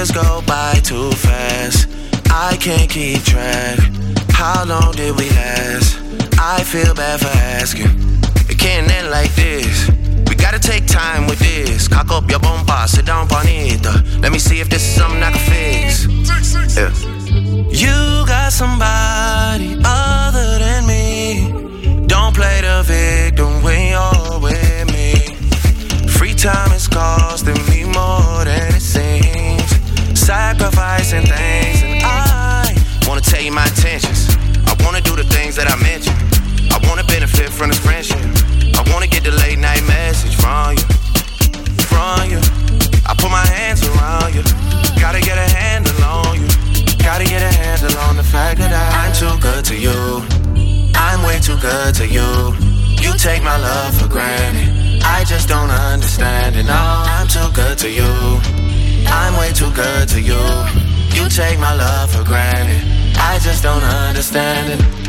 years go by too fast. I can't keep track. How long did we last? I feel bad for asking. It can't end like this. We gotta take time with this. Cock up your bomba, sit down, bonita. Let me see if this is something I can fix. Yeah. You got somebody other than me. Don't play the victim when you're with me. Free time is costing me more than. Sacrificing things, and I wanna tell you my intentions. I wanna do the things that I mentioned. I wanna benefit from this friendship. I wanna get the late night message from you, from you. I put my hands around you. Gotta get a handle on you. Gotta get a handle on the fact that I, I'm too good to you. I'm way too good to you. You take my love for granted. I just don't understand it. No, I'm too good to you. I'm way too good to you. You take my love for granted. I just don't understand it.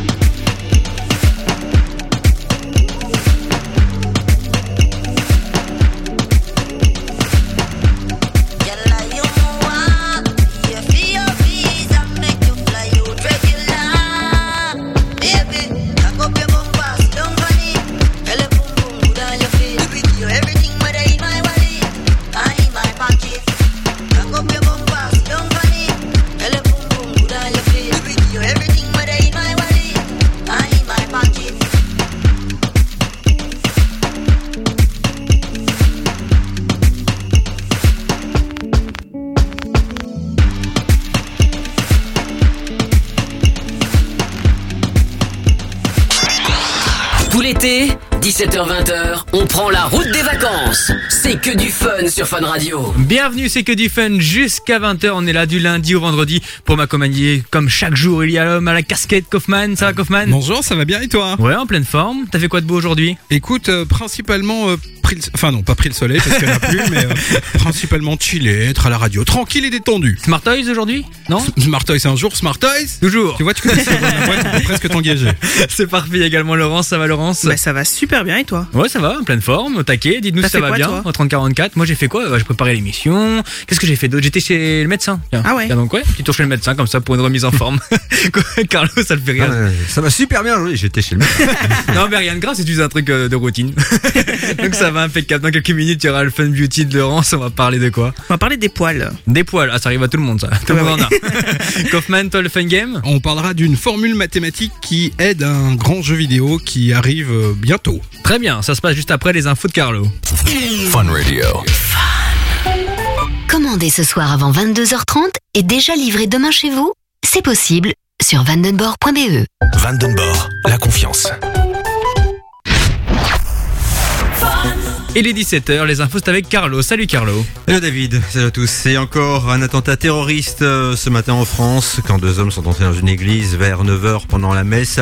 17h20, on prend la route des vacances. C'est que du fun sur Fun Radio. Bienvenue, c'est que du fun jusqu'à 20h. On est là du lundi au vendredi pour m'accompagner. Comme chaque jour, il y a l'homme à la casquette Kaufman. Ça va, Kaufman? Bonjour, ça va bien et toi? Ouais, en pleine forme. T'as fait quoi de beau aujourd'hui? Écoute, euh, principalement euh, pris le... enfin non, pas pris le soleil parce qu'il n'y en a plus, mais euh, principalement chiller, être à la radio, tranquille et détendu. Smart Toys aujourd'hui? Non? Smart Toys un jour, Smart Toys? Toujours. Tu vois, tu connais ça, on peut presque t'engager. C'est parfait. Également Laurence. Ça va, Laurence? Bah ça va super bien et toi? Ouais, ça va, en pleine forme, au taquet. Dites-nous si ça fait va quoi, bien. toi? Au 3044. Moi, j'ai fait quoi? Bah, J'ai préparé l'émission. Qu'est-ce que j'ai fait d'autre? J'étais chez le médecin. Tiens. Ah ouais. Tiens, donc, ouais, petit tour chez le médecin, comme ça, pour une remise en forme. Carlo, ça le fait rire. Ah, ça va super bien, oui, j'étais chez le médecin. Non, mais rien de grave, c'est juste un truc euh, de routine. Donc ça va impeccable. Dans quelques minutes, il y aura le fun beauty de Laurence. On va parler de quoi? On va parler des poils. Des poils. Ah, ça arrive à tout le monde, ça. Tout le Ouais, monde en a. Kaufman, toi, le fun game? On parlera d'une formule mathématique qui aide un grand jeu vidéo qui arrive euh, bientôt. Très bien, ça se passe juste après les infos de Carlo. Commandez ce soir avant 22h30 et déjà livré demain chez vous C'est possible sur vandenborg.be. Vandenborg, la confiance. Il est 17h, les infos c'est avec Carlo. Salut Carlo. Hello David, salut à tous. C'est encore un attentat terroriste euh, ce matin en France, quand deux hommes sont entrés dans une église vers 9h pendant la messe.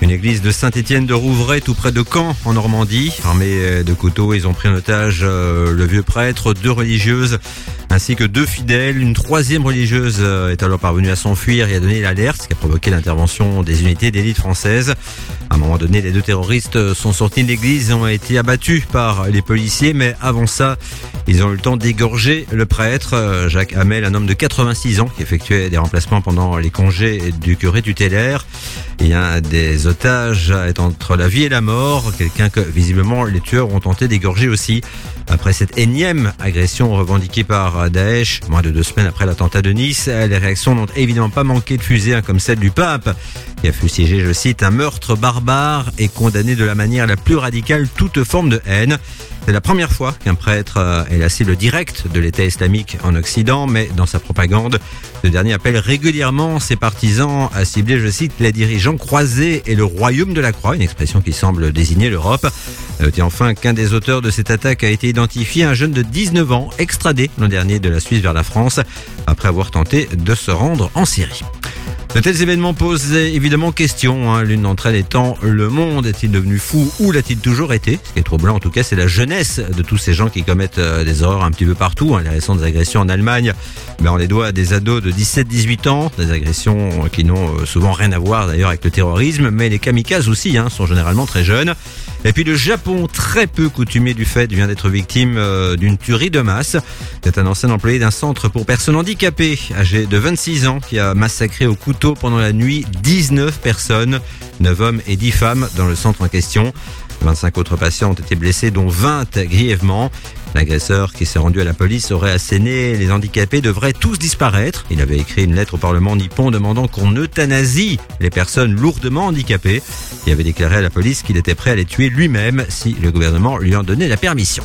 Une église de Saint-Étienne de Rouvray, tout près de Caen, en Normandie. Armés de couteaux, ils ont pris en otage euh, le vieux prêtre, deux religieuses, ainsi que deux fidèles. Une troisième religieuse euh, est alors parvenue à s'enfuir et à donner l'alerte, ce qui a provoqué l'intervention des unités d'élite françaises. À un moment donné, les deux terroristes sont sortis de l'église et ont été abattus par les policiers, mais avant ça, ils ont eu le temps d'égorger le prêtre, euh, Jacques Hamel, un homme de 86 ans qui effectuait des remplacements pendant les congés du curé tutélaire. Et un des otages est entre la vie et la mort, quelqu'un que visiblement les tueurs ont tenté d'égorger aussi. Après cette énième agression revendiquée par Daesh, moins de deux semaines après l'attentat de Nice, les réactions n'ont évidemment pas manqué de fuser, hein, comme celle du pape, qui a fustigé, je cite, un meurtre barbare et condamné de la manière la plus radicale toute forme de haine. C'est la première fois qu'un prêtre euh, est la cible directe de l'État islamique en Occident, mais dans sa propagande, ce dernier appelle régulièrement ses partisans à cibler, je cite, les dirigeants croisés et le royaume de la croix, une expression qui semble désigner l'Europe. Notez enfin qu'un des auteurs de cette attaque a été identifié, un jeune de 19 ans, extradé l'an dernier de la Suisse vers la France, après avoir tenté de se rendre en Syrie. De tels événements posent évidemment question. hein. L'une d'entre elles étant le monde est-il devenu fou ou l'a-t-il toujours été? Ce qui est troublant en tout cas, c'est la jeunesse de tous ces gens qui commettent euh, des horreurs un petit peu partout. hein. Les récentes agressions en Allemagne, ben, on les doit à des ados de 17-18 ans, des agressions qui n'ont euh, souvent rien à voir d'ailleurs avec le terrorisme, mais les kamikazes aussi hein, sont généralement très jeunes. Et puis le Japon, très peu coutumier du fait, vient d'être victime euh, d'une tuerie de masse. C'est un ancien employé d'un centre pour personnes handicapées, âgé de 26 ans, qui a massacré au couteau pendant la nuit 19 personnes, 9 hommes et 10 femmes dans le centre en question. 25 autres patients ont été blessés, dont 20 grièvement. L'agresseur qui s'est rendu à la police aurait asséné les handicapés devraient tous disparaître. Il avait écrit une lettre au Parlement nippon demandant qu'on euthanasie les personnes lourdement handicapées. Il avait déclaré à la police qu'il était prêt à les tuer lui-même si le gouvernement lui en donnait la permission.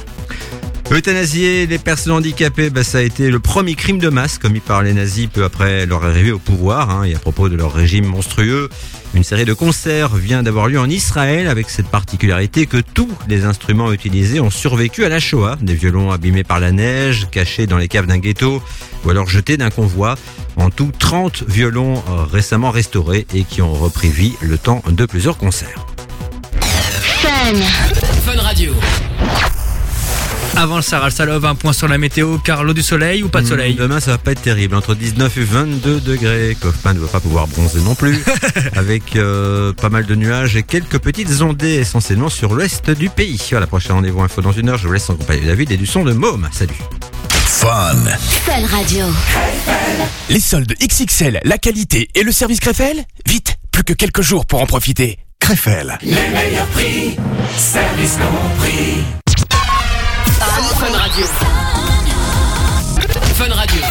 Euthanasier les personnes handicapées, bah, ça a été le premier crime de masse commis par les nazis peu après leur arrivée au pouvoir. hein, et à propos de leur régime monstrueux, une série de concerts vient d'avoir lieu en Israël avec cette particularité que tous les instruments utilisés ont survécu à la Shoah. Des violons abîmés par la neige, cachés dans les caves d'un ghetto ou alors jetés d'un convoi. En tout, 30 violons euh, récemment restaurés et qui ont repris vie le temps de plusieurs concerts. Avant le Sarah Salov, un point sur la météo, car l'eau du soleil ou pas de soleil Mmh, Demain, ça va pas être terrible. Entre 19 et 22 degrés. Kaufman ne va pas pouvoir bronzer non plus. avec euh, pas mal de nuages et quelques petites ondées essentiellement sur l'ouest du pays. Voilà, prochain rendez-vous info dans une heure. Je vous laisse en compagnie de David et du son de Môme. Salut. Fun. Fun Radio. Les soldes XXL, la qualité et le service Krefel Vite, plus que quelques jours pour en profiter. Krefel. Fun Radio. Fun Radio.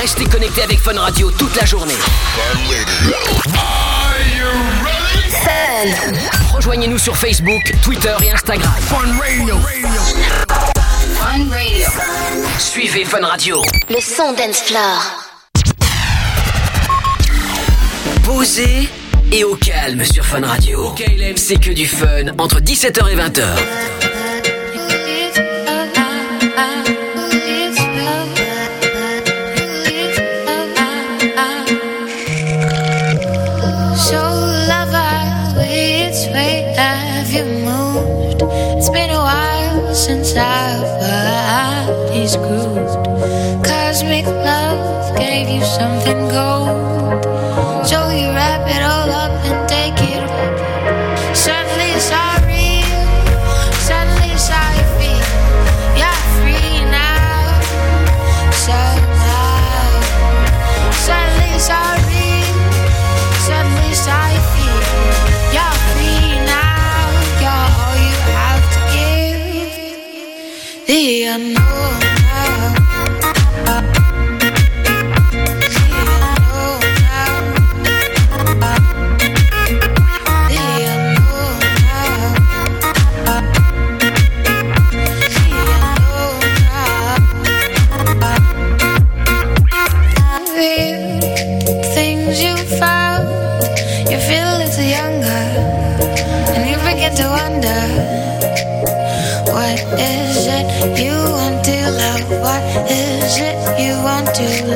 Restez connectés avec Fun Radio toute la journée. Rejoignez-nous sur Facebook, Twitter et Instagram. Fun Radio. Suivez Fun Radio. Le son dance floor. Posé et au calme sur Fun Radio. C'est que du fun entre 17h et 20h. Since our bodies grooved. Cosmic love gave you something gold. am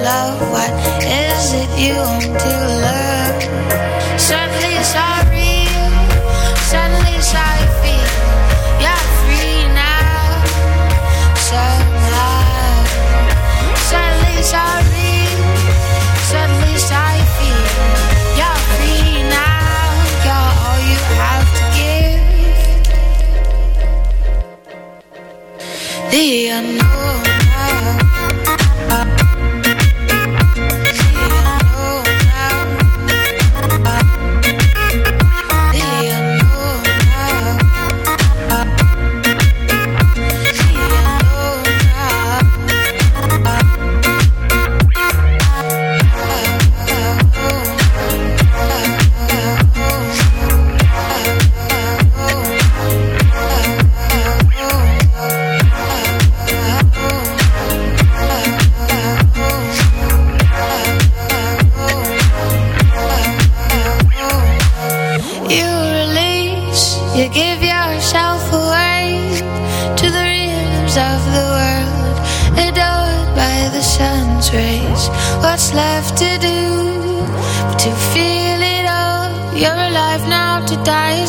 love? What is it you want to love? Suddenly it's all real. Suddenly it's you feel. You're free now. Somehow. Suddenly it's all real. Suddenly it's you feel. You're free now. You're all you have to give. The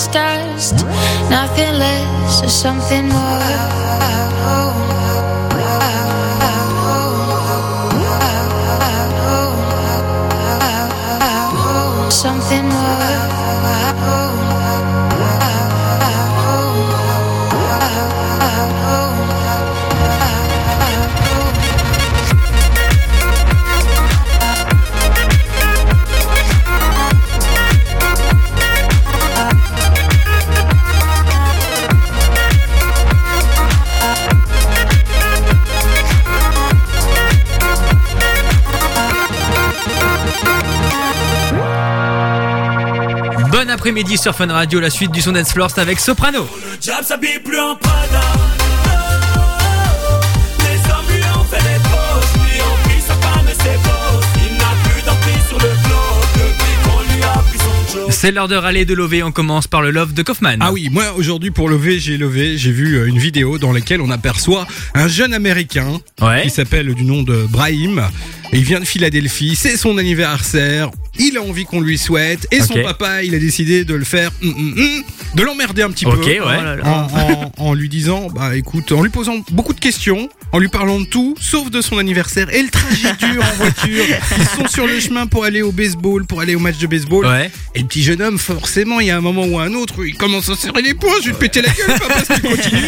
dust, nothing less or something more. Après-midi sur Fun Radio, la suite du son Dance Floor, c'est avec Soprano. Le diable s'habille plus en Prada. C'est l'heure de râler de Lové, on commence par le Love de Kaufman. Ah oui, moi aujourd'hui pour lever, j'ai levé, j'ai vu euh, une vidéo dans laquelle on aperçoit un jeune américain Ouais. qui s'appelle du nom de Brahim. Et il vient de Philadelphie, c'est son anniversaire. Il a envie qu'on lui souhaite et son papa, il a décidé de le faire, hum, hum, hum, de l'emmerder un petit peu. ouais. Oh. En, en- en lui disant, bah écoute, en lui posant beaucoup de questions, en lui parlant de tout, sauf de son anniversaire et le trajet dur en voiture. Ils sont sur le chemin pour aller au baseball, pour aller au match de baseball. Ouais. Et le petit jeune homme, forcément, il y a un moment ou un autre, où il commence à serrer les poings, je vais te péter la gueule, papa, si tu continues.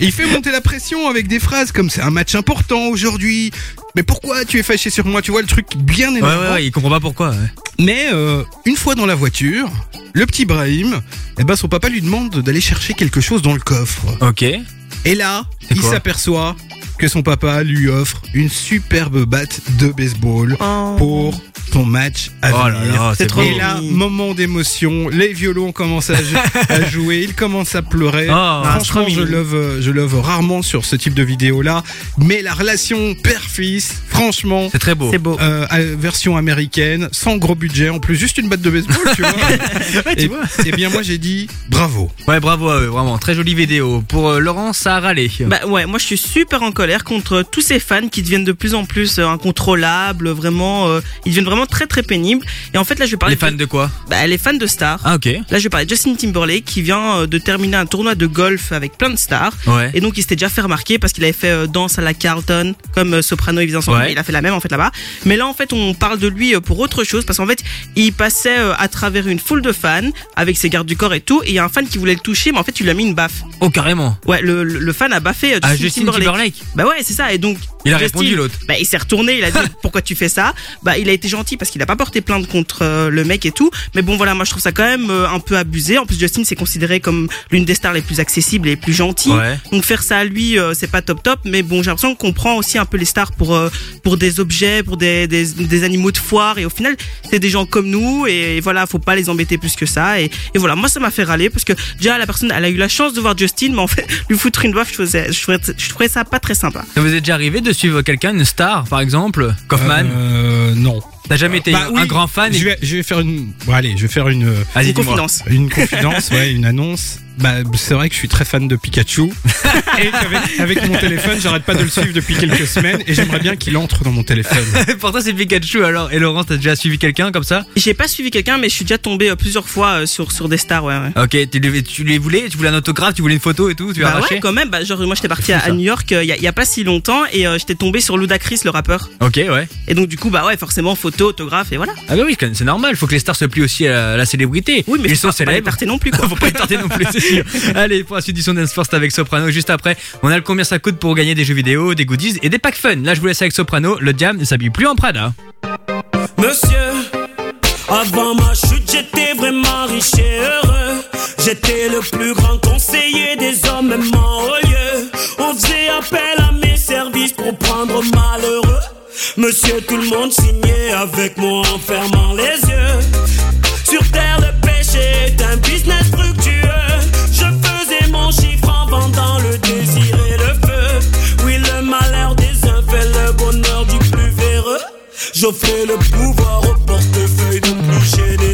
Et il fait monter la pression avec des phrases comme c'est un match important aujourd'hui. Mais pourquoi tu es fâché sur moi? Tu vois le truc bien énervant. ouais, ouais, il comprend pas pourquoi. ouais. Mais euh, une fois dans la voiture, le petit Brahim, eh ben son papa lui demande d'aller chercher quelque chose dans le coffre. Ok. Et là, il s'aperçoit que son papa lui offre une superbe batte de baseball Oh. pour ton match à Oh là venir. là, c'est trop. Et là, moment d'émotion, les violons commencent à, jou- à jouer, il commence à pleurer. Oh, Franchement, je love, je love rarement sur ce type de vidéo là, mais la relation père-fils, franchement, C'est très beau. C'est beau. euh, version américaine, sans gros budget, en plus juste une batte de baseball, tu vois. Ouais, tu et, vois. et bien moi j'ai dit bravo. Ouais, bravo à eux, vraiment. Très jolie vidéo. Pour euh, Laurence, ça a râlé. Bah ouais, moi je suis super en colère contre tous ces fans qui deviennent de plus en plus euh, incontrôlables, vraiment, euh, ils deviennent vraiment très très pénibles. Et en fait là je vais parler Les fans de quoi? Bah, les fans de stars. Ah, ok. Là je vais parler de Justin Timberlake qui vient euh, de terminer un tournoi de golf avec plein de stars. Ouais. Et donc il s'était déjà fait remarquer parce qu'il avait fait euh, danse à la Carlton comme euh, Soprano ensemble. Ouais. Il a fait la même en fait là-bas. Mais là en fait on parle de lui pour autre chose parce qu'en fait il passait à travers une foule de fans avec ses gardes du corps et tout. Et il y a un fan qui voulait le toucher mais en fait il lui a mis une baffe. Oh, carrément. Ouais le, le, le fan a baffé euh, Ah, Justin, Justin Timberlake. Timberlake. Bah ouais c'est ça. Et donc Il a Justin, répondu l'autre. Bah il s'est retourné. Il a dit pourquoi tu fais ça? Bah il a été gentil parce qu'il a pas porté plainte contre euh, le mec et tout. Mais bon voilà moi je trouve ça quand même euh, un peu abusé. En plus Justin c'est considéré comme l'une des stars les plus accessibles et les plus gentilles. Ouais. Donc faire ça à lui, euh, c'est pas top top, mais bon, j'ai l'impression qu'on prend aussi un peu les stars pour pour des objets, pour des, des, des animaux de foire, et au final, c'est des gens comme nous, et, voilà, faut pas les embêter plus que ça, et, et voilà, moi ça m'a fait râler parce que déjà la personne, elle a eu la chance de voir Justin, mais en fait, lui foutre une baffe, je faisais, je trouvais, je trouvais ça pas très sympa. Ça vous est déjà arrivé de suivre quelqu'un, une star, par exemple Kaufman Euh, non. T'as jamais été Bah un oui, grand fan et- Je vais, je vais faire une. Bon, allez, je vais faire une. Vas-y, Une confidence. Une confidence, ouais, une annonce. Bah, c'est vrai que je suis très fan de Pikachu. et avec mon téléphone, j'arrête pas de le suivre depuis quelques semaines et j'aimerais bien qu'il entre dans mon téléphone. Pour toi, c'est Pikachu alors. Et Laurence, t'as déjà suivi quelqu'un comme ça? J'ai pas suivi quelqu'un, mais je suis déjà tombé euh, plusieurs fois euh, sur sur des stars, ouais. ouais. Ok, tu les, tu les voulais Tu voulais un autographe Tu voulais une photo et tout Tu as Bah ouais, quand même. Bah, genre, moi, j'étais parti à. New York euh, il y, a, y a pas si longtemps et euh, j'étais tombé sur Ludacris, le rappeur. Ok, ouais. Et donc, du coup, bah ouais, forcément, photo, autographe et voilà. Ah bah oui, c'est normal. Faut que les stars se plient aussi à la, à la célébrité. Oui, mais Ils faut sont pas- pas les célèbres. non plus, quoi. Faut pas tarté non plus, c'est sûr. Allez, pour la suite du son Force avec Soprano. Juste après, on a le combien ça coûte pour gagner des jeux vidéo, des goodies et des packs fun. Là, je vous laisse avec Soprano. Le diable ne s'habille plus en Prada. Monsieur, avant ma j'étais vraiment riche et heureux. J'étais le plus grand conseiller des hommes, même en haut lieu. On faisait appel à mes services pour prendre malheureux. Monsieur, tout le monde signait avec moi en fermant les yeux. Sur terre, le péché est un business fructueux. Je faisais mon chiffre en vendant le désir et le feu. Oui, le malheur des uns fait le bonheur du plus véreux. J'offrais le pouvoir au portefeuille de plus généreux.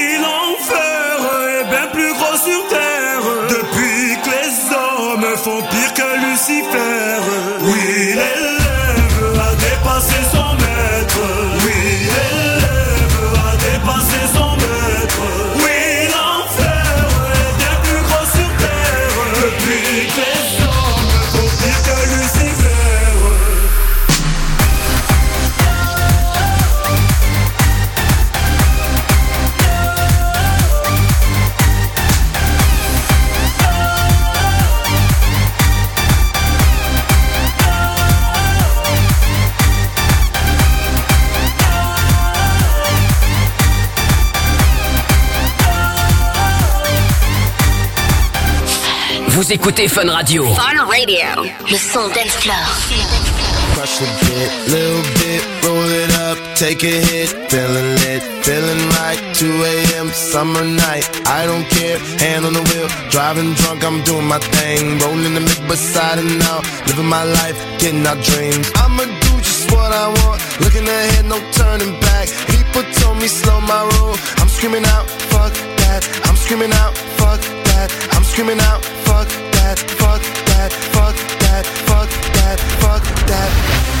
Oui, l'élève a dépassé son maître. Oui, l'élève a dépassé son maître. Oui, l'enfer est plus gros sur terre. Écoutez Fun Radio. Fun Radio. Le son dance floor. Crush a bit, little bit, roll it up, take a hit, feeling lit, feeling right. 2 a.m. summer night, I don't care, hand on the wheel, driving drunk, I'm doing my thing, rolling the mid beside and out, living my life, getting our dreams. I'ma do just what I want, looking ahead, no turning back. People told me slow my roll, I'm screaming out, fuck that, I'm screaming out, fuck that, I'm screaming out, fuck that, fuck that, fuck that, fuck that, fuck that.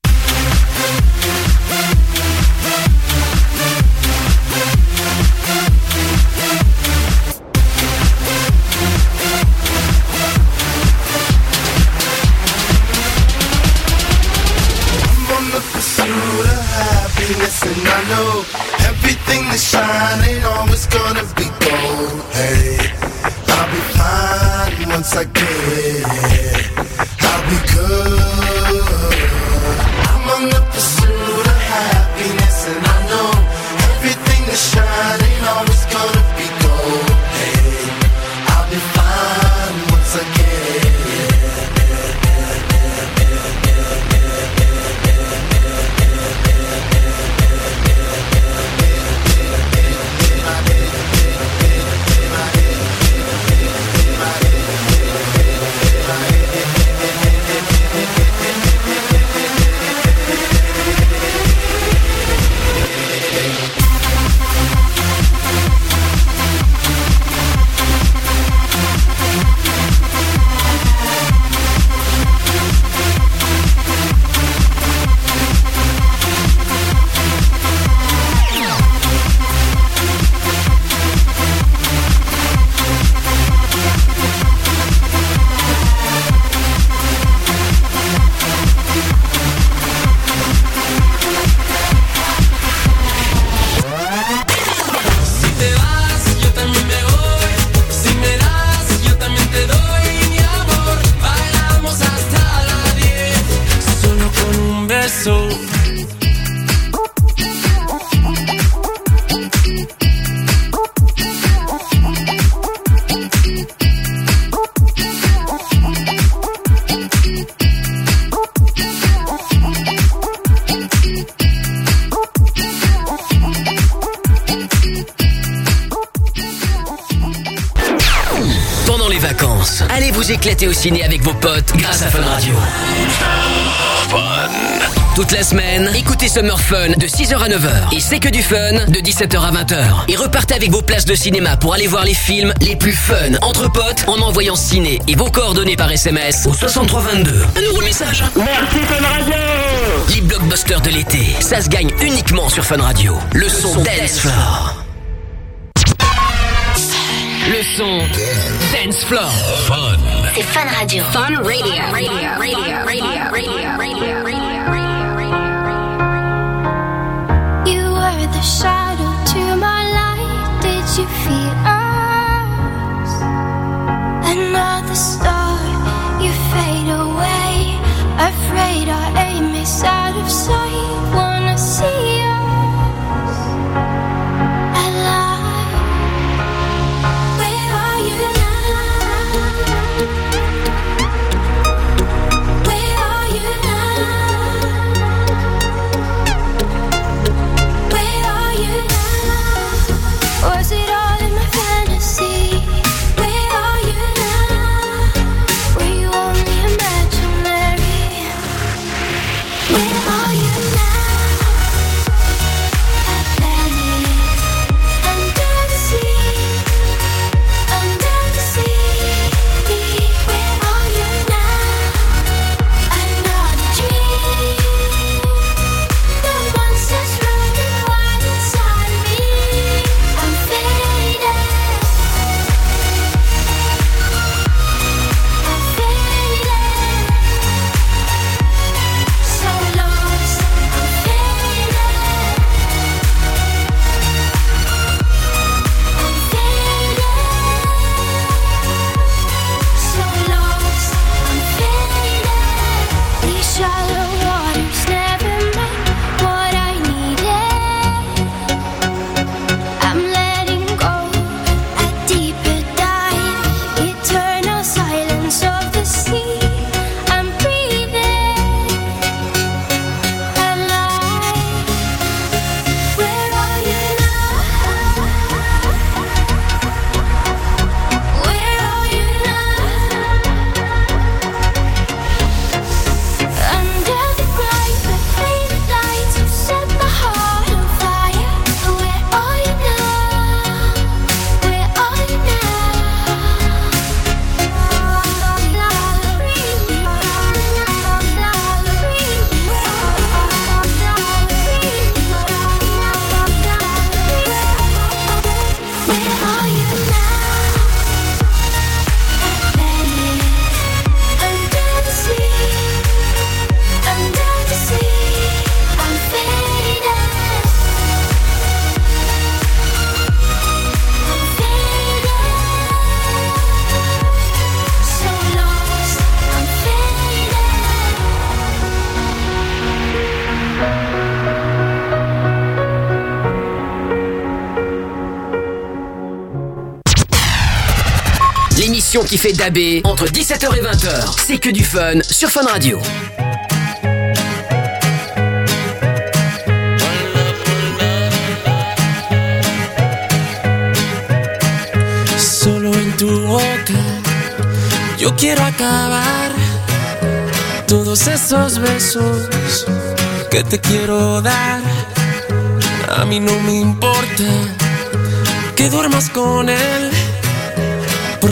And I know everything that shine ain't always gonna be gold. Hey, I'll be fine once I get it. I'll be good. I'm on the avec vos potes grâce à Fun Radio. Toute la semaine, écoutez Summer Fun de 6h à 9h. Et c'est que du fun de 17h à 20h. Et repartez avec vos places de cinéma pour aller voir les films les plus fun entre potes en envoyant ciné et vos coordonnées par SMS au 6322. Un nouveau message. Merci Fun Radio Les blockbusters de l'été, ça se gagne uniquement sur Fun Radio. Le son Dance Floor. Son Dance Floor. Fun. C'est Fun Radio. Fun Radio. Radio, radio, radio, radio, radio, You were the shadow to my light. Did you feel us? Another star, you fade away. Afraid our aim is out of sight. Qui fait daber entre 17h et 20h. C'est que du fun sur Fun Radio. Solo en tu boca yo quiero acabar todos esos besos que te quiero dar. A mí no me importa que duermas con él,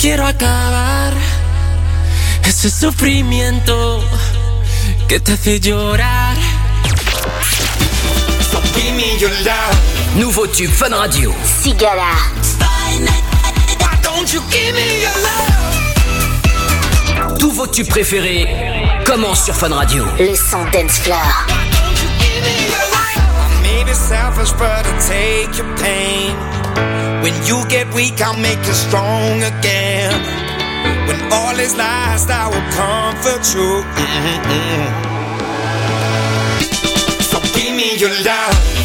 quiero acabar ese sufrimiento que te hace llorar. Nouveau tube Fun Radio. Sigala. Tous vos tubes préférés commencent sur Fun Radio. Le son Dance Floor. Maybe selfish, but I take your pain. When you get weak, I'll make you strong again. When all is lost, I will comfort you. Mm -hmm. So give me your love.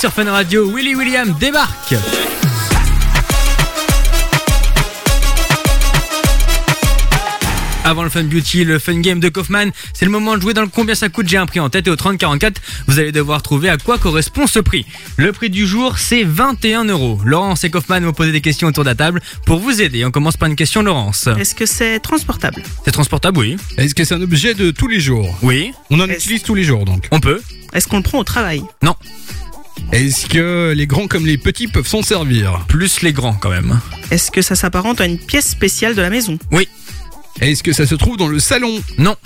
Sur Fun Radio. Willy William débarque. Avant le Fun Beauty, le Fun Game de Kaufman, c'est le moment de jouer dans le combien ça coûte. J'ai un prix en tête et au 30-44, vous allez devoir trouver à quoi correspond ce prix. Le prix du jour, c'est 21 euros. Laurence et Kaufman vont poser des questions autour de la table pour vous aider. On commence par une question, Laurence. Est-ce que c'est transportable? C'est transportable, oui. Est-ce que c'est un objet de tous les jours? Oui. On en utilise tous les jours donc. On peut. Est-ce qu'on le prend au travail? Non. Est-ce que les grands comme les petits peuvent s'en servir Plus les grands quand même. Est-ce que ça s'apparente à une pièce spéciale de la maison Oui. Est-ce que ça se trouve dans le salon Non.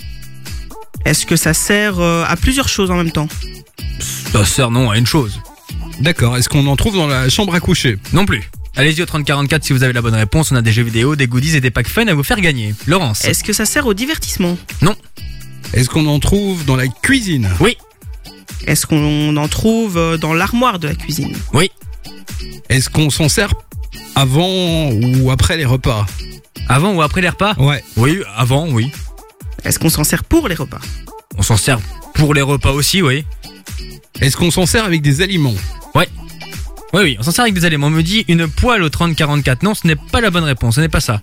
Est-ce que ça sert euh, à plusieurs choses en même temps Ça sert non à une chose. D'accord. Est-ce qu'on en trouve dans la chambre à coucher Non plus. Allez-y au 3044 si vous avez la bonne réponse. On a des jeux vidéo, des goodies et des packs fun à vous faire gagner. Laurence. Est-ce que ça sert au divertissement Non. Est-ce qu'on en trouve dans la cuisine Oui. Est-ce qu'on en trouve euh, dans l'armoire de la cuisine? Oui. Est-ce qu'on s'en sert avant ou après les repas? Avant ou après les repas? Ouais. Oui, avant, oui. Est-ce qu'on s'en sert pour les repas? On s'en sert pour les repas aussi, oui. Est-ce qu'on s'en sert avec des aliments? Ouais. Oui, oui, on s'en sert avec des aliments. On me dit une poêle au 3044. Non, ce n'est pas la bonne réponse, ce n'est pas ça.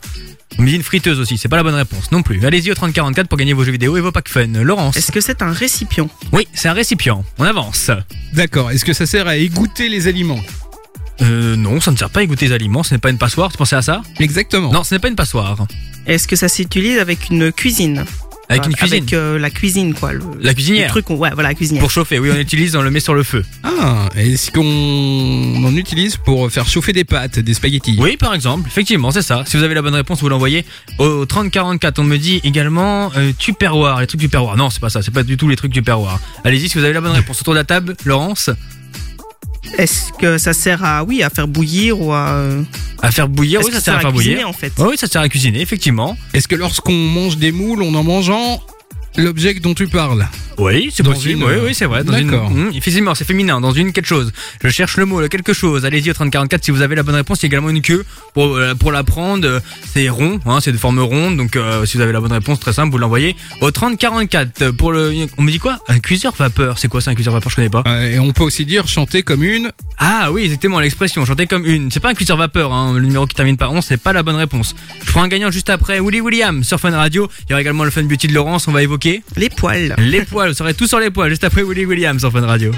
On me dit une friteuse aussi, c'est pas la bonne réponse non plus. Allez-y au 3044 pour gagner vos jeux vidéo et vos packs fun. Laurence. Est-ce que c'est un récipient? Oui, c'est un récipient. On avance. D'accord. Est-ce que ça sert à égoutter les aliments? Euh, non, ça ne sert pas à égoutter les aliments, ce n'est pas une passoire, tu pensais à ça? Exactement. Non, ce n'est pas une passoire. Est-ce que ça s'utilise avec une cuisine? Avec une Enfin, cuisine Avec euh, la cuisine, quoi. le- La cuisinière. Le truc, on- ouais, voilà, la cuisinière. Pour chauffer, oui, on l'utilise, on le met sur le feu. Ah, est-ce qu'on en utilise pour faire chauffer des pâtes, des spaghettis Oui, par exemple, effectivement, c'est ça. Si vous avez la bonne réponse, vous l'envoyez au 3044. On me dit également euh, Tupperware, les trucs Tupperware. Non, c'est pas ça, c'est pas du tout les trucs Tupperware. Allez-y, si vous avez la bonne réponse. Autour de la table, Laurence, Est-ce que ça sert à, oui, à faire bouillir ou à. euh, à faire bouillir. Est-ce Oui, que ça sert à faire cuisiner, bouillir. en fait? Oui, ça sert à cuisiner, effectivement. Est-ce que lorsqu'on mange des moules, on en mangeant l'objet dont tu parles Oui, c'est Dans possible. une- Oui, oui, c'est vrai. Dans une, D'accord. Effectivement, c'est féminin. Dans une quelque chose. Je cherche le mot, le quelque chose. Allez-y au 3044 si vous avez la bonne réponse. Il y a également une queue pour euh, pour la prendre. euh, C'est rond, hein, c'est de forme ronde. Donc euh, si vous avez la bonne réponse, très simple, vous l'envoyez au 3044 pour le. On me dit quoi? Un cuiseur vapeur. C'est quoi ça un cuiseur vapeur? Je connais pas. Euh, Et on peut aussi dire chanter comme une. Ah oui, exactement, l'expression, chanter comme une. C'est pas un cuiseur vapeur, hein, le numéro qui termine par 11, c'est pas la bonne réponse. Je prends un gagnant juste après, Willy William, sur Fun Radio. Il y aura également le Fun Beauty de Laurence, on va évoquer Les poils. les poils, vous saurez tout sur les poils, juste après Willy William sur Fun Radio.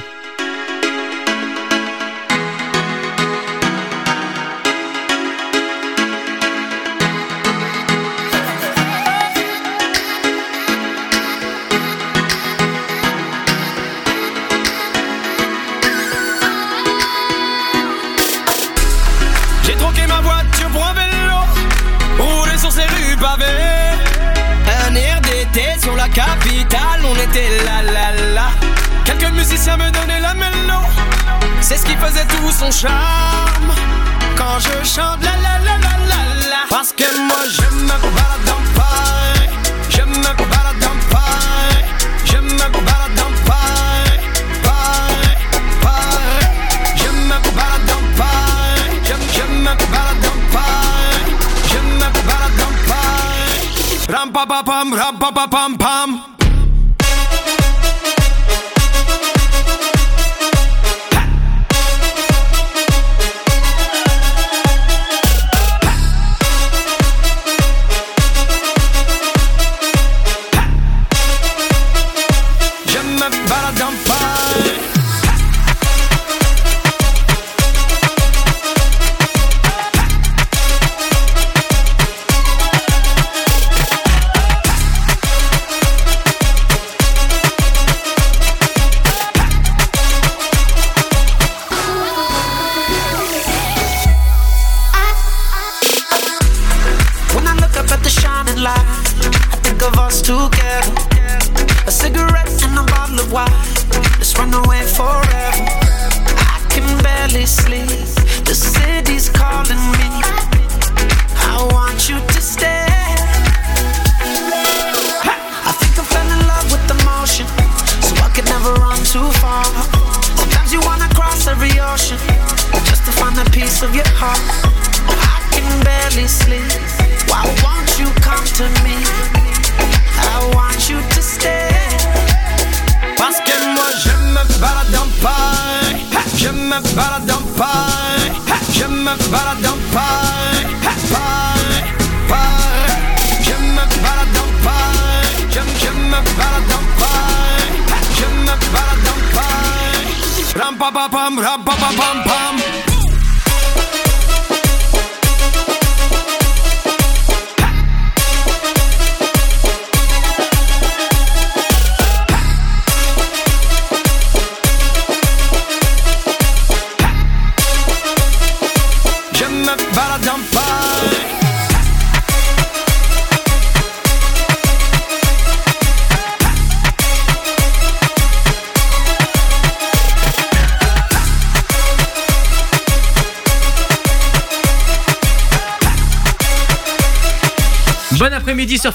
Musiciens me donnaient la mélo, c'est ce qui faisait tout son charme. Quand je chante la la la la la la, parce que moi je me balade dans Paris, je me balade dans Paris, je me balade dans Paris, Paris, Paris. Je me balade dans Paris, je, je me balade dans Paris, je me balade dans Paris. Ram pa pa pam, ram pa pa pam pam.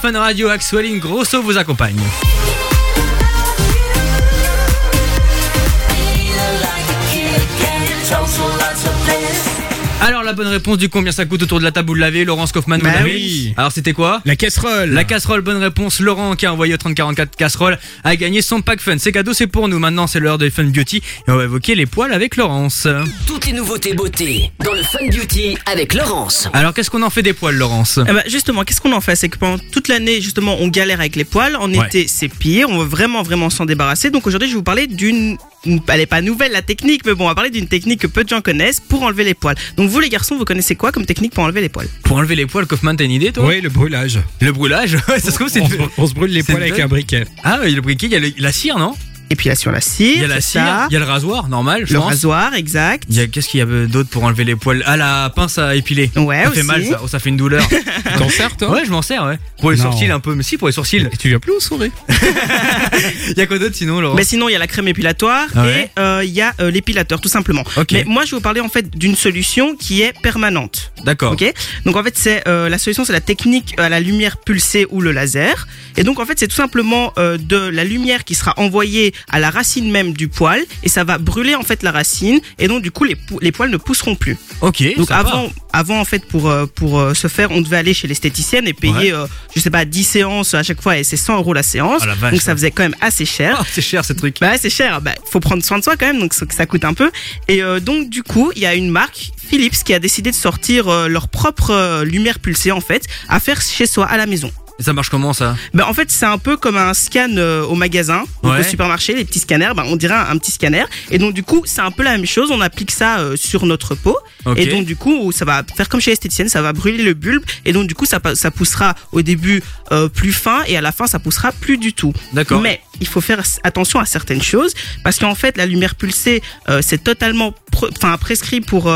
Fun Radio, Axwelling Grosso vous accompagne. Alors la bonne réponse du combien ça coûte autour de la table vous l'avez Laurence Kaufmann Bah oui. Alors c'était quoi La casserole. La casserole, bonne réponse. Laurent qui a envoyé au 3044 casserole a gagné son pack fun. C'est cadeau, c'est pour nous. Maintenant c'est l'heure de Fun Beauty et on va évoquer les poils avec Laurence. Toutes les nouveautés beauté dans le Fun Beauty avec Laurence. Alors qu'est-ce qu'on en fait des poils Laurence? Eh ben, justement, qu'est-ce qu'on en fait? C'est que pendant toute l'année, justement, on galère avec les poils. En Ouais. été, c'est pire. On veut vraiment, vraiment s'en débarrasser. Donc aujourd'hui, je vais vous parler d'une. Elle est pas nouvelle la technique, mais bon, on va parler d'une technique que peu de gens connaissent pour enlever les poils. Donc vous, les garçons, vous connaissez quoi comme technique pour enlever les poils? Pour enlever les poils, Kaufmann, t'as une idée toi? Oui, le brûlage. Le brûlage ça se trouve c'est On, une- se- on se brûle les poils avec un briquet. Ah oui, le briquet, il y a le- la cire, non? Et puis là, sur la cire, Il y a la cire, ça. il y a le rasoir, normal, je le pense. rasoir, exact. Il y a qu'est-ce qu'il y a d'autre pour enlever les poils? Ah la pince à épiler. Ouais, ça aussi. fait mal, ça, oh, ça fait une douleur. T'en sers, toi? Ouais, je m'en sers, ouais. Pour les Non. sourcils un peu, mais si pour les sourcils. Et tu viens plus au souris Il y a quoi d'autre sinon, Laurent? Mais sinon, il y a la crème épilatoire Ah ouais et euh, il y a euh, l'épilateur, tout simplement. Ok. Mais moi, je vais vous parler en fait d'une solution qui est permanente. D'accord. Ok. Donc en fait, c'est euh, la solution, c'est la technique à la lumière pulsée ou le laser. Et donc en fait, c'est tout simplement euh, de la lumière qui sera envoyée à la racine même du poil et ça va brûler en fait la racine et donc du coup les, les poils ne pousseront plus. Ok. Donc sympa. avant, avant en fait pour euh, pour euh, ce faire, on devait aller chez l'esthéticienne et payer, Ouais. euh, je sais pas, 10 séances à chaque fois et c'est 100 euros la séance. Ah, la vache, donc ça faisait quand même assez cher. Oh, c'est cher ces trucs. Bah c'est cher, bah faut prendre soin de soi quand même, donc ça, ça coûte un peu. Et euh, donc du coup, il y a une marque Philips qui a décidé de sortir euh, leur propre lumière pulsée en fait, à faire chez soi à la maison. Et ça marche comment ça Bah en fait c'est un peu comme un scan euh, au magasin, donc Ouais. au supermarché, les petits scanners, bah, on dirait un, un petit scanner. Et donc du coup c'est un peu la même chose, on applique ça euh, sur notre peau. Et donc du coup ça va faire comme chez l'esthéticienne, ça va brûler le bulbe et donc du coup ça, ça poussera au début euh, plus fin et à la fin ça poussera plus du tout. D'accord. Mais il faut faire attention à certaines choses parce qu'en fait la lumière pulsée c'est totalement enfin prescrit pour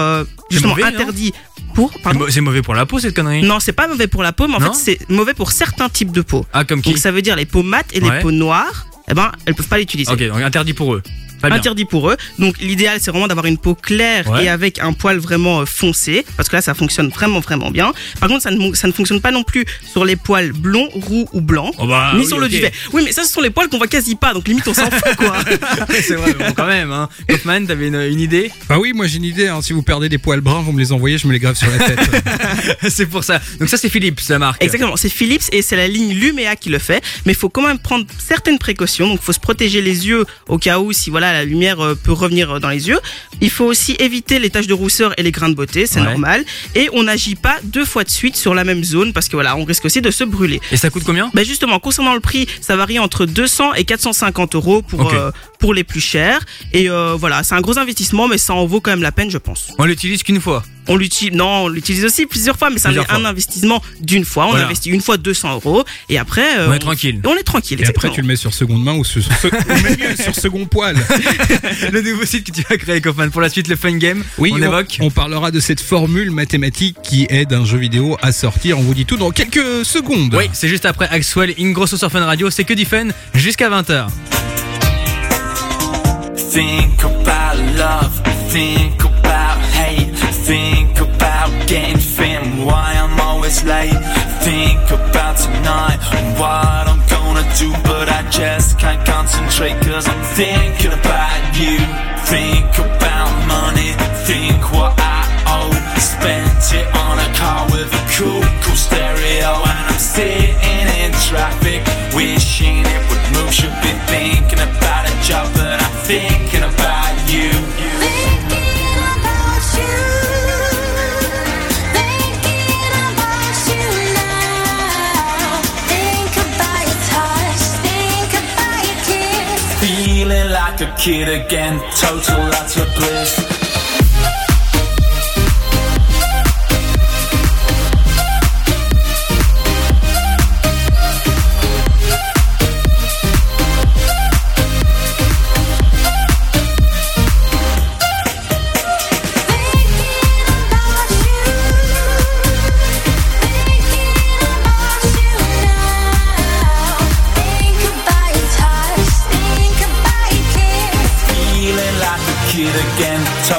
justement mauvais, interdit pour mau- C'est mauvais pour la peau cette connerie non, c'est pas mauvais pour la peau, mais en Non fait, c'est mauvais pour certains types de peau. Ah, comme qui Donc, ça veut dire les peaux mates et Ouais. les peaux noires, eh ben, elles peuvent pas l'utiliser. Ok, donc interdit pour eux. Interdit pour eux. Donc, l'idéal, c'est vraiment d'avoir une peau claire Ouais. et avec un poil vraiment euh, foncé, parce que là, ça fonctionne vraiment, vraiment bien. Par contre, ça ne, ça ne fonctionne pas non plus sur les poils blonds, roux ou blancs, Oh bah, ni oui, sur le duvet. Oui, mais ça, ce sont les poils qu'on voit quasi pas, donc limite, on s'en fout, quoi. c'est vrai, bon, quand même. Hein. T'avais une, une idée? Bah oui, moi j'ai une idée. hein. Si vous perdez des poils bruns, vous me les envoyez, je me les grave sur la tête. C'est pour ça. Donc ça c'est Philippe, la marque. Exactement, c'est Philips et c'est la ligne Lumea qui le fait, mais il faut quand même prendre certaines précautions. Donc, il faut se protéger les yeux au cas où si voilà la lumière euh, peut revenir euh, dans les yeux. Il faut aussi éviter les taches de rousseur et les grains de beauté, c'est Ouais. normal. Et on n'agit pas deux fois de suite sur la même zone parce que voilà, on risque aussi de se brûler. Et ça coûte combien? Ben justement, concernant le prix, ça varie entre 200 et 450 euros pour euh, pour les plus chers. Et euh, voilà, c'est un gros investissement, mais ça en vaut quand même la peine, je pense. On l'utilise qu'une fois. On l'utilise, non, on l'utilise aussi plusieurs fois, mais c'est un, Plusieurs fois. un investissement d'une fois. On Voilà. investit une fois 200 euros et après, euh, On est tranquille. On est tranquille. Et après, tu le mets sur seconde main ou sur, sur, sur second poil. le nouveau site que tu as créé, Kaufman. Pour la suite, le Fun Game. Oui, on, on, évoque. on parlera de cette formule mathématique qui aide un jeu vidéo à sortir. On vous dit tout dans quelques secondes. Oui, c'est juste après Axwell Ingrosso sur Fun Radio. C'est que du fun jusqu'à 20h. Think about love, think about hate, think about getting thin, why I'm always late. Think about tonight and what I'm gonna do, but I just can't concentrate cause I'm thinking about you. Think about money, think what I owe. Spent it on a car with a cool, cool stereo, and I'm sitting in traffic, wishing it would move. Should be thinking about a job, but I'm thinking about you. A kid again, total of bliss.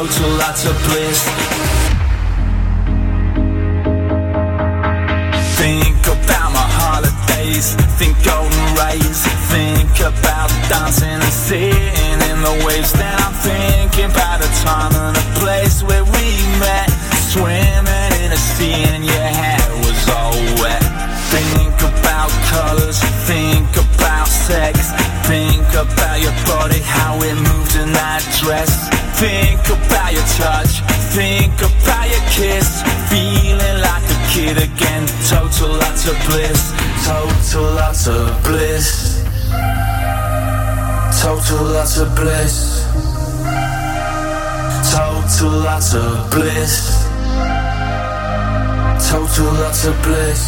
Total lots of bliss. Think about my holidays, think golden rays, think about dancing and sitting in the waves. Then I'm thinking about the time and the place where we met, swimming in a sea and your hair was all wet. About colors, think about sex, think about your body, how it moved in that dress. Think about your touch, think about your kiss, feeling like a kid again. Total lots of bliss, total lots of bliss, total lots of bliss, total lots of bliss, total lots of bliss.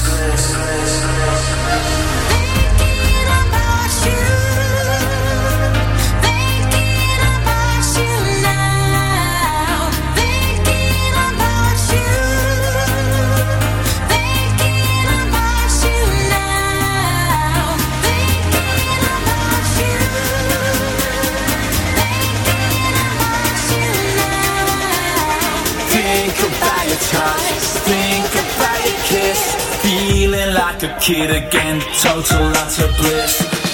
Like a kid again, total lots of bliss.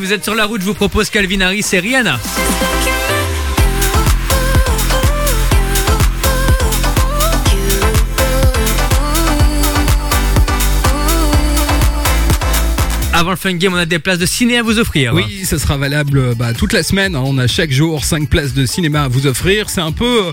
Vous êtes sur la route, je vous propose Calvin Harris et Rihanna. Avant le fun game, on a des places de ciné à vous offrir. Oui, ça sera valable bah, toute la semaine. hein. On a chaque jour 5 places de cinéma à vous offrir. C'est un peu euh,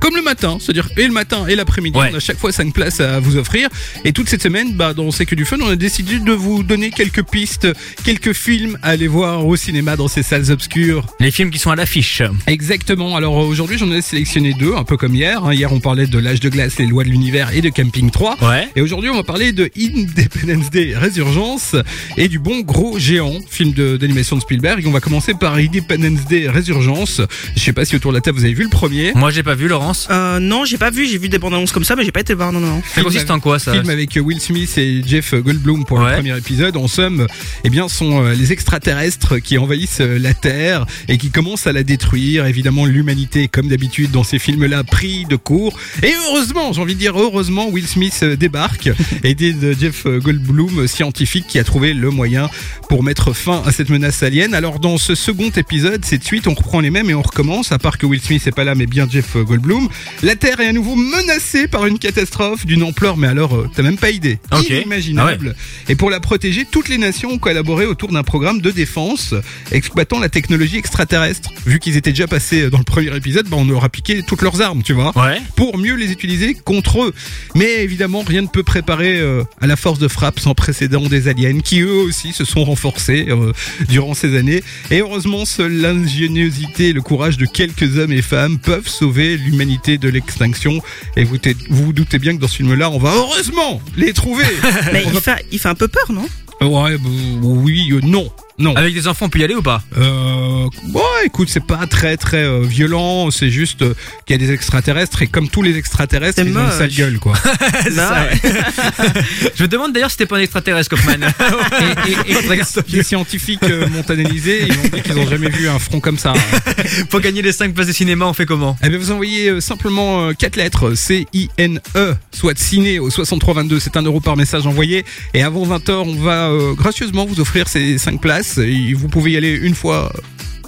comme le matin, c'est-à-dire et le matin et l'après-midi. On a chaque fois 5 places à vous offrir. Et toute cette semaine, bah, dans C'est que du fun, on a décidé de vous donner quelques pistes, quelques films à aller voir au cinéma dans ces salles obscures. Les films qui sont à l'affiche. Exactement. Alors euh, aujourd'hui, j'en ai sélectionné deux, un peu comme hier. hein. Hier, on parlait de L'âge de glace, les lois de l'univers et de Camping 3. Ouais. Et aujourd'hui, on va parler de Independence Day, Résurgence et du bon gros géant, film d'animation de, Spielberg. Et on va commencer par Independence Day, Résurgence. Je sais pas si autour de la table vous avez vu le premier. Moi, j'ai pas vu, Laurence. Euh, non, j'ai pas vu, j'ai vu des bandes annonces comme ça, mais j'ai pas été voir, non, non. Ça consiste en quoi ça Film avec Will Smith et Jeff Goldblum pour le premier épisode. En somme, eh bien, sont euh, les extraterrestres qui envahissent euh, la Terre et qui commencent à la détruire. Évidemment, l'humanité, comme d'habitude dans ces films-là, pris de court. Et heureusement, j'ai envie de dire heureusement, Will Smith euh, débarque, aidé de Jeff Goldblum, euh, scientifique qui a trouvé le moyen pour mettre fin à cette menace alien. Alors, dans ce second épisode, c'est de suite, on reprend les mêmes et on recommence, à part que Will Smith n'est pas là, mais bien Jeff Goldblum. La Terre est à nouveau menacée par une catastrophe d'une ampleur, mais alors, euh, t'as même pas idée. Ok. Inimaginable. Et pour la protéger, toutes les nations ont collaboré autour d'un programme de défense exploitant la technologie extraterrestre. Vu qu'ils étaient déjà passés dans le premier épisode, bah, on leur a piqué toutes leurs armes, tu vois. Pour mieux les utiliser contre eux. Mais évidemment, rien ne peut préparer euh, à la force de frappe sans précédent des aliens qui eux aussi se sont renforcés euh, durant ces années. Et heureusement, seule l'ingéniosité et le courage de quelques hommes et femmes peuvent sauver l'humanité de l'extinction. Et vous vous vous doutez bien que dans ce film-là, on va heureusement les trouver. Mais il fait, il fait un peu peur, non? Ouais, bah, oui, euh, non. Non. Avec des enfants, on peut y aller ou pas? Euh, bon, écoute, c'est pas très très euh, violent, c'est juste euh, qu'il y a des extraterrestres et comme tous les extraterrestres, C'est ils ont une sale gueule, quoi. C'est ça, ouais. Je me demande d'ailleurs si t'es pas un extraterrestre, Kaufman. et, et- et les scientifiques euh, m'ont analysé, ils m'ont dit qu'ils ont jamais vu un front comme ça. hein. Pour gagner les 5 places de cinéma, on fait comment? Eh bien, vous envoyez euh, simplement 4 lettres, C-I-N-E, soit ciné au 6322, c'est un euro par message envoyé. Et avant 20h, on va euh, gracieusement vous offrir ces 5 places. Vous pouvez y aller une fois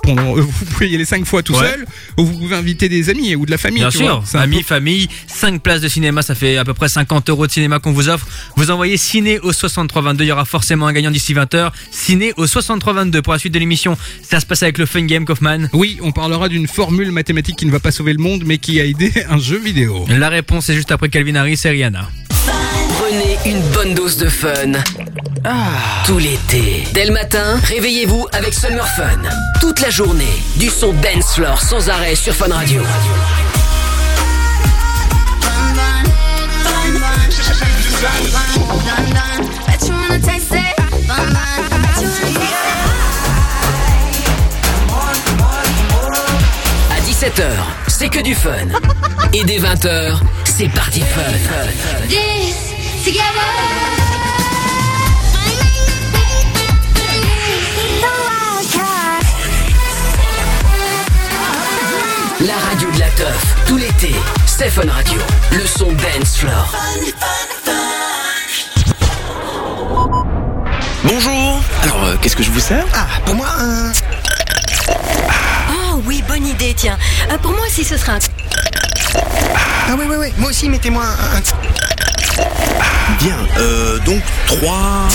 pendant, euh, vous pouvez y aller cinq fois tout Ouais. seul, ou vous pouvez inviter des amis ou de la famille. Bien tu sûr, vois. Amis, peu- famille, 5 places de cinéma, ça fait à peu près 50 euros de cinéma qu'on vous offre. Vous envoyez ciné au 6322, il y aura forcément un gagnant d'ici 20h. Ciné au 6322 pour la suite de l'émission. Ça se passe avec le Fun Game Kaufman. Oui, on parlera d'une formule mathématique qui ne va pas sauver le monde, mais qui a aidé un jeu vidéo. La réponse est juste après Calvin Harris et Rihanna. Prenez une bonne dose de fun. Tout l'été. Dès le matin, réveillez-vous avec Summer Fun. Toute la journée, du son dance floor sans arrêt sur Fun Radio. À 17h, c'est que du fun. Et dès 20h, c'est parti fun. This together. Teuf, tout l'été, c'est Fun Radio. Le son dance floor. Bonjour. Alors, euh, qu'est-ce que je vous sers? Ah, pour moi, un... Oh oui, bonne idée, tiens. Euh, pour moi aussi, ce sera un... Ah oui, oui, oui. Moi aussi, mettez-moi un... un- Bien. Euh, donc, trois...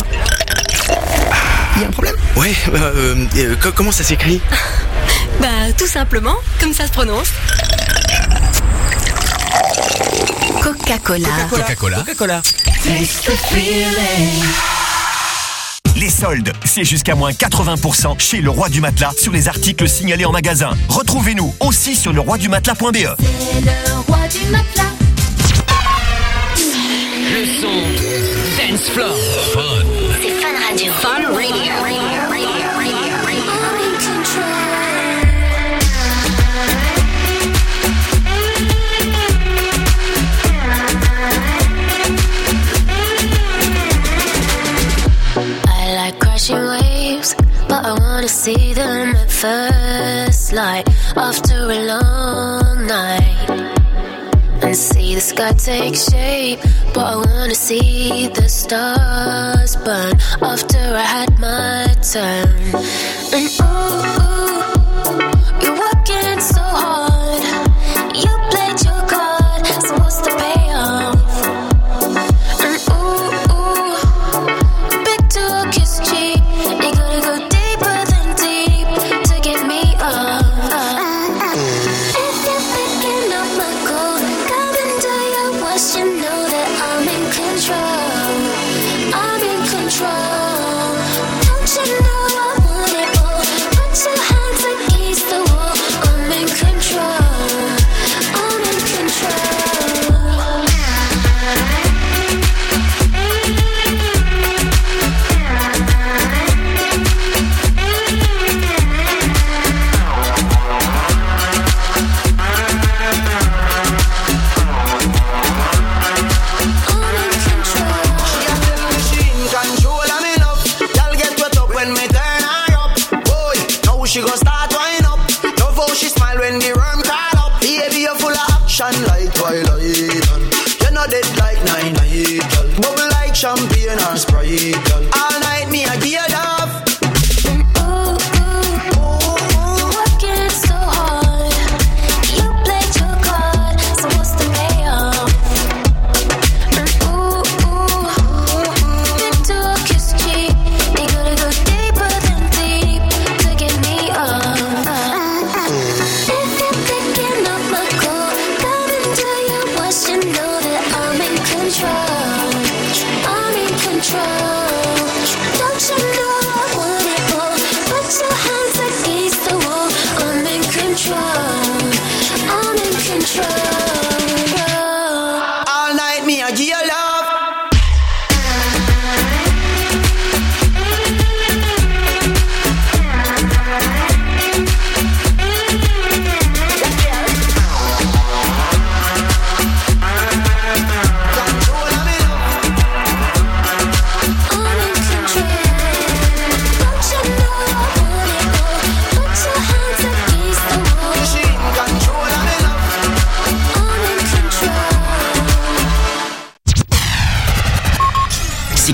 Il y a un problème? Ouais, euh, euh, co- comment ça s'écrit? Bah, tout simplement, comme ça se prononce. Coca-Cola. Coca-Cola. Coca-Cola. Les soldes, c'est jusqu'à moins 80% chez Le Roi du Matelas sur les articles signalés en magasin. Retrouvez-nous aussi sur leroidumatelas.be. C'est le roi du matelas. Le son dance floor. Fun I wanna see them at first light after a long night. And see the sky take shape, but I wanna see the stars burn after I had my turn. And ooh, you're working so hard.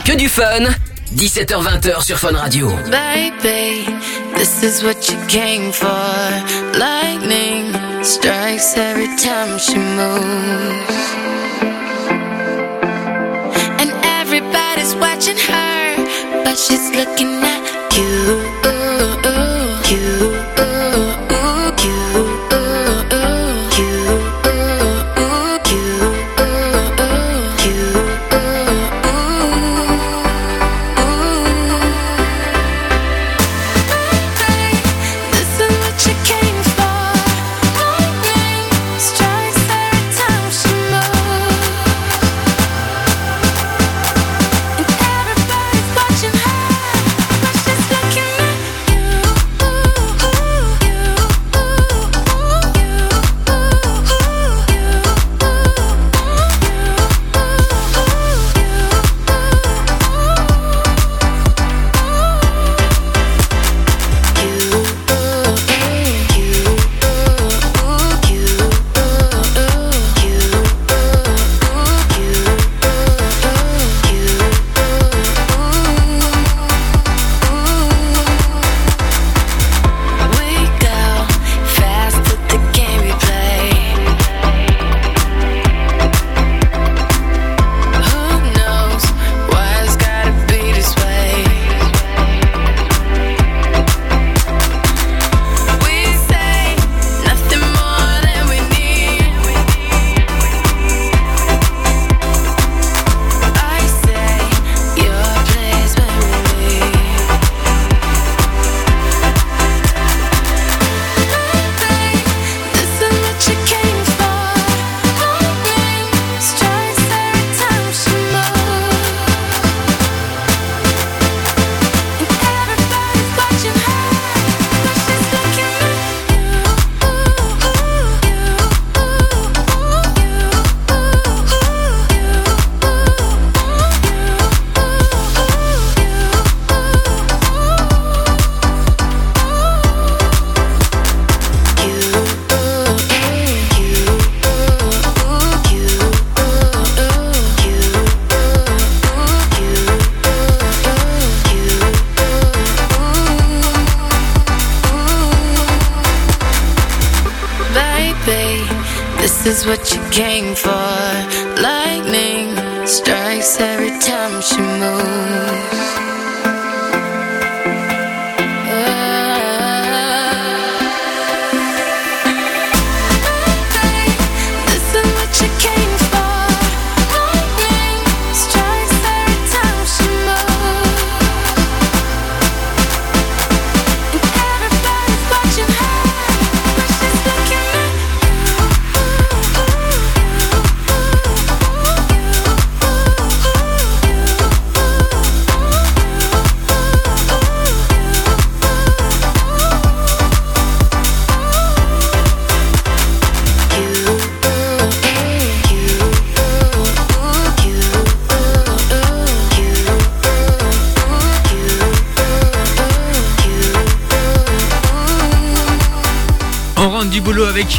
Que du fun 17h20h sur Fun Radio. Baby, this is what you came for. Lightning strikes every time she moves. And everybody's watching her, but she's looking at. You.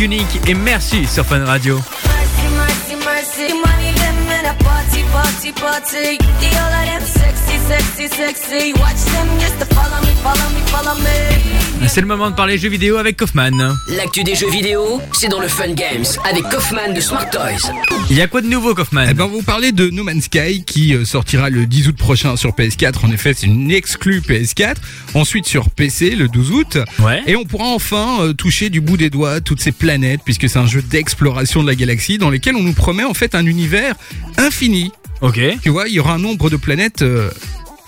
Unique et merci sur Fun Radio. C'est le moment de parler jeux vidéo avec Kaufman. L'actu des jeux vidéo, c'est dans le Fun Games avec Kaufman de Smart Toys. Il y a quoi de nouveau Kaufman? Eh ben, on va vous parler de No Man's Sky qui euh, sortira le 10 août prochain sur PS4. En effet, c'est une exclue PS4. Ensuite sur PC le 12 août. Et on pourra enfin euh, toucher du bout des doigts toutes ces planètes puisque c'est un jeu d'exploration de la galaxie dans lequel on nous promet en fait un univers infini. Ok. Tu vois, il y aura un nombre de planètes euh,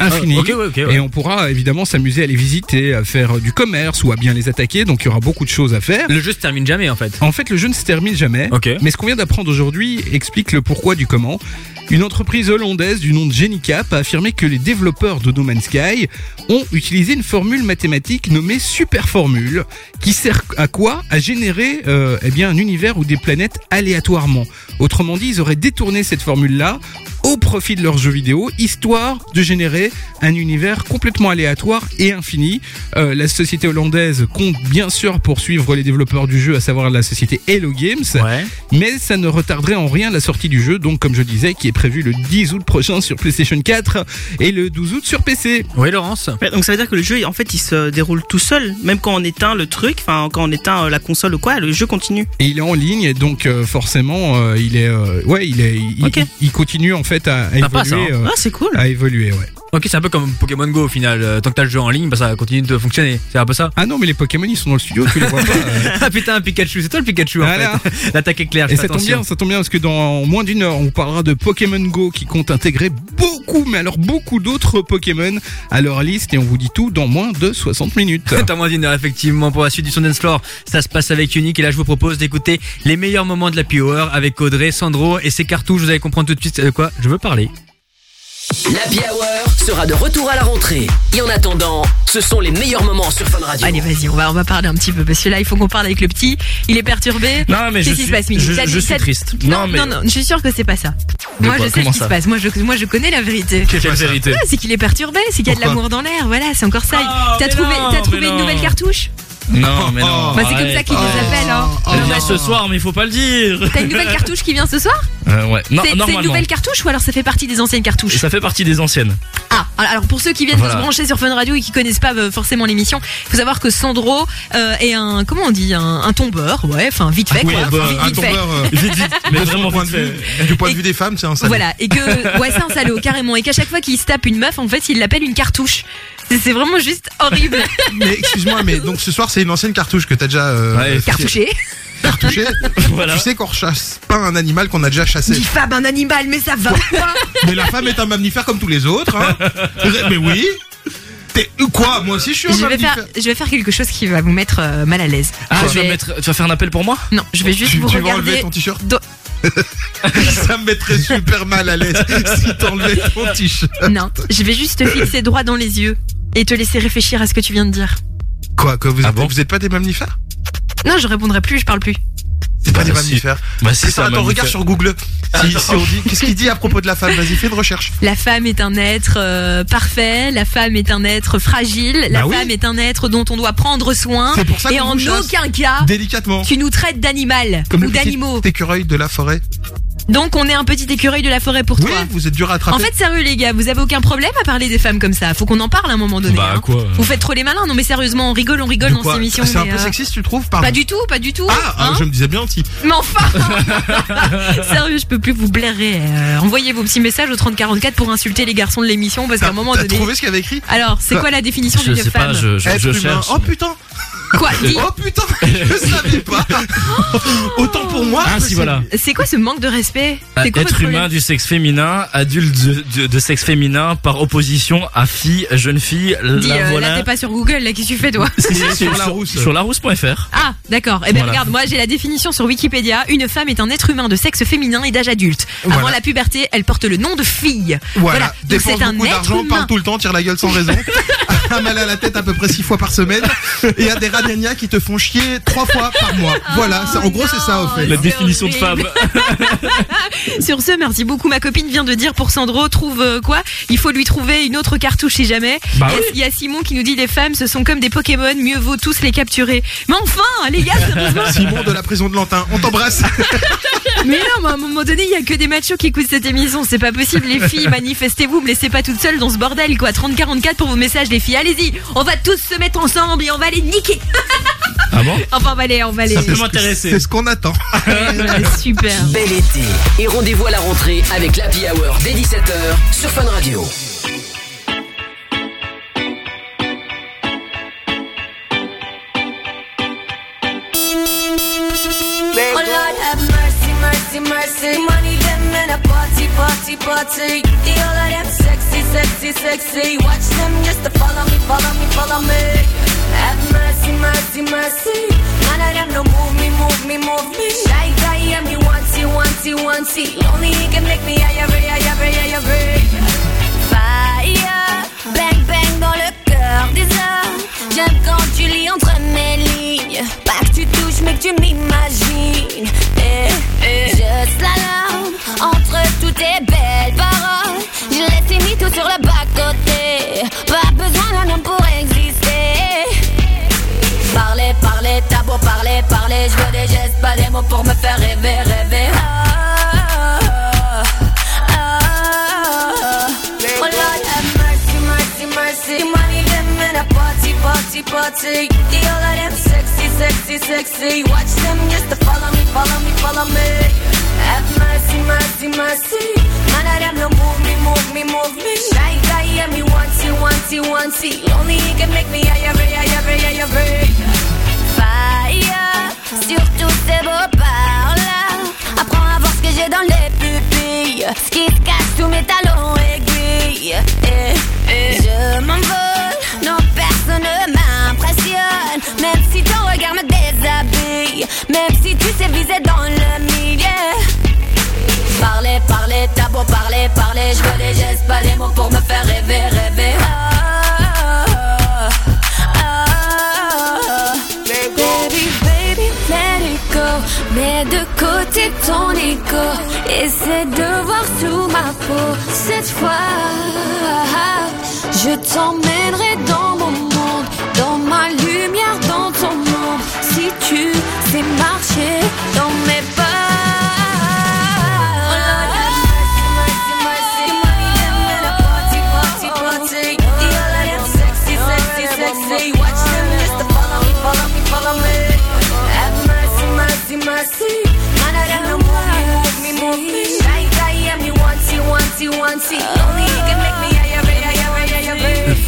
infini. Ah, ouais. Et on pourra évidemment s'amuser à les visiter, à faire du commerce ou à bien les attaquer. Donc il y aura beaucoup de choses à faire. Le jeu se termine jamais en fait. En fait, le jeu ne se termine jamais. Mais ce qu'on vient d'apprendre aujourd'hui explique le pourquoi du comment. Une entreprise hollandaise du nom de Genicap a affirmé que les développeurs de No Man's Sky ont utilisé une formule mathématique nommée superformule, qui sert à quoi? À générer euh, eh bien un univers ou des planètes aléatoirement. Autrement dit, ils auraient détourné cette formule-là au profit de leurs jeux vidéo, histoire de générer un univers complètement aléatoire et infini. Euh, la société hollandaise compte bien sûr poursuivre les développeurs du jeu, à savoir la société Hello Games, mais ça ne retarderait en rien la sortie du jeu, donc comme je disais, qui est prévu le 10 août prochain sur PlayStation 4 et le 12 août sur PC. Oui, Laurence. Ouais, donc ça veut dire que le jeu, en fait, il se déroule tout seul, même quand on éteint le truc, enfin quand on éteint euh, la console ou quoi, le jeu continue. Et il est en ligne, donc euh, forcément, euh, il est, euh, ouais, il est, il, Ok. il- il continue en fait à, évoluer. hein. euh, Ah, c'est cool. À évoluer, ouais. Ok, c'est un peu comme Pokémon Go au final. Euh, Tant que t'as le jeu en ligne, bah, ça continue de fonctionner. C'est un peu ça. Ah non, mais les Pokémon ils sont dans le studio, tu les vois pas. euh. ah putain, Pikachu, c'est toi le Pikachu en Voilà. fait. L'attaque éclair. Et fais ça tombe attention. bien, ça tombe bien parce que dans moins d'une heure, on parlera de Pokémon Go qui compte intégrer beaucoup, mais alors beaucoup d'autres Pokémon à leur liste et on vous dit tout dans moins de 60 minutes. T'as moins d'une heure effectivement pour la suite du Dance Floor. Ça se passe avec Unique et là je vous propose d'écouter les meilleurs moments de la Hour avec Audrey, Sandro et ses cartouches. Vous allez comprendre tout de suite de quoi je veux parler. L'Happy Hour sera de retour à la rentrée. Et en attendant, ce sont les meilleurs moments sur Fun Radio. Allez, vas-y, on va, on va parler un petit peu parce que là, il faut qu'on parle avec le petit. Il est perturbé. Non, mais je suis- se passe, je- je suis triste. Non, Non, mais- non, non, je suis sûre que c'est pas ça. De moi, quoi je sais ce qui se passe. Moi, je, moi, je connais la vérité. Quelle vérité Ah, c'est qu'il est perturbé, c'est qu'il y a de l'amour dans l'air. Voilà, c'est encore ça. Oh, t'as trouvé, une nouvelle cartouche Non, mais non. Bah, c'est comme ça qu'il nous appelle. Hein. Elle Non, vient ce soir, mais il faut pas le dire. T'as une nouvelle cartouche qui vient ce soir Euh, ouais. Non, C'est c'est une normalement. nouvelle cartouche ou alors ça fait partie des anciennes cartouches Ça fait partie des anciennes. Ah, alors pour ceux qui viennent Voilà. de se brancher sur Fun Radio et qui connaissent pas euh, forcément l'émission, il faut savoir que Sandro euh, est un comment on dit un, un tombeur, ouais, enfin vite fait Oui, quoi, bah, vite, un vite fait. tombeur, euh, Vite, vite, mais de son vraiment point vite de vue, fait. du point de vue des femmes, c'est un salaud. Voilà, et que ouais, c'est un salaud carrément et qu'à chaque fois qu'il se tape une meuf, en fait, il l'appelle une cartouche. C'est vraiment juste horrible. Mais excuse-moi, mais donc ce soir c'est une ancienne cartouche que t'as déjà euh, Ouais, Cartouché. cartouché. Voilà. Tu sais qu'on rechasse pas un animal qu'on a déjà chassé. Diffame un animal, mais ça va pas. Mais la femme est un mammifère comme tous les autres. Hein. mais oui. T'es quoi? Moi aussi je suis un Je vais mammifère. faire, je vais faire quelque chose qui va vous mettre euh, mal à l'aise. Ah, Je tu vas, vais- mettre, tu vas faire un appel pour moi? Non, je vais juste Tu, vous tu vas regarder. enlever ton t-shirt? Do- Ça me mettrait super mal à l'aise si t'enlevais ton t-shirt. Non, je vais juste te fixer droit dans les yeux et te laisser réfléchir à ce que tu viens de dire. Quoi que vous, Ah êtes, bon vous êtes pas des mammifères? Non, je répondrai plus, je parle plus. C'est pas Bah, des si. mammifères. Bah, si, C'est c'est ça, un attends, regarde sur Google. Si, si on dit, qu'est-ce qu'il dit à propos de la femme? Vas-y, fais une recherche. La femme est un être euh, parfait, la femme est un être fragile, la Bah oui. femme est un être dont on doit prendre soin. C'est pour ça et en aucun cas, Délicatement. tu nous traites d'animal Comme ou d'animaux. écureuil de la forêt. Donc on est un petit écureuil de la forêt pour Oui, toi. vous êtes dur à attraper. En fait, sérieux les gars, vous avez aucun problème à parler des femmes comme ça. Faut qu'on en parle à un moment donné. Bah, hein. quoi Vous faites trop les malins. Non mais sérieusement, on rigole, on rigole De dans quoi cette émission. C'est un peu euh, sexiste, tu trouves Pardon. Pas du tout, pas du tout. Ah, ah, hein. je me disais bien si. Mais enfin Sérieux, je peux plus vous blairer. Euh, envoyez vos petits messages au 3044 pour insulter les garçons de l'émission parce qu'à un moment T'as donné. trouvé ce qu'il avait écrit Alors, c'est Quoi quoi la définition d'une femme pas, je, je, Être je humain. cherche. Oh putain Quoi Oh putain Je savais pas Autant pour moi Ah, si, voilà. C'est quoi ce manque de respect C'est quoi Être votre humain problème du sexe féminin, adulte de, de- de sexe féminin par opposition à fille, jeune fille. Dis, la euh, voilà. là t'es pas sur Google, là qu'est-ce que tu fais toi Si, si, Sur sur, Larousse. Sur larousse.fr. Ah, d'accord. Eh ben Voilà. regarde, moi j'ai la définition sur Wikipédia. Une femme est un être humain de sexe féminin et d'âge adulte. Avant Voilà. la puberté, elle porte le nom de fille. Voilà, Donc dépense c'est un beaucoup être d'argent, humain. parle tout le temps, tire la gueule sans raison, a mal à la tête à peu près six fois par semaine, et a des qui te font chier trois fois par mois. Voilà, c'est- en gros c'est ça au fait. La définition de femme. Sur ce, merci beaucoup. Ma copine vient de dire pour Sandro, trouve euh, quoi? Il faut lui trouver une autre cartouche si jamais. Bah il, y a, oui. il y a Simon qui nous dit les femmes, ce sont comme des Pokémon, mieux vaut tous les capturer. Mais enfin, les gars, sérieusement. Simon de la prison de Lantin, on t'embrasse. Mais non, mais à un moment donné, il y a que des machos qui écoutent cette émission. C'est pas possible, les filles. Manifestez-vous, me laissez pas toute seule dans ce bordel, quoi. 30-44 pour vos messages, les filles. Allez-y, on va tous se mettre ensemble et on va les niquer. Ah bon Enfin, on va les, on va les. Ça peut m'intéresser. C'est ce qu'on attend. Ouais, super. Bel été et rendez-vous à la rentrée avec l'Happy Hour dès 17h sur Fun Radio. Oh Lord have mercy, mercy, mercy. Money them in a party, party, party. The all of them sexy, sexy, sexy. Watch them just to follow me, follow me, follow me mercy, mercy. None of them don't move me, move me, move me. Shy guy, yeah, me wanty, wanty, wanty. Only he can make me higher, higher, higher, higher. Fire, bang, bang dans le cœur des hommes. J'aime quand tu lis entre mes lignes. Pas que tu touches, mais que tu m'imagines. Et, et je slalom entre toutes tes belles paroles. Je laisse mis tout sur le bas-côté. Pas besoin d'un homme pour mots pour me faire rêver, rêver. Ah, ah, ah. Oh Lord have mercy, mercy, mercy. Them party, party, party. The all them sexy, sexy, sexy. Watch them just to follow me, follow me, follow me. Have mercy, mercy, mercy. None of them no move me, move me, move me. Shy guy, yeah, me want you, want you, want you. Only he can make me higher, higher, higher, higher. Fire, surtout ces beaux par-là. Apprends à voir ce que j'ai dans les pupilles. Ce qui se cache sous mes talons aiguilles. Eh, eh. Je m'envole, non personne ne m'impressionne. Même si ton regard me déshabille. Même si tu sais viser dans le milieu. Parler, parler, t'as beau parler, parler. Je veux les gestes, pas les mots pour me faire rêver, côté ton ego. Essaie de voir sous ma peau. Cette fois, je t'emmènerai dans mon monde. Dans ma lumière, dans ton monde. Si tu sais marcher dans mes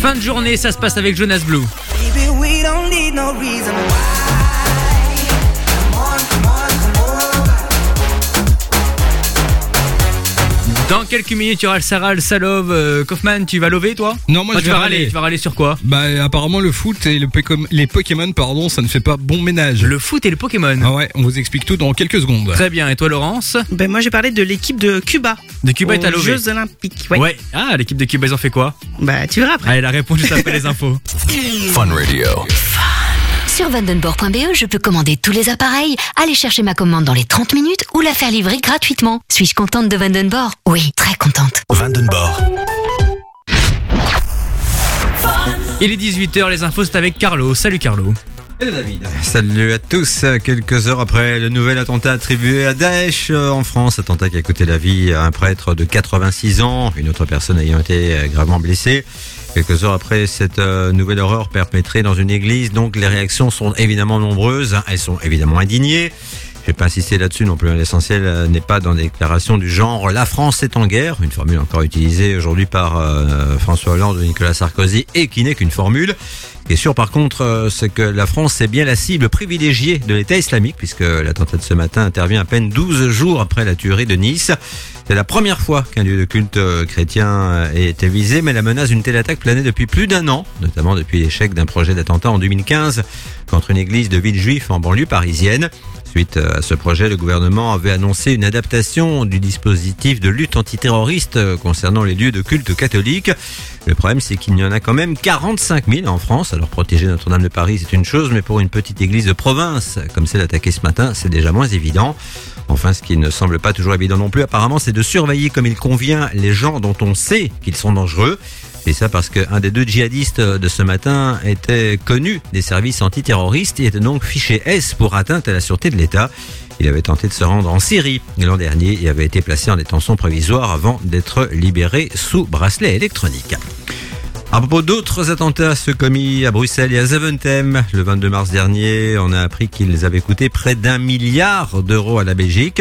Fin de journée, ça se passe avec Jonas Blue. Dans quelques minutes, il y aura le Sarah, le Salov, euh, Kaufman, tu vas lover toi? Non, moi Ah, je tu vais vas râler. râler. Tu vas râler sur quoi? Bah apparemment le foot et le Pokémon- les Pokémon, pardon, ça ne fait pas bon ménage. Le foot et le Pokémon. Ah ouais, on vous explique tout dans quelques secondes. Très bien, et toi Laurence? Ben moi j'ai parlé de l'équipe de Cuba. De Cuba aux est à lover. Jeux Olympiques. Ouais. Ah, l'équipe de Cuba, ils ont fait quoi? Bah tu verras après. Allez, la réponse juste après les infos. Fun Radio. Sur vandenborg.be, je peux commander tous les appareils, aller chercher ma commande dans les 30 minutes ou la faire livrer gratuitement. Suis-je contente de Vandenborg Oui, très contente. Vandenborg. Il est 18h, les infos c'est avec Carlo. Salut Carlo. Salut à tous. Quelques heures après le nouvel attentat attribué à Daesh euh, en France, attentat qui a coûté la vie à un prêtre de 86 ans, une autre personne ayant été euh, gravement blessée. Quelques heures après cette euh, nouvelle horreur perpétrée dans une église, donc les réactions sont évidemment nombreuses. hein. Elles sont évidemment indignées. Je vais pas insister là-dessus non plus. hein. L'essentiel euh, n'est pas dans des déclarations du genre "la France est en guerre", une formule encore utilisée aujourd'hui par euh, François Hollande ou Nicolas Sarkozy et qui n'est qu'une formule. Est sûr par contre, euh, c'est que la France est bien la cible privilégiée de l'État islamique puisque l'attentat de ce matin intervient à peine 12 jours après la tuerie de Nice. C'est la première fois qu'un lieu de culte chrétien été visé, mais la menace d'une telle attaque planait depuis plus d'un an, notamment depuis l'échec d'un projet d'attentat en 2015 contre une église de Villejuif en banlieue parisienne. Suite euh, à ce projet, le gouvernement avait annoncé une adaptation du dispositif de lutte antiterroriste euh, concernant les lieux de culte catholiques. Le problème, c'est qu'il y en a quand même 45 000 en France. Alors protéger Notre-Dame de Paris, c'est une chose, mais pour une petite église de province, comme celle attaquée ce matin, c'est déjà moins évident. Enfin, ce qui ne semble pas toujours évident non plus, apparemment, c'est de surveiller comme il convient les gens dont on sait qu'ils sont dangereux. Ça parce qu'un des deux djihadistes de ce matin était connu des services antiterroristes et était donc fiché S pour atteinte à la sûreté de l'État. Il avait tenté de se rendre en Syrie l'an dernier et avait été placé en détention provisoire avant d'être libéré sous bracelet électronique. À propos d'autres attentats, ceux commis à Bruxelles et à Zaventem, le 22 mars dernier, on a appris qu'ils avaient coûté près d'un milliard d'euros à la Belgique.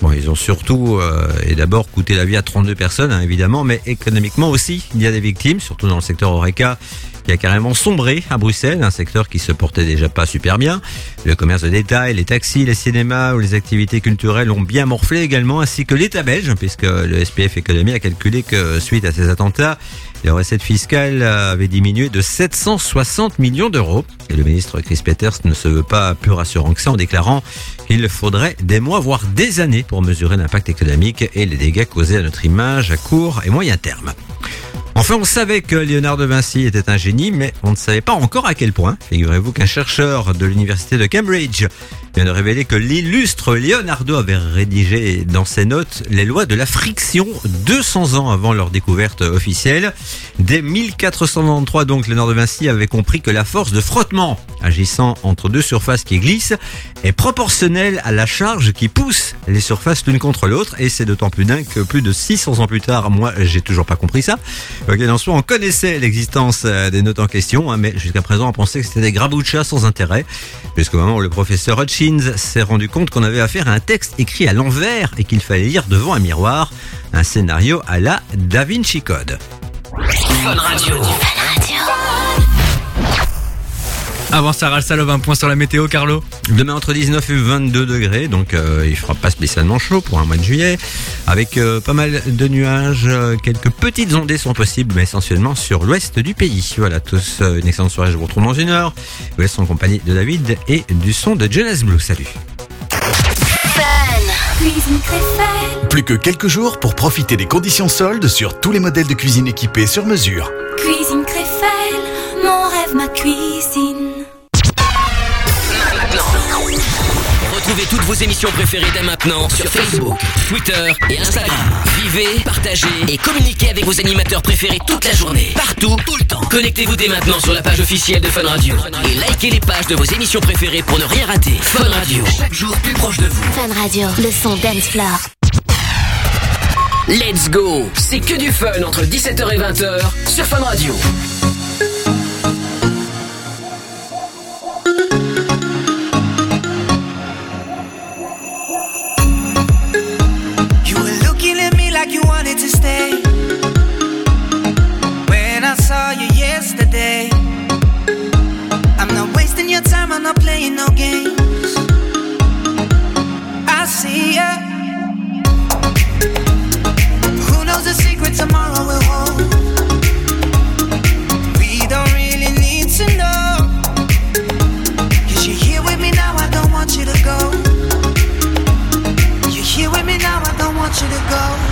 Bon, ils ont surtout euh, et d'abord coûté la vie à 32 personnes, hein, évidemment, mais économiquement aussi, il y a des victimes, surtout dans le secteur Oreca, qui a carrément sombré à Bruxelles, un secteur qui se portait déjà pas super bien. Le commerce de détail, les taxis, les cinémas ou les activités culturelles ont bien morflé également, ainsi que l'État belge, puisque le SPF Économie a calculé que suite à ces attentats, les recettes fiscales avaient diminué de 760 millions d'euros. Et le ministre Chris Peters ne se veut pas plus rassurant que ça en déclarant qu'il faudrait des mois, voire des années pour mesurer l'impact économique et les dégâts causés à notre image à court et moyen terme. Enfin, on savait que Léonard de Vinci était un génie, mais on ne savait pas encore à quel point. Figurez-vous qu'un chercheur de l'université de Cambridge vient de révéler que l'illustre Leonardo avait rédigé dans ses notes les lois de la friction 200 ans avant leur découverte officielle. Dès 1493, donc, Léonard de Vinci avait compris que la force de frottement agissant entre deux surfaces qui glissent est proportionnelle à la charge qui pousse les surfaces l'une contre l'autre et c'est d'autant plus dingue que plus de 600 ans plus tard, moi j'ai toujours pas compris ça. Qu'il en soit, on connaissait l'existence euh, des notes en question, hein, mais jusqu'à présent on pensait que c'était des grabouchas sans intérêt. Jusqu'au moment où le professeur Hutchins s'est rendu compte qu'on avait affaire à un texte écrit à l'envers et qu'il fallait lire devant un miroir, un scénario à la Da Vinci Code. Avant ça râle salove un point sur la météo, Carlo. Demain entre 19 et 22 degrés, donc euh, il fera pas spécialement chaud pour un mois de juillet, avec euh, pas mal de nuages, euh, quelques petites ondées sont possibles, mais essentiellement sur l'ouest du pays. Voilà, tous euh, une excellente soirée, je vous retrouve dans une heure. Je vous laisse en compagnie de David et du son de Jonas Blue. Salut. Cuisine Créfelle. Plus que quelques jours pour profiter des conditions soldes sur tous les modèles de cuisine équipés sur mesure. Cuisine Créfelle. Mon rêve, ma cuisine. Toutes vos émissions préférées dès maintenant sur Facebook, Twitter et Instagram. Vivez, partagez et communiquez avec vos animateurs préférés toute la journée, partout, tout le temps. Connectez-vous dès maintenant sur la page officielle de Fun Radio et likez les pages de vos émissions préférées pour ne rien rater. Fun Radio, chaque jour plus proche de vous. Fun Radio. Le son dance floor. Let's go C'est que du fun entre 17h et 20h sur Fun Radio. Wanted to stay. When I saw you yesterday, I'm not wasting your time, I'm not playing no games. I see ya. Who knows the secret tomorrow will hold? We don't really need to know. Cause you're here with me now, I don't want you to go. You're here with me now, I don't want you to go.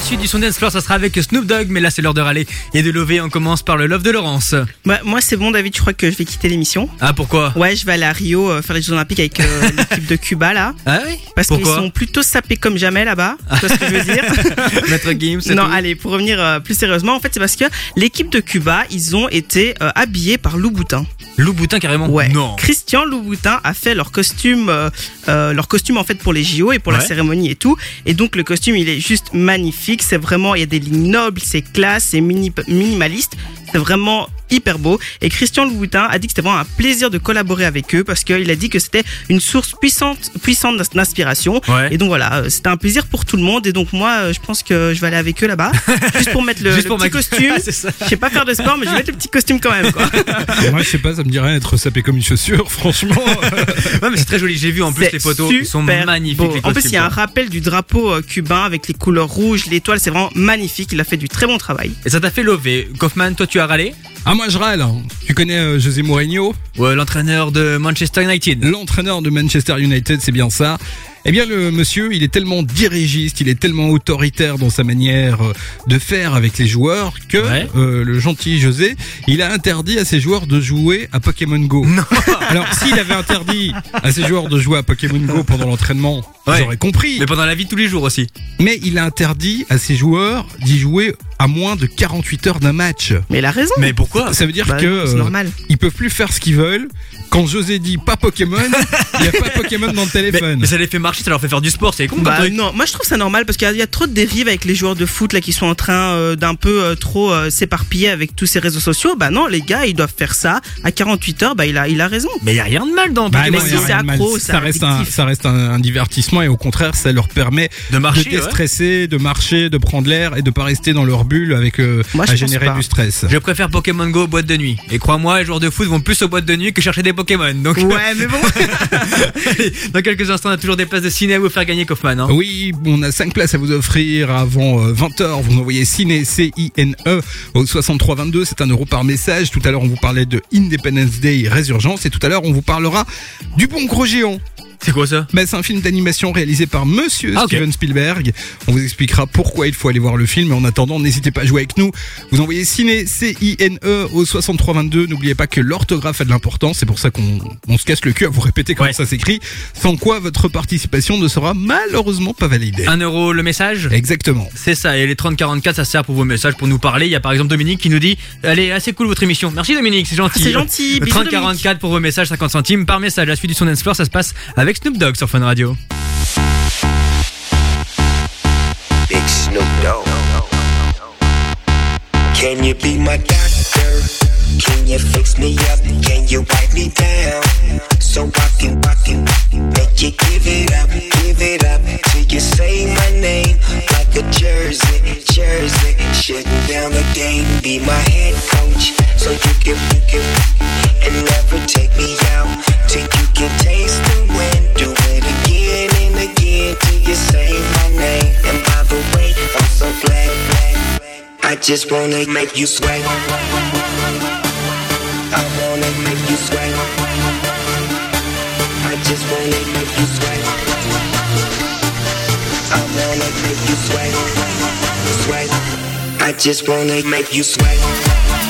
La suite du son dance floor, ça sera avec Snoop Dogg, mais là c'est l'heure de râler et de lever. On commence par le love de Laurence. Bah, moi, c'est bon, David, je crois que je vais quitter l'émission. Ah pourquoi? Ouais, je vais aller à Rio euh, faire les Jeux Olympiques avec euh, l'équipe de Cuba là. Ah oui? Parce qu'ils sont plutôt sapés comme jamais là-bas. Tu vois ce que je veux dire? Maître Gims, Non, tout allez, pour revenir euh, plus sérieusement, en fait, c'est parce que l'équipe de Cuba, ils ont été habillés par Louboutin. Louboutin carrément Ouais. Non. Christian Louboutin a fait leur costume, euh, euh, leur costume en fait pour les JO et pour la cérémonie et tout. Et donc le costume, il est juste magnifique. C'est vraiment, il y a des lignes nobles, c'est classe, c'est mini, minimaliste. C'est vraiment hyper beau. Et Christian Louboutin a dit que c'était vraiment un plaisir de collaborer avec eux parce qu'il a dit que c'était une source puissante, puissante d'inspiration. Ouais. Et donc voilà, euh, c'était un plaisir pour tout le monde. Et donc moi, euh, je pense que je vais aller avec eux là-bas, juste pour mettre le, Juste le pour petit ma- costume. Je sais pas faire de sport, mais je vais mettre le petit costume quand même. Quoi. Moi, je sais pas, ça me dit rien être sapé comme une chaussure, franchement. Ouais, mais c'est très joli. J'ai vu en plus les photos. Ils sont magnifiques. beau. les En plus, il y a un rappel du drapeau euh, cubain avec les couleurs rouges, l'étoile. C'est vraiment magnifique. Il a fait du très bon travail. Et ça t'a fait lever. Kaufman, toi, tu as râlé? Ah, moi, je râle. Tu connais euh, José Mourinho? Ouais, l'entraîneur de Manchester United. L'entraîneur de Manchester United, c'est bien ça. Eh bien, le monsieur, il est tellement dirigiste, il est tellement autoritaire dans sa manière euh, de faire avec les joueurs que euh, le gentil José, il a interdit à ses joueurs de jouer à Pokémon Go. Alors, s'il avait interdit à ses joueurs de jouer à Pokémon Go pendant l'entraînement, Ouais. j'aurais compris. Mais pendant la vie de tous les jours aussi. Mais il a interdit à ses joueurs d'y jouer à moins de 48 heures d'un match. Mais il a raison. Mais pourquoi Ça veut dire Bah que c'est euh, normal. ils peuvent plus faire ce qu'ils veulent. Quand José dit pas Pokémon, il y a pas Pokémon dans le Mais, téléphone. mais ça les fait marcher, ça leur fait faire du sport. C'est con comme Bah truc. non, moi je trouve ça normal parce qu'il y a- il y, a trop de dérives avec les joueurs de foot là qui sont en train euh, d'un peu euh, trop euh, s'éparpiller avec tous ces réseaux sociaux. Bah non, les gars, ils doivent faire ça à 48 heures. Bah il a, il a raison. Mais il y a rien de mal dans Bah Pokémon. non, si y a c'est rien de mal. accro, ça reste un, addictif. ça reste un, un divertissement et au contraire, ça leur permet De marcher, de ouais. déstresser, de marcher, de prendre l'air et de pas rester dans leur bulle avec euh, Moi, à générer du stress. Je préfère Pokémon Go aux boîtes de nuit. Et crois-moi, les joueurs de foot vont plus aux boîtes de nuit que chercher des Pokémon. Donc, Ouais, mais bon. dans quelques instants, on a toujours des places de ciné à vous faire gagner, Kaufman. Hein. Oui, on a 5 places à vous offrir avant 20h. Vous envoyez ciné C-I-N-E au 6322. C'est un euro par message. Tout à l'heure, on vous parlait de Independence Day Résurgence. Et tout à l'heure, on vous parlera du bon gros géant. C'est quoi ça Bah, c'est un film d'animation réalisé par Monsieur Ah. Steven Spielberg. On vous expliquera pourquoi il faut aller voir le film. Et en attendant, n'hésitez pas à jouer avec nous. Vous envoyez ciné C-I-N-E au 6322. N'oubliez pas que l'orthographe a de l'importance. C'est pour ça qu'on on se casse le cul à vous répéter comment Ouais. ça s'écrit. Sans quoi votre participation ne sera malheureusement pas validée. Un euro le message Exactement. C'est ça, et les 3044 ça sert pour vos messages, pour nous parler. Il y a par exemple Dominique qui nous dit Allez, assez cool votre émission. Merci Dominique, c'est gentil. C'est gentil, Le bisous, 3044 pour vos messages, 50 centimes par message. La suite du son floor, ça se passe avec Snoop Dogg sur Fun Radio. Big Snoop Dogg. Can you be my doctor? Can you fix me up? Can you wipe me down? So I can, I can make you give it up, give it up till you say my name like a jersey, jersey. Shutting down the game, be my head coach, so you can, you can, and never take me out till you can taste the wind. Do it again and again till you say my name. And by the way, I'm so glad. I just wanna make you sweat. I wanna make you sweat. I just wanna make you sweat. I wanna make you sweat. Sweat. I just wanna make you sweat.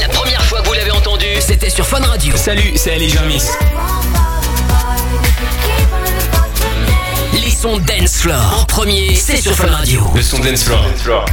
La première fois que vous l'avez entendu, c'était sur Fun Radio. Salut, c'est Ali Jamis. Les sons dance floor. En premier, c'est sur Fun Radio. Le son. Dance floor.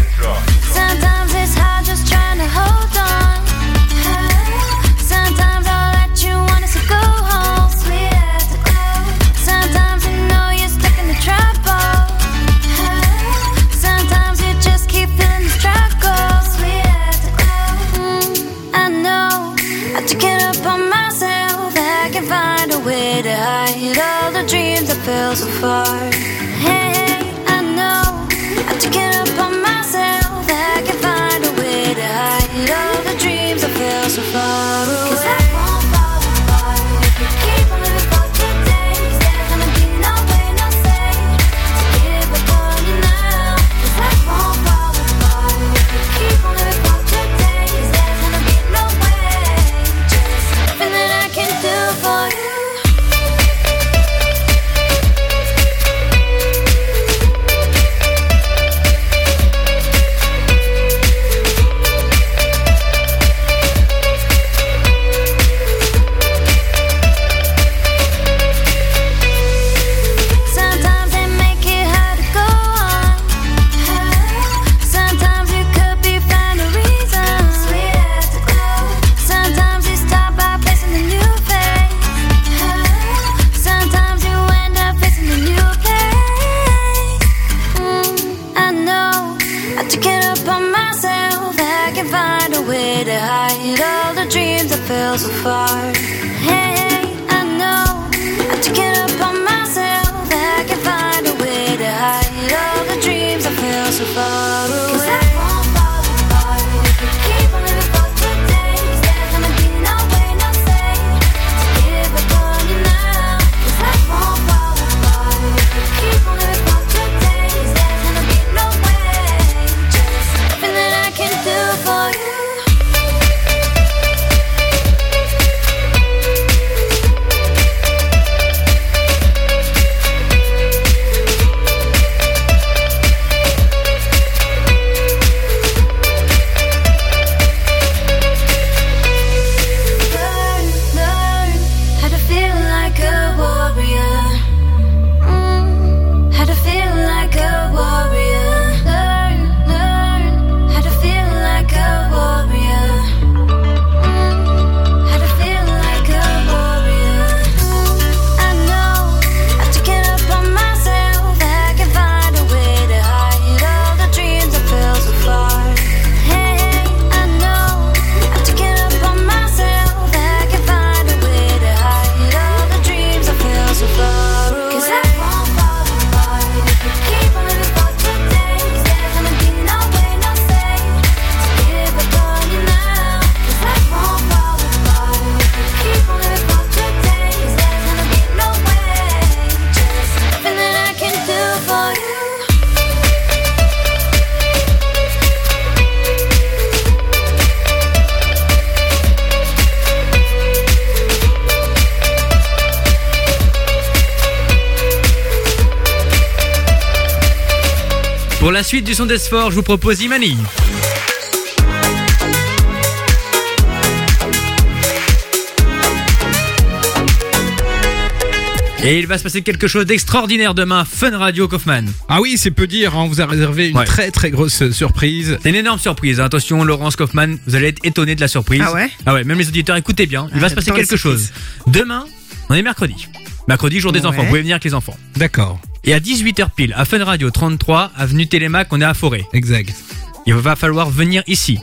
Pour la suite du son d'Esfort, je vous propose Imani. Et il va se passer quelque chose d'extraordinaire demain, Fun Radio Kaufman. Ah oui, c'est peu dire, hein, on vous a réservé une très très grosse euh, surprise. C'est une énorme surprise, hein. attention Laurence Kaufman, vous allez être étonné de la surprise. Ah ouais? Ah ouais, même les auditeurs, écoutez bien, il va se passer quelque chose. Demain, on est mercredi. Mercredi, jour des enfants. Vous pouvez venir avec les enfants. D'accord. Et à 18h pile, à Fun Radio 33, avenue Télémac, on est à Forêt. Exact. Il va falloir venir ici.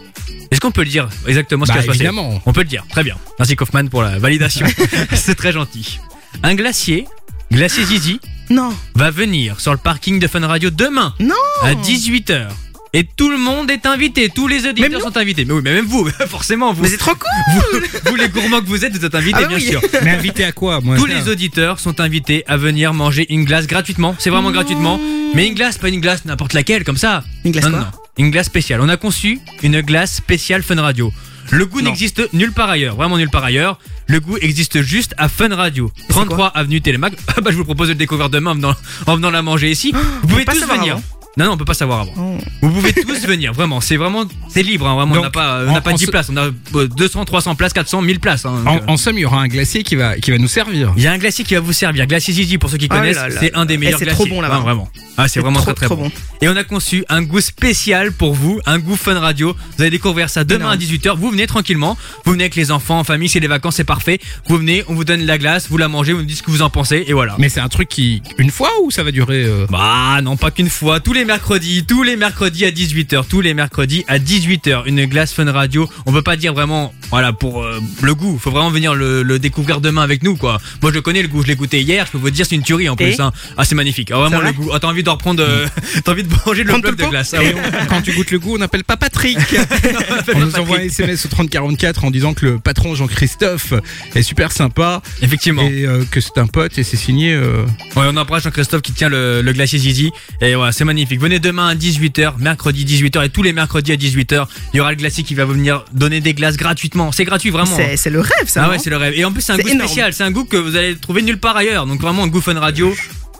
Est-ce qu'on peut le dire exactement ce qui bah, va se passer On peut le dire, très bien. Merci Kaufman pour la validation. C'est très gentil. Un glacier, glacier Zizi, non. va venir sur le parking de Fun Radio demain. Non. À 18h. Et tout le monde est invité, tous les auditeurs sont invités. Mais oui, mais même vous, forcément. Vous, Mais c'est trop cool vous, vous, les gourmands que vous êtes, vous êtes invités, Ah bien oui. sûr. Mais invité à quoi moi Tous ça les auditeurs sont invités à venir manger une glace gratuitement. C'est vraiment gratuitement. Mais une glace, pas une glace n'importe laquelle, comme ça. Une glace non, quoi non, Une glace spéciale. On a conçu une glace spéciale Fun Radio. Le goût n'existe nulle part ailleurs, vraiment nulle part ailleurs. Le goût existe juste à Fun Radio. 33 avenue Télémac. Ah bah je vous propose de le découvrir demain en venant, en venant la manger ici. Vous pouvez tous venir. avant. Non, non, on peut pas savoir avant. Vous pouvez tous venir, vraiment. C'est vraiment, c'est libre, hein, vraiment. on n'a pas, on n'a pas en 10 ce- places. On a euh, 200, 300 places, 400, 1000 places. hein. Donc, En, euh, en somme, il y aura un glacier qui va, qui va nous servir. il y a un glacier qui va vous servir. Glacier Zizi, pour ceux qui Oh connaissent, c'est un des meilleurs Eh, c'est trop bon, là-bas. Ah, vraiment. Ah, c'est vraiment trop, très très bon. bon. Et on a conçu un goût spécial pour vous, un goût Fun Radio. Vous allez découvrir ça demain Énorme. à 18h. Vous venez tranquillement. Vous venez avec les enfants, en famille, c'est les vacances, c'est parfait. Vous venez, on vous donne la glace, vous la mangez, vous nous dites ce que vous en pensez et voilà. Mais c'est un truc qui, une fois ou ça va durer euh, Bah non, pas qu'une fois. Tous les mercredis, tous les mercredis à 18h, tous les mercredis à 18h. Une glace Fun Radio. On peut pas dire vraiment, voilà, pour euh, le goût. Faut vraiment venir le, le découvrir demain avec nous, quoi. Moi, je le connais le goût. Je l'ai goûté hier. Je peux vous dire, c'est une tuerie en plus. Hein. Ah, c'est magnifique. Ah, vraiment le goût. Ah, t'as envie de reprendre, euh, t'as envie de manger le bloc de glace. Ah, oui. quand tu goûtes le goût, on n'appelle pas Patrick. on nous envoie un. SMS au 3044 en disant que le patron Jean-Christophe est super sympa Effectivement. et euh, que c'est un pote et c'est signé. Ouais, on embrasse Jean-Christophe qui tient le, le glacier Zizi. Et voilà, c'est magnifique. Venez demain à 18h, mercredi 18h et tous les mercredis à 18h. Il y aura le glacier qui va venir donner des glaces gratuitement. C'est gratuit, vraiment. C'est c'est le rêve, ça. Ah ouais, c'est le rêve. Et en plus, c'est un goût énorme. spécial. C'est un goût que vous allez trouver nulle part ailleurs. Donc vraiment, un goût fun radio.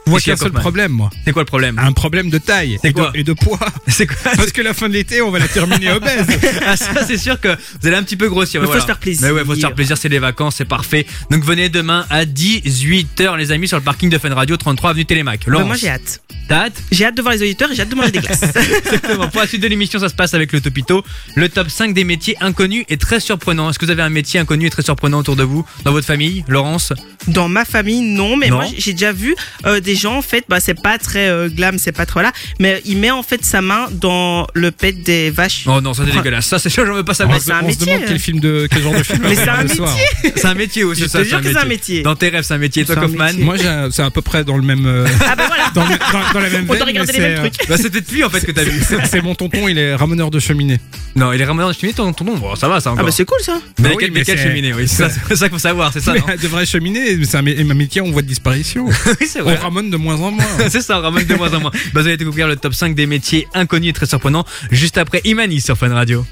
Vois Ici qu'il y a à un seul problème, moi. C'est quoi le problème? Un problème de taille C'est et, de, quoi et de poids. C'est quoi Parce que la fin de l'été, on va la terminer obèse. Ah, ça, c'est sûr que vous allez un petit peu grossir. Mais faut voilà. se faire plaisir. Mais ouais, faut se faire plaisir. C'est les vacances, c'est parfait. Donc venez demain à 18h, les amis, sur le parking de Fun Radio, 33 avenue Télémac. Bah, moi, j'ai hâte. t'as hâte? J'ai hâte de voir les auditeurs et j'ai hâte de manger des glaces. Exactement. Pour la suite de l'émission, ça se passe avec le Topito. Le top 5 des métiers inconnus et très surprenants. Est-ce que vous avez un métier inconnu et très surprenant autour de vous, dans votre famille, Laurence? Dans ma famille, non, mais Non. moi j'ai déjà vu euh, des gens en fait, bah c'est pas très euh, glam, c'est pas trop là, mais il met en fait sa main dans le pet des vaches. Oh non, ça c'est dégueulasse. Ça, c'est sûr, j'en veux pas Mais savoir. c'est un on se métier. demande quel film de, quel genre de film. Mais c'est un métier. C'est un métier aussi, Je ça. c'est un métier. Dans tes rêves, c'est un métier. Toi, un Kaufman métier. Moi, un- c'est à peu près dans le même, euh, Ah bah voilà. dans, le- dans- dans la même On veine. mais les mêmes euh, trucs. Bah, peut-être lui en fait que t'as vu. c'est- mon tonton, il est ramoneur de cheminée. Non, il est dans la cheminée, ton, ton nom. Bon, ça va, ça encore. Ah bah c'est cool ça. Mais Bah quelle, mais cheminée, oui. C'est ça, c'est ça qu'il faut savoir, c'est ça, mais de vraies cheminées, c'est un, mé- un métier en voie de disparition. Oui, c'est On vrai. De moins en moins. c'est ça, on ramène de moins en moins. Bah, vous allez découvrir le top 5 des métiers inconnus et très surprenants juste après Imani sur Fun Radio.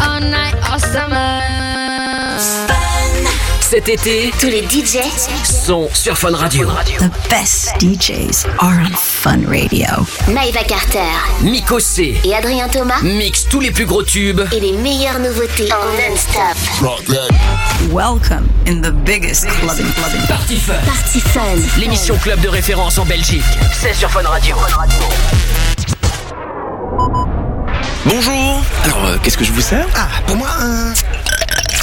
All night, all summer. Cet été, Tous les DJs sont sur Fun Radio. The best DJs are on Fun Radio. Maïva Carter Miko C et Adrien Thomas mixe tous les plus gros tubes et les meilleures nouveautés en non-stop. Welcome in the biggest clubbing clubbing. Party Fun. Party Fun. L'émission club de référence en Belgique. C'est sur Fun Radio. Bonjour. Alors, euh, qu'est-ce que je vous sers? Ah, pour moi, un.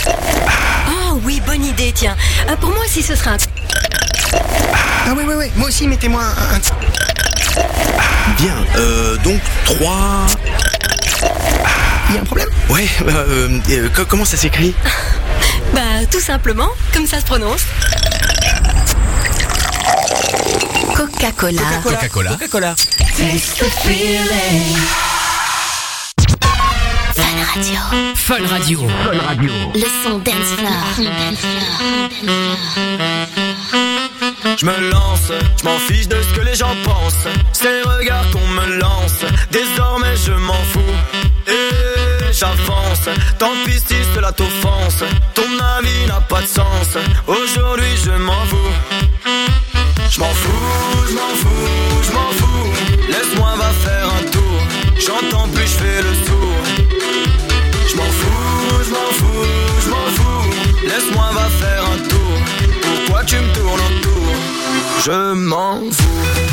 Ah oui, bonne idée, tiens. Euh, pour moi aussi, ce sera un. Ah oui, oui, oui. Moi aussi, mettez-moi un. un- Bien. Euh, donc trois. Il y a un problème Ouais. Euh, euh, co- comment ça s'écrit Bah, tout simplement, comme ça se prononce. Coca-Cola. Coca-Cola. Coca-Cola. Fun Radio. Fun Radio. Le son dance floor. Je me lance, je m'en fiche de ce que les gens pensent. Ces regards qu'on me lance, désormais je m'en fous. Et j'avance, tant pis si cela t'offense. Ton avis n'a pas de sens, aujourd'hui je m'en fous. Je m'en fous, je m'en fous, je m'en fous. Laisse-moi va faire un tour, j'entends plus, je fais le sourd. M'en fous, je m'en fous. Laisse-moi va faire un tour. Pourquoi tu me tournes autour? Je m'en fous.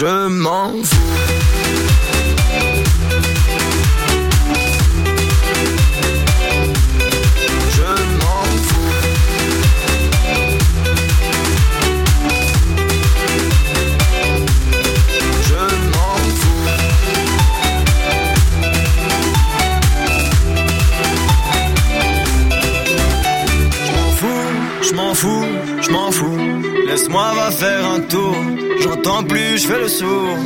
Je m'en fous. Je m'en fous. Je m'en fous. Laisse-moi va faire un tour. J'entends plus, je fais le sourd.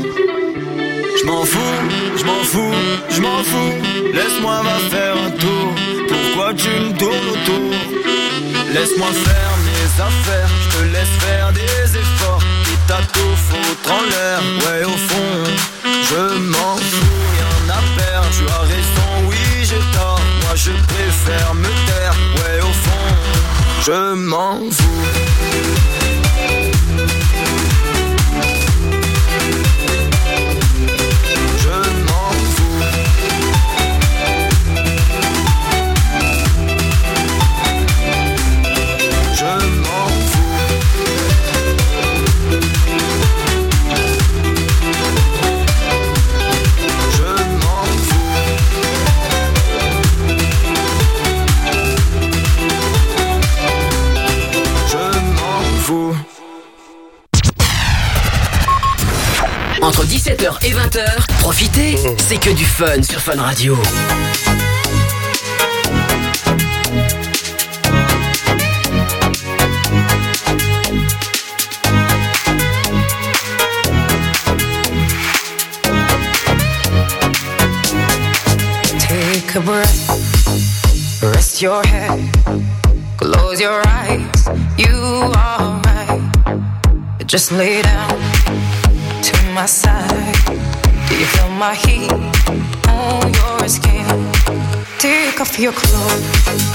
Je m'en fous, je m'en fous, je m'en fous. Laisse-moi va faire un tour. Pourquoi tu me tournes autour? Laisse-moi faire mes affaires. Je te laisse faire des efforts. Et t'as tout foutre en l'air. Ouais, au fond, je m'en fous, rien à perdre. Tu as raison, oui, j'ai tort. Moi, je préfère me taire. Ouais, au fond, je m'en fous. 17h et 20h, profitez, c'est que du fun sur Fun Radio. Take a breath, rest your head, close your eyes. You are right. Just lay down my side. Do you feel my heat on your skin? Take off your clothes,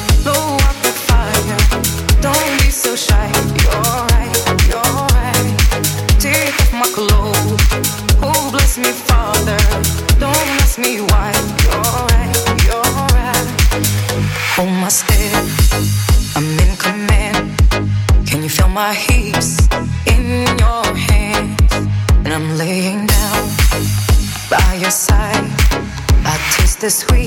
The sweet.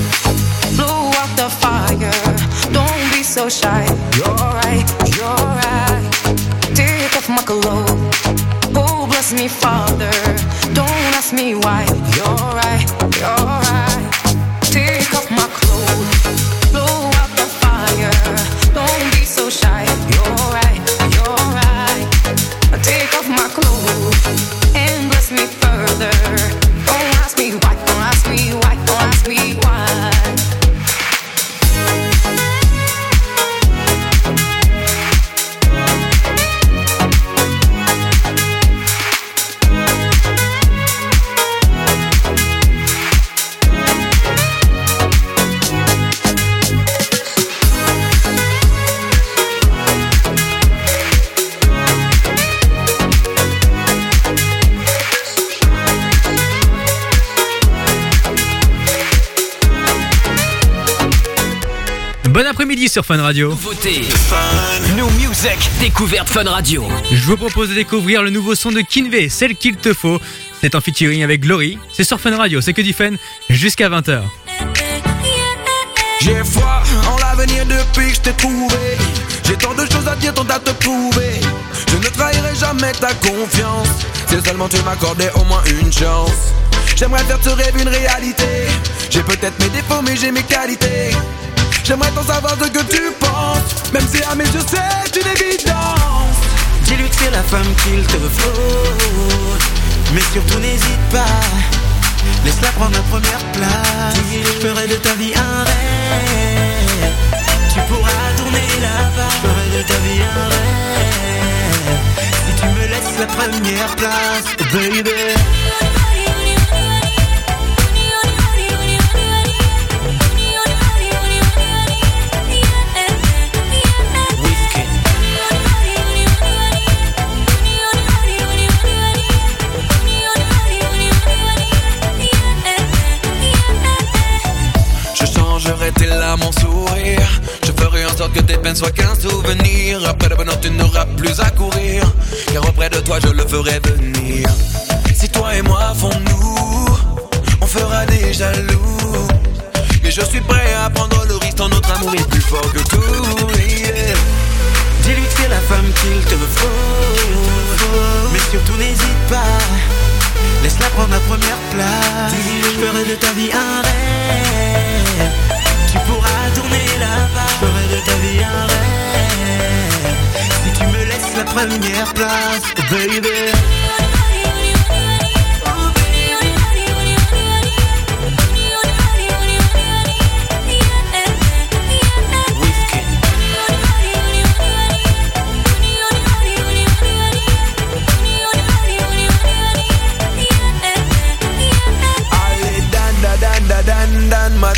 sur Fun Radio. Nouveauté. New Music. Découverte Fun Radio. Je vous propose de découvrir le nouveau son de Kinvey, celle qu'il te faut. C'est en featuring avec Glory. C'est sur Fun Radio, c'est que du fun jusqu'à 20h. J'ai foi en l'avenir depuis que je t'ai trouvé. J'ai tant de choses à dire, tant à te prouver. Je ne trahirai jamais ta confiance. Si seulement tu m'accordais au moins une chance. J'aimerais faire ce rêve une réalité. J'ai peut-être mes défauts, mais j'ai mes qualités. J'aimerais t'en savoir ce que tu penses. Même si à mes yeux c'est une évidence. Dis-lui que c'est la femme qu'il te faut. Mais surtout n'hésite pas. Laisse-la prendre la première place. Je ferai de ta vie un rêve. Tu pourras tourner là-bas. Je ferai de ta vie un rêve. Si tu me laisses la première place, baby. En sourire. Je ferai en sorte que tes peines soient qu'un souvenir. Après le bonheur, tu n'auras plus à courir. Car auprès de toi, je le ferai venir. Si toi et moi font-nous, on fera des jaloux. Mais je suis prêt à prendre le risque. Ton notre amour est plus fort que tout. Dis-lui que c'est la femme qu'il te faut. Mais surtout n'hésite pas. Laisse-la prendre la première place. Je ferai de ta vie un rêve. Tourner là-bas. Je ferai de ta vie un rêve. Si tu me laisses la première place, baby.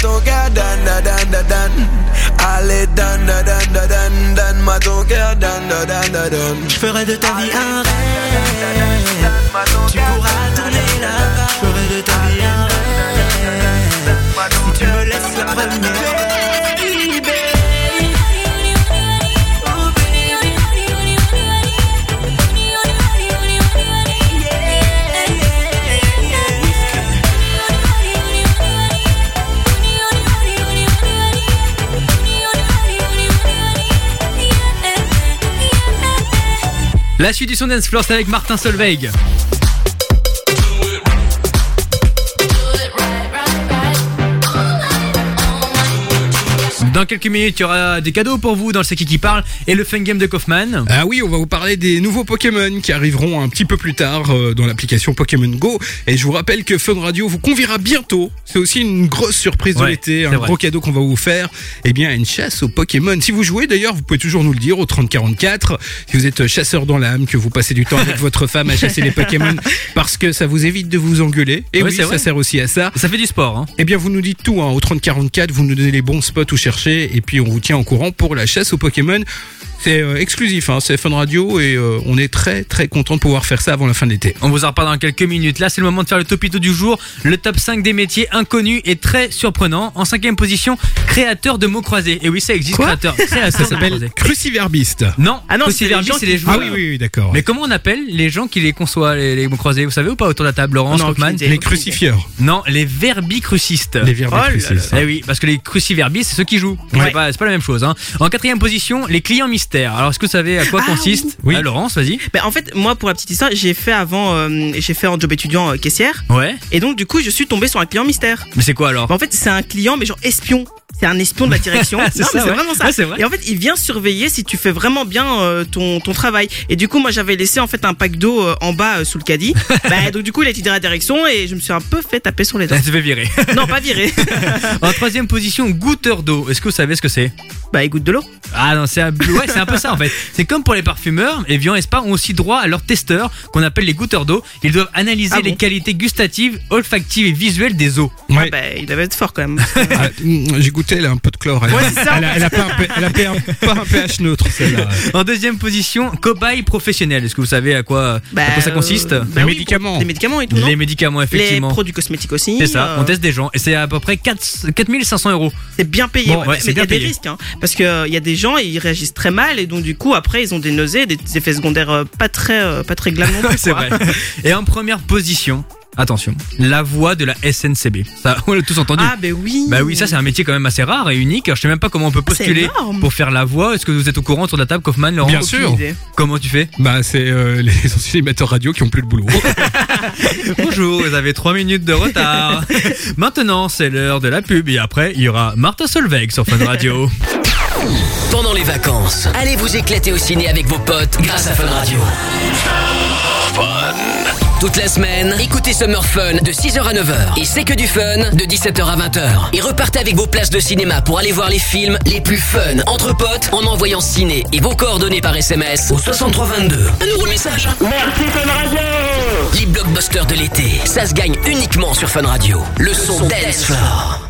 Dan, da, dan, da, dan. Allez, dan, da, dan, da, dan. Je ferai de ta vie un rêve. Tu pourras tourner là-bas. Je ferai de ta vie un rêve. Si tu me laisses la première. La suite du son Dance avec Martin Solveig. Dans quelques minutes, il y aura des cadeaux pour vous dans le C'est qui qui parle et le fun game de Kaufman. Ah oui, on va vous parler des nouveaux Pokémon qui arriveront un petit peu plus tard euh, dans l'application Pokémon Go. Et je vous rappelle que Fun Radio vous conviera bientôt. C'est aussi une grosse surprise de l'été, un vrai. gros cadeau qu'on va vous faire. Eh bien, une chasse aux Pokémon. Si vous jouez d'ailleurs, vous pouvez toujours nous le dire au 3044. Si vous êtes chasseur dans l'âme, que vous passez du temps avec votre femme à chasser les Pokémon parce que ça vous évite de vous engueuler. Et oui, ça vrai. sert aussi à ça. Ça fait du sport. Hein. Eh bien, vous nous dites tout hein, au 3044, vous nous donnez les bons spots où chercher et puis on vous tient au courant pour la chasse aux Pokémon. C'est euh, exclusif, hein, c'est Fun Radio et euh, on est très très content de pouvoir faire ça avant la fin de l'été. On vous en reparle dans quelques minutes. Là, c'est le moment de faire le topito du jour. Le top 5 des métiers inconnus et très surprenants. En cinquième position, créateur de mots croisés. Et oui, ça existe, Quoi créateur. créateur Ça s'appelle cruciverbiste. Non, Ah non, cruciverbiste, gens c'est qui- les joueurs. Ah oui, oui, oui, d'accord. Mais comment on appelle les gens qui les conçoivent, les, les mots croisés? Vous savez ou pas autour de la table, Laurence Non. Les crucifieurs. Non, les verbicrucistes. Les verbicrucistes. Eh oui, parce que les cruciverbistes, c'est ceux qui jouent. Ouais. C'est pas, c'est pas la même chose. Hein. En quatrième position, les clients mystères. Alors, est-ce que vous savez à quoi Ah, consiste oui. Ah, Laurence, vas-y. Ben, en fait, moi, pour la petite histoire, j'ai fait avant, euh, j'ai fait en job étudiant euh, caissière. Ouais. Et donc, du coup, je suis tombé sur un client mystère. Mais c'est quoi alors? Ben, en fait, c'est un client, mais genre espion. C'est un espion de la direction. C'est Non, ça, mais c'est ouais. vraiment ça. Ouais, c'est vrai. Et en fait, il vient surveiller si tu fais vraiment bien euh, ton, ton travail. Et du coup, moi, j'avais laissé en fait un pack d'eau euh, en bas euh, sous le caddie. bah, donc, du coup, il a été dans la direction et je me suis un peu fait taper sur les dents. Ça se fait virer. non, pas viré. en troisième position, goûteur d'eau. Est-ce que vous savez ce que c'est? Bah, il goûte de l'eau. Ah non, c'est un... ouais, c'est un peu ça en fait. C'est comme pour les parfumeurs, et Vian et Spa ont aussi droit à leurs testeurs, qu'on appelle les goûteurs d'eau. Ils doivent analyser Ah les bon? qualités gustatives, olfactives et visuelles des eaux. Ouais. Bah, il devait être fort quand même. Ah, J'ai goûté elle a un peu de chlore. Elle, Ouais, c'est ça. elle a, elle a pas, un, P- elle a P- un- pas un pH neutre, celle-là. En deuxième position, cobaye professionnel. Est-ce que vous savez à quoi, Bah, à quoi ça consiste euh, bah oui, pour- Les médicaments et tout, non Les médicaments, effectivement. Les produits cosmétiques aussi. C'est ça, euh, on teste des gens et c'est à peu près 4, 4500 euros. C'est bien payé, Bon, ouais. ouais, mais c'est il y a bien des payé. risques, hein, parce que il y a des gens, ils réagissent très mal et donc du coup après ils ont des nausées, des effets secondaires euh, pas très, euh, pas très c'est vrai. Et en première position, attention, la voix de la SNCB. Ça, on l'a tous entendu. Ah ben oui. Bah oui, ça c'est un métier quand même assez rare et unique. Alors, je sais même pas comment on peut postuler énorme. pour faire la voix. Est-ce que vous êtes au courant autour de la table, Kaufman, Laurent? Bien sûr. idée. Comment tu fais? Bah, c'est euh, les anciens émetteurs radio qui ont plus de boulot. Bonjour, vous avez 3 minutes de retard. Maintenant, c'est l'heure de la pub et après, il y aura Martha Solveig sur Fun Radio. Pendant les vacances, allez vous éclater au ciné avec vos potes grâce à Fun Radio. Toute la semaine, écoutez Summer Fun de 6h à 9h. Et c'est que du fun de 17h à 20h. Et repartez avec vos places de cinéma pour aller voir les films les plus fun entre potes en envoyant ciné et vos coordonnées par SMS au 6322. Un nouveau message. Merci Fun Radio Les blockbusters de l'été, ça se gagne uniquement sur Fun Radio. Le son Dance Floor.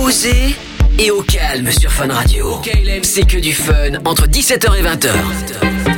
Posé et au calme sur Fun Radio. C'est que du fun entre 17h et 20h.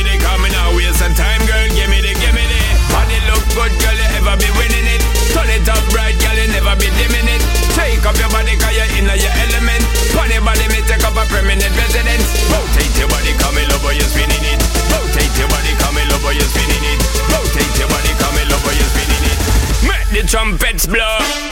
be winning it. Turn it up right, girl, you never be dimming it. Take up your body, cause you're in your element. Funny body, me take up a permanent residence. Rotate your body, come in love, you're spinning it. Rotate your body, come in love, you're spinning it. Rotate your body, come in love, you're spinning it. Make the trumpets blow.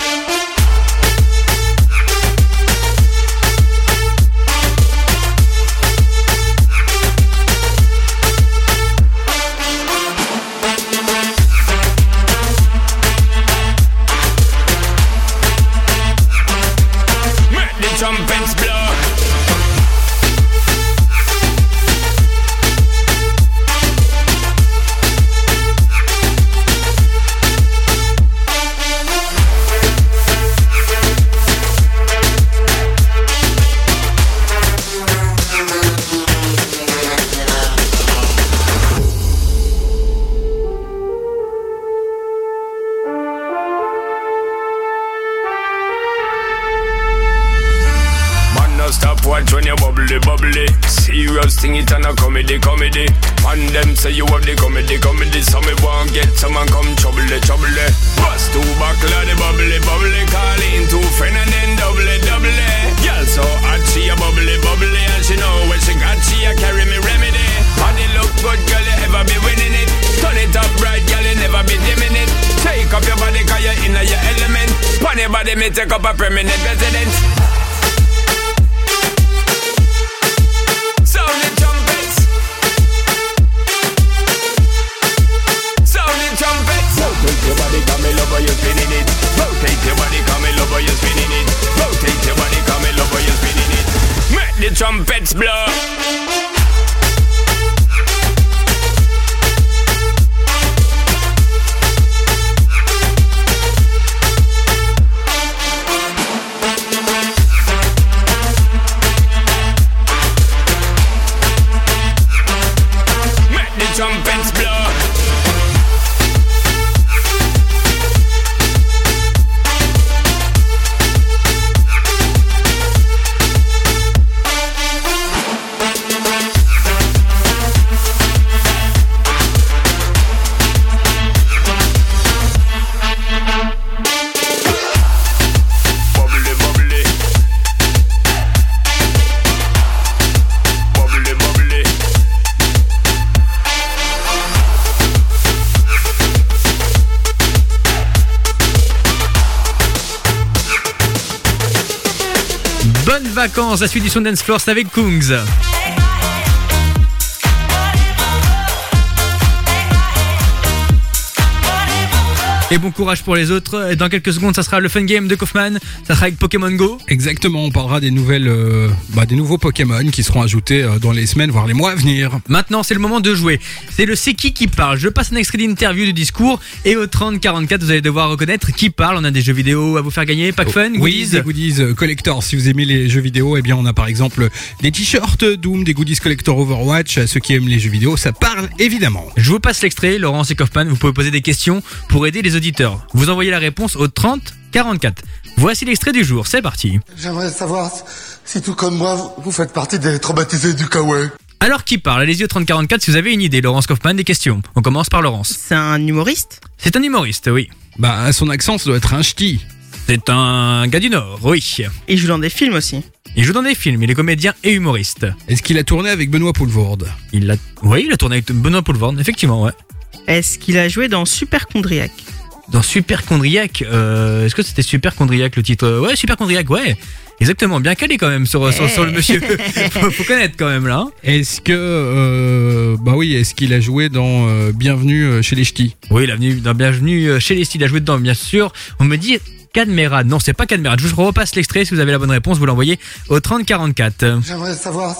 La suite du son Dance Floor, c'est avec Kungs. Et bon courage pour les autres. Dans quelques secondes, ça sera le fun game de Kaufman. Ça sera avec Pokémon Go. Exactement, on parlera des nouvelles, euh, bah, des nouveaux Pokémon qui seront ajoutés euh, dans les semaines, voire les mois à venir. Maintenant, c'est le moment de jouer. C'est le C'est qui qui parle. Je passe un extrait d'interview de discours et au 30-44, vous allez devoir reconnaître qui parle. On a des jeux vidéo à vous faire gagner. Pack Fun, Oui, goodies. des goodies euh, collector. Si vous aimez les jeux vidéo, eh bien, on a par exemple des t-shirts Doom, des goodies collector Overwatch. À Ceux qui aiment les jeux vidéo, ça parle évidemment. Je vous passe l'extrait, Laurence et Kaufman, vous pouvez poser des questions pour aider les auditeurs. Vous envoyez la réponse au 30 44. Voici l'extrait du jour, c'est parti. J'aimerais savoir si tout comme moi, vous- faites partie des traumatisés du kawaii. Alors qui parle? Allez-y au 30 44 si vous avez une idée, Laurence Kaufman, des questions. On commence par Laurence. C'est un humoriste? C'est un humoriste, oui. Bah, son accent, ça doit être un ch'ti. C'est un gars du Nord, oui. Il joue dans des films aussi. Il joue dans des films, il est comédien et humoriste. Est-ce qu'il a tourné avec Benoît Poulvorde? Il a, oui, il a tourné avec Benoît Poulvorde, effectivement, ouais. Est-ce qu'il a joué dans Superchondriac Dans Superchondriac, euh, est-ce que c'était Superchondriac le titre? Ouais, Superchondriac, ouais. Exactement, bien calé quand même sur, sur, sur le monsieur. faut, faut connaître quand même là. hein. Est-ce que, euh, bah oui, est-ce qu'il a joué dans euh, Bienvenue euh, chez les ch'tis? Oui, il a venu dans Bienvenue chez les styles, il a joué dedans, bien sûr. On me dit Cadmerade. Non, c'est pas Cadmerade. Je vous repasse l'extrait. Si vous avez la bonne réponse, vous l'envoyez au 3044. J'aimerais savoir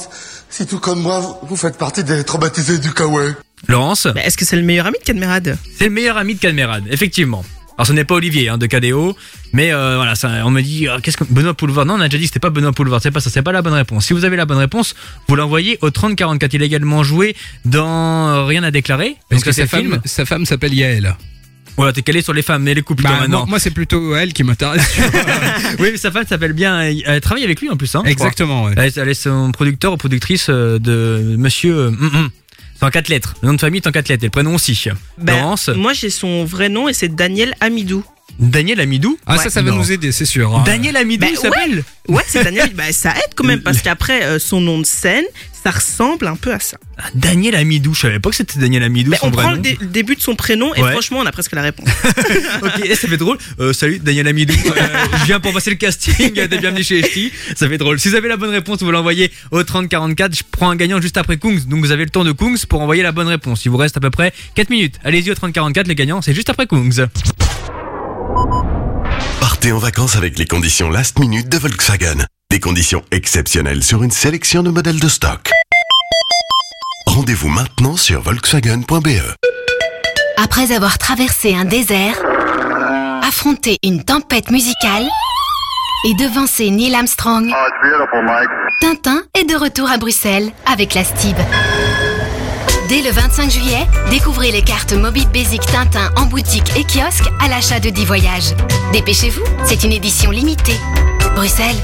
si tout comme moi, vous- faites partie des traumatisés du kawaii. Laurence Est-ce que c'est le meilleur ami de Cadmerade C'est le meilleur ami de Cadmerade, effectivement. Alors ce n'est pas Olivier hein, de KDO, mais euh, voilà, ça, on me dit qu'est-ce que Benoît Poulvard Non, on a déjà dit que c'était pas Benoît Poulvard, c'est pas ça, c'est pas la bonne réponse. Si vous avez la bonne réponse, vous l'envoyez au 3044. Il a également joué dans euh, Rien à déclarer. Parce que c'est sa un film. femme, sa femme s'appelle Yael? Voilà, t'es calé sur les femmes, mais les couples Bah, maintenant. moi, moi, c'est plutôt elle qui m'intéresse. oui, mais sa femme s'appelle bien. Elle, travaille avec lui en plus. Hein. Exactement, ouais. Elle, est- elle est son producteur ou productrice euh, de Monsieur. hum, hum. C'est en quatre lettres. Le nom de famille est en quatre lettres. Et le prénom aussi. Ben, moi, j'ai son vrai nom et c'est Daniel Amidou. Daniel Amidou. Ah, ça, ça va nous aider, c'est sûr. hein. Daniel Amidou, Ben, il s'appelle Ouais, c'est Daniel. bah, ça aide quand même parce qu'après, euh, son nom de scène, ça ressemble un peu à ça. Ah, Daniel Amidou. Je savais pas que c'était Daniel Amidou. Ben, son on prend le, dé- le début de son prénom et Ouais. franchement, on a presque la réponse. ok, eh, ça fait drôle. Euh, salut, Daniel Amidou. Euh, je viens pour passer le casting. T'es bienvenu chez HT. Ça fait drôle. Si vous avez la bonne réponse, vous l'envoyez au 3044. Je prends un gagnant juste après Kungs. Donc vous avez le temps de Kungs pour envoyer la bonne réponse. Il vous reste à peu près 4 minutes. Allez-y au 3044, les gagnants, c'est juste après Kungs. Partez en vacances avec les conditions last minute de Volkswagen. Des conditions exceptionnelles sur une sélection de modèles de stock. Rendez-vous maintenant sur volkswagen.be. Après avoir traversé un désert, affronté une tempête musicale et devancé Neil Armstrong, Tintin est de retour à Bruxelles avec la STIB. Dès le 25 juillet, découvrez les cartes Mobile Basic Tintin en boutique et kiosque à l'achat de 10 voyages. Dépêchez-vous, c'est une édition limitée. Bruxelles,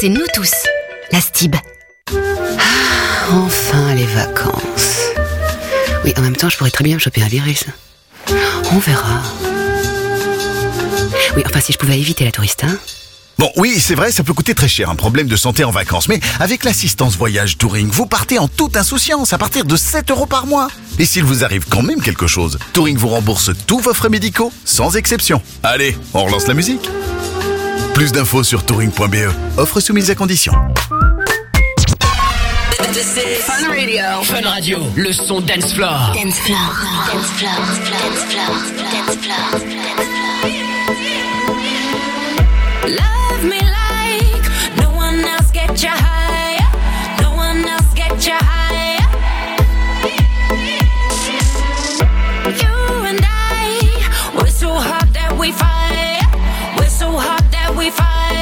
c'est nous tous. La STIB. Enfin les vacances. Oui, en même temps, je pourrais très bien me choper un virus. On verra. Oui, enfin, si je pouvais éviter la touriste, hein. Bon, oui, c'est vrai, ça peut coûter très cher, un problème de santé en vacances. Mais avec l'assistance voyage Touring, vous partez en toute insouciance à partir de 7 euros par mois. Et s'il vous arrive quand même quelque chose, Touring vous rembourse tous vos frais médicaux, sans exception. Allez, on relance la musique. Plus d'infos sur touring.be. Offre soumise à condition. Fun Radio. Fun Radio. Le son dance floor. Dance floor. Dance floor. Dance floor. Dance floor. Love me like no one else get you high. No one else get you high. You and I, we're so hot that we fight. We fight.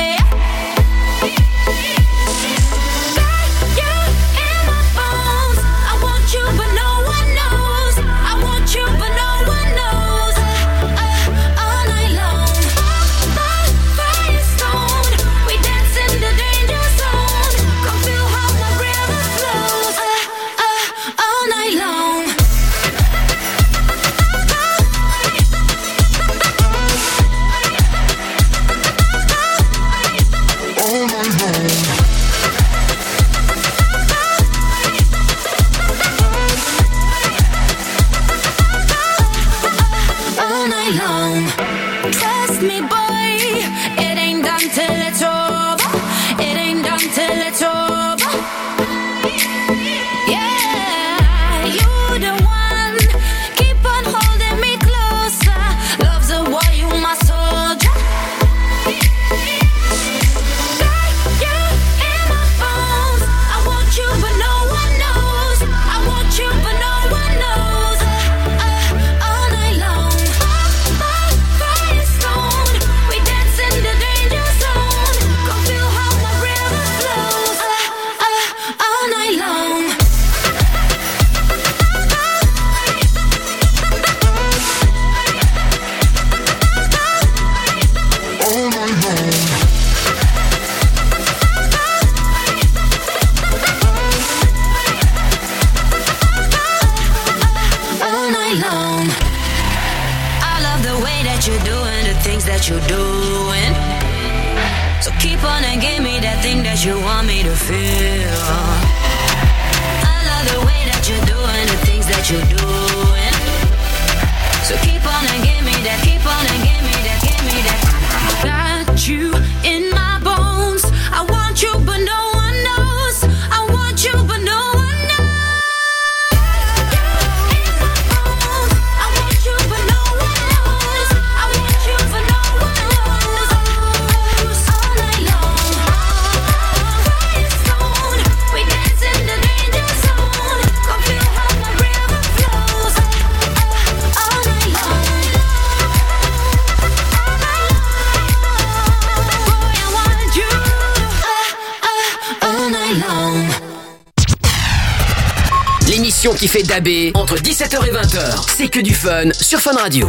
Fait dabé entre 17h et 20h. C'est que du fun sur Fun Radio.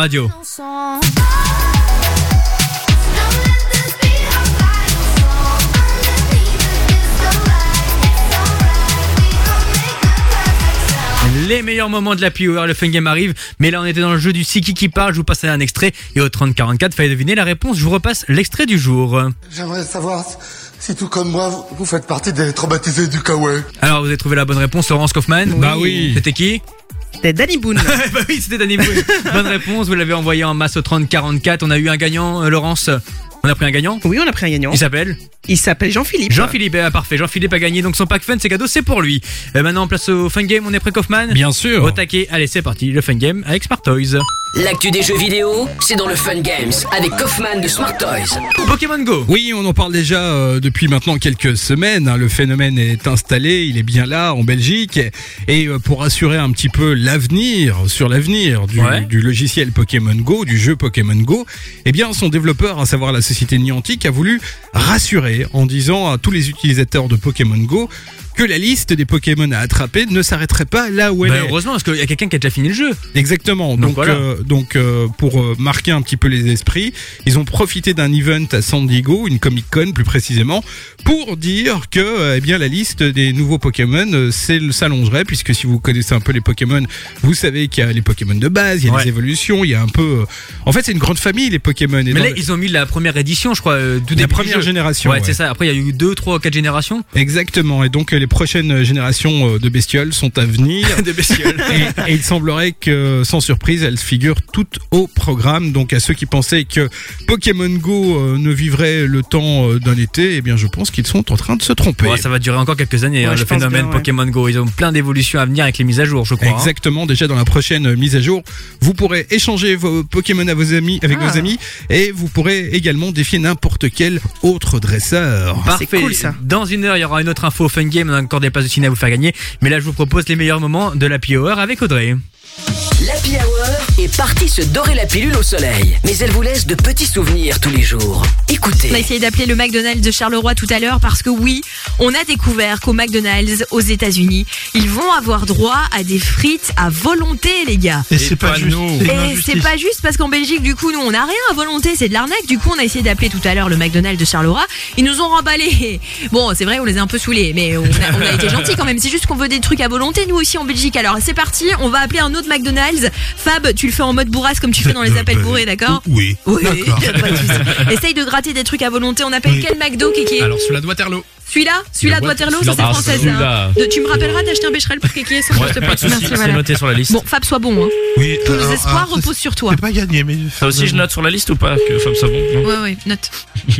Radio. Les meilleurs moments de la Hour, le fun game arrive. Mais là, on était dans le jeu du Siki qui parle. Je vous passe un extrait. Et au 3044, fallait deviner la réponse. Je vous repasse l'extrait du jour. J'aimerais savoir si tout comme moi, vous- vous faites partie des traumatisés du kawaii. Alors, vous avez trouvé la bonne réponse, Laurence Kaufmann Bah oui. C'était qui C'était Danny Boone. bah oui, c'était Danny Boone. Bonne réponse, vous l'avez envoyé en masse au 3044. On a eu un gagnant, euh, Laurence. On a pris un gagnant Oui, on a pris un gagnant. Il s'appelle Il s'appelle Jean-Philippe. Jean-Philippe, eh, parfait. Jean-Philippe a gagné donc son pack fun, c'est cadeau, c'est pour lui. Euh, maintenant, place au fun game, on est prêt Kaufman Bien sûr. Au taquet, allez, c'est parti, le fun game avec Smart Toys. L'actu des jeux vidéo, c'est dans le Fun Games avec Kaufman de Smart Toys. Pokémon Go. Oui, on en parle déjà euh, depuis maintenant quelques semaines. hein. Le phénomène est installé, il est bien là en Belgique. Et euh, pour assurer un petit peu l'avenir, sur l'avenir du, Ouais. du logiciel Pokémon Go, du jeu Pokémon Go, eh bien son développeur, à savoir la société Niantic, a voulu rassurer en disant à tous les utilisateurs de Pokémon Go que la liste des Pokémon à attraper ne s'arrêterait pas là où elle Bah, est. heureusement, parce qu'il y a quelqu'un qui a déjà fini le jeu. Exactement. Donc Donc, voilà. euh, donc euh, pour euh, marquer un petit peu les esprits, ils ont profité d'un event à San Diego, une Comic Con plus précisément, pour dire que eh bien la liste des nouveaux Pokémon s'allongerait, puisque si vous connaissez un peu les Pokémon, vous savez qu'il y a les Pokémon de base, il y a Ouais. les évolutions, il y a un peu. En fait, c'est une grande famille les Pokémon. Et Mais là, le- ils ont mis la première édition, je crois, tout La première génération, Ouais, ouais. c'est ça. Après, il y a eu deux, trois, quatre générations. Exactement. Et donc les prochaines générations euh, de bestioles sont à venir. de bestioles. Et, et il semblerait que, sans surprise, elles figurent toutes au programme. Donc, à ceux qui pensaient que Pokémon Go euh, ne vivrait le temps euh, d'un été, eh bien, je pense qu'ils sont en train de se tromper. Ouais, ça va durer encore quelques années, hein, le phénomène bien, ouais. Pokémon Go. Ils ont plein d'évolutions à venir avec les mises à jour, je crois. hein. Exactement, déjà dans la prochaine mise à jour, vous pourrez échanger vos Pokémon à vos amis, avec Ah. vos amis et vous pourrez également défier n'importe quel autre dresseur. Parfait. Dans une heure, il y aura une autre info Fun Game. On a encore des places de ciné à vous faire gagner. Mais là, je vous propose les meilleurs moments de l'Happy Hour avec Audrey. L'Happy Hour est parti se dorer la pilule au soleil. Mais elle vous laisse de petits souvenirs tous les jours. Écoutez. On a essayé d'appeler le McDonald's de Charleroi tout à l'heure parce que oui, on a découvert qu'au McDonald's aux États-Unis, ils vont avoir droit à des frites à volonté, les gars. Et c'est pas juste. Et c'est pas juste parce qu'en Belgique, du coup, nous, on n'a rien à volonté, c'est de l'arnaque. Du coup, on a essayé d'appeler tout à l'heure le McDonald's de Charleroi. Ils nous ont remballé. Bon, c'est vrai, on les a un peu saoulés, mais on a, on a été gentils quand même. C'est juste qu'on veut des trucs à volonté, nous aussi en Belgique. Alors, c'est parti, on va appeler un autre McDonald's. Fab, tu le fais en mode bourrasse comme tu fais dans les appels bourrés, d'accord Oui. Oui, D'accord. pas de souci. Essaye de gratter des trucs à volonté. On appelle quel McDo, Kéké Alors, celui-là de Waterloo. Celui-là Celui-là de Waterloo, ça c'est Ah, français. ça. celui-là. De- Tu me rappelleras d'acheter un bécherel pour Kéké, ça Ouais, je te pas de souci, Merci, c'est voilà. noté sur la liste. Bon, Fab, sois bon. Hein. Oui, Tous les alors, espoirs alors, ça, reposent sur toi. C'est pas gagné, mais. Ça aussi, je note sur la liste ou pas que Fab Savon non Ouais, ouais, note.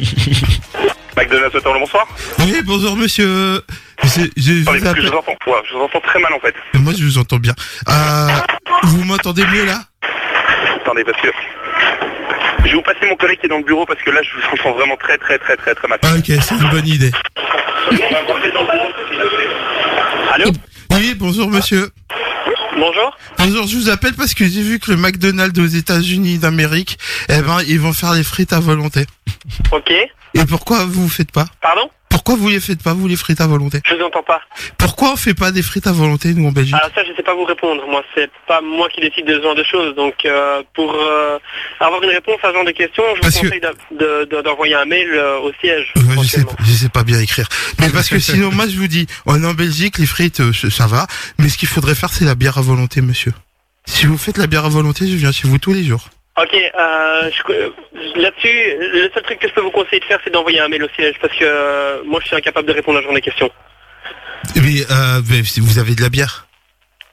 McDonald's bonsoir. Oui, bonjour monsieur. Je, Attendez, vous parce que je appelle. vous entends, ouais, je vous entends très mal en fait. Moi, je vous entends bien. Euh, vous m'entendez mieux là? Attendez, parce que je vais vous passer mon collègue qui est dans le bureau parce que là, je vous entends vraiment très très très très très mal. Ah, Ok, c'est une bonne idée. Allô? Oui, bonjour monsieur. Bonjour. Bonjour, je vous appelle parce que j'ai vu que le McDonald's aux États-Unis d'Amérique, eh ben, ils vont faire les frites à volonté. Ok. Et pourquoi vous faites pas? Pardon? Pourquoi vous les faites pas, vous les frites à volonté Je vous entends pas. Pourquoi on fait pas des frites à volonté, nous, en Belgique Alors ça, je sais pas vous répondre. Moi, c'est pas moi qui décide de ce genre de choses. Donc, euh, pour euh, avoir une réponse à ce genre de questions, je vous conseille d'envoyer un mail euh, au siège. Ouais, je, sais, je sais pas bien écrire. Mais parce que sinon, moi, je vous dis, on est en Belgique, les frites, ça va. Mais ce qu'il faudrait faire, c'est la bière à volonté, monsieur. Si vous faites la bière à volonté, je viens chez vous tous les jours. Ok, euh, je- euh, là-dessus, le seul truc que je peux vous conseiller de faire, c'est d'envoyer un mail au siège, parce que euh, moi, je suis incapable de répondre à ce genre de questions. Mais, euh, mais si vous avez de la bière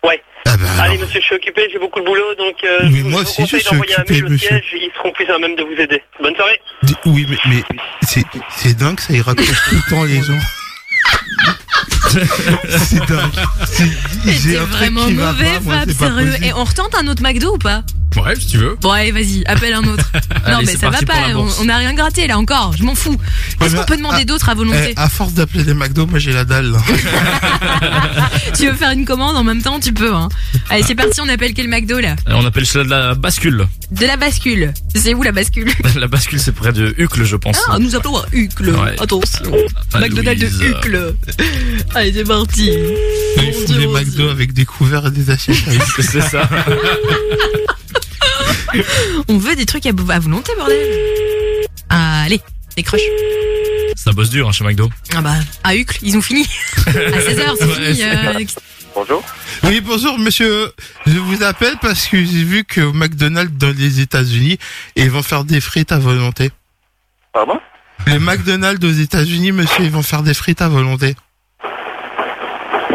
Ouais. Ah bah, alors. Allez, monsieur, je suis occupé, j'ai beaucoup de boulot, donc euh, Mais je vous- moi je vous aussi, je suis d'envoyer un occupé, mail au monsieur. siège, ils seront plus à même de vous aider. Bonne soirée. Oui, mais, mais c'est, c'est dingue, ça, ils racontent tout le temps les gens. c'est dingue. C'est- vraiment qui mauvais, Fab, sérieux. Et on retente un autre McDo ou pas? Ouais, si tu veux. Bon, allez, vas-y, appelle un autre. non, Allez, mais ça va pas, on bourse. on a rien gratté là encore, je m'en fous. Qu'est-ce Ouais, qu'on peut demander d'autre à volonté eh, à force d'appeler des McDo, moi j'ai la dalle. là. Tu veux faire une commande en même temps, tu peux. Hein. Allez, c'est parti, on appelle quel McDo là? On appelle cela de la bascule. De la bascule. C'est où la bascule? La bascule, c'est près de Hucle, je pense. Ah, nous appelons un Hucle. Ouais. Attention. Ah, McDonald's de. Hucle. Allez, c'est parti. Ils font des McDo avec des couverts et des assiettes. c'est ça. On veut des trucs à, à volonté, bordel. Allez, décroche. Ça bosse dur hein, chez McDo. Ah bah, à Hucle, ils ont fini. À 16h, c'est Ouais, fini. euh. Bonjour. Oui, bonjour monsieur. Je vous appelle parce que j'ai vu que McDonald's dans les États-Unis, ils vont faire des frites à volonté. Pardon? Le McDonald's aux États-Unis, monsieur, ils vont faire des frites à volonté.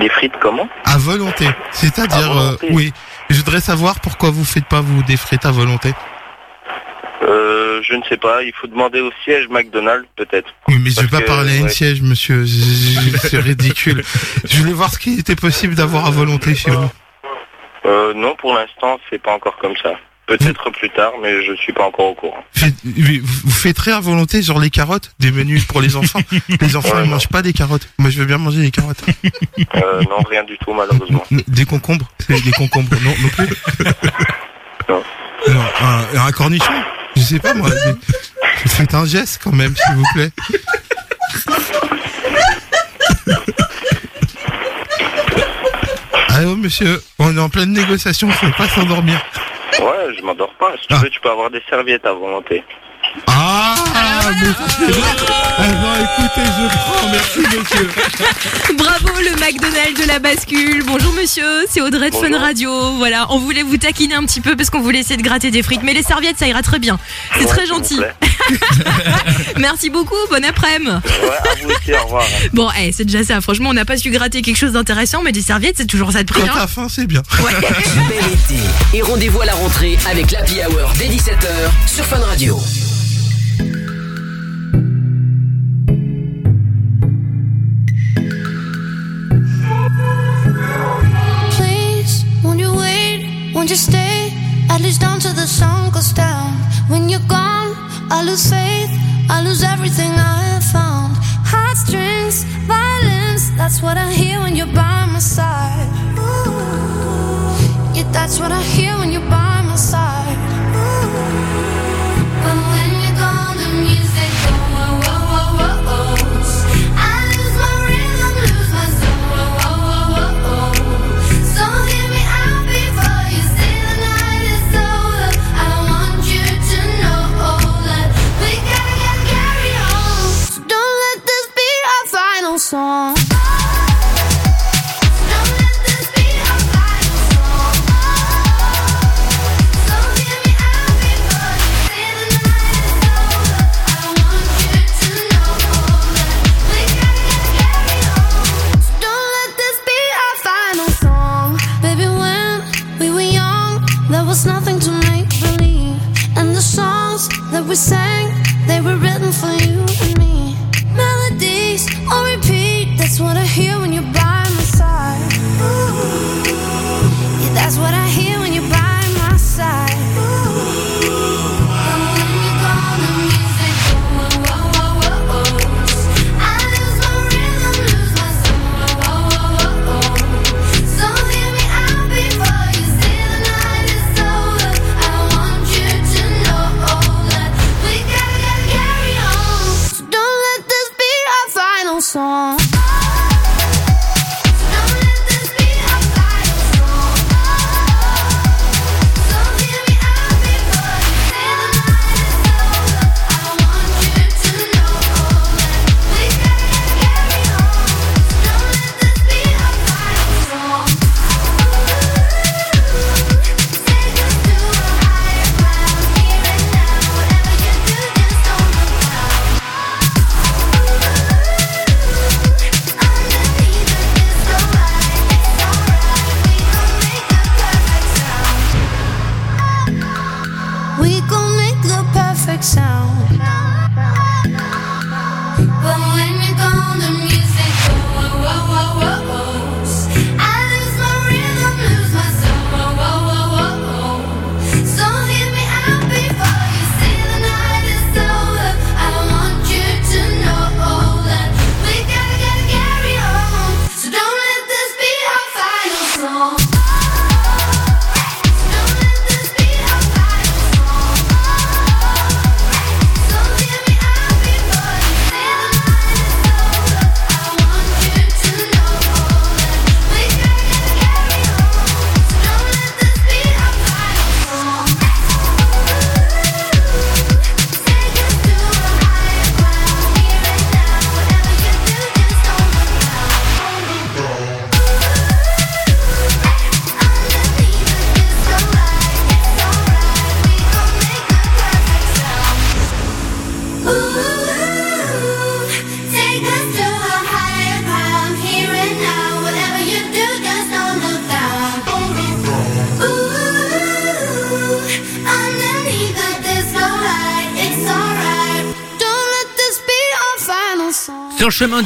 Des frites comment À volonté. C'est-à-dire, euh, oui. Je voudrais savoir pourquoi vous faites pas vous des frites à volonté. euh, Je ne sais pas, il faut demander au siège McDonald's peut-être. Oui, mais je vais pas que, parler à une ouais. siège, monsieur. C'est ridicule. Je voulais voir ce qui était possible d'avoir à volonté chez vous. Euh, non, pour l'instant, c'est pas encore comme ça. Peut-être plus tard, mais je suis pas encore au courant. Faites- Vous faites très à volonté, genre les carottes, des menus pour les enfants. Les enfants, Ouais, ils non. mangent pas des carottes. Moi, je veux bien manger des carottes. Euh, non, rien du tout, malheureusement. Des concombres? Des concombres, non, non plus? Non. Non, un, un cornichon? Je sais pas, moi. des- Faites un geste, quand même, s'il vous plaît. Allô, monsieur, on est en pleine négociation, faut pas s'endormir. Ouais, je m'endors pas. Si tu veux, tu peux avoir des serviettes à volonté. Ah, mais ça, c'est vrai. Ah non, écoutez, je prends, merci, monsieur. Bravo le McDonald's de la bascule. Bonjour monsieur, c'est Audrey de Fun Bonjour. Radio. Voilà, on voulait vous taquiner un petit peu parce qu'on voulait essayer de gratter des frites, mais les serviettes ça ira très bien. C'est Ouais, très s'il vous gentil. plaît. Merci beaucoup, bon après-midi. Ouais, à vous aussi, au revoir. Bon, eh, c'est déjà ça. Franchement, on n'a pas su gratter quelque chose d'intéressant, mais des serviettes, c'est toujours ça de prix. Quand hein. t'as faim, c'est bien. Bel été. Et rendez-vous à la rentrée avec l'Happy Hour dès 17h sur Fun Radio. Please, won't you wait? Won't you stay? At least until the sun goes down. When you're gone, I lose faith. I lose everything I found. Heartstrings, violence. That's what I hear when you're by my side. Yeah, that's what I hear when you're by my side. Final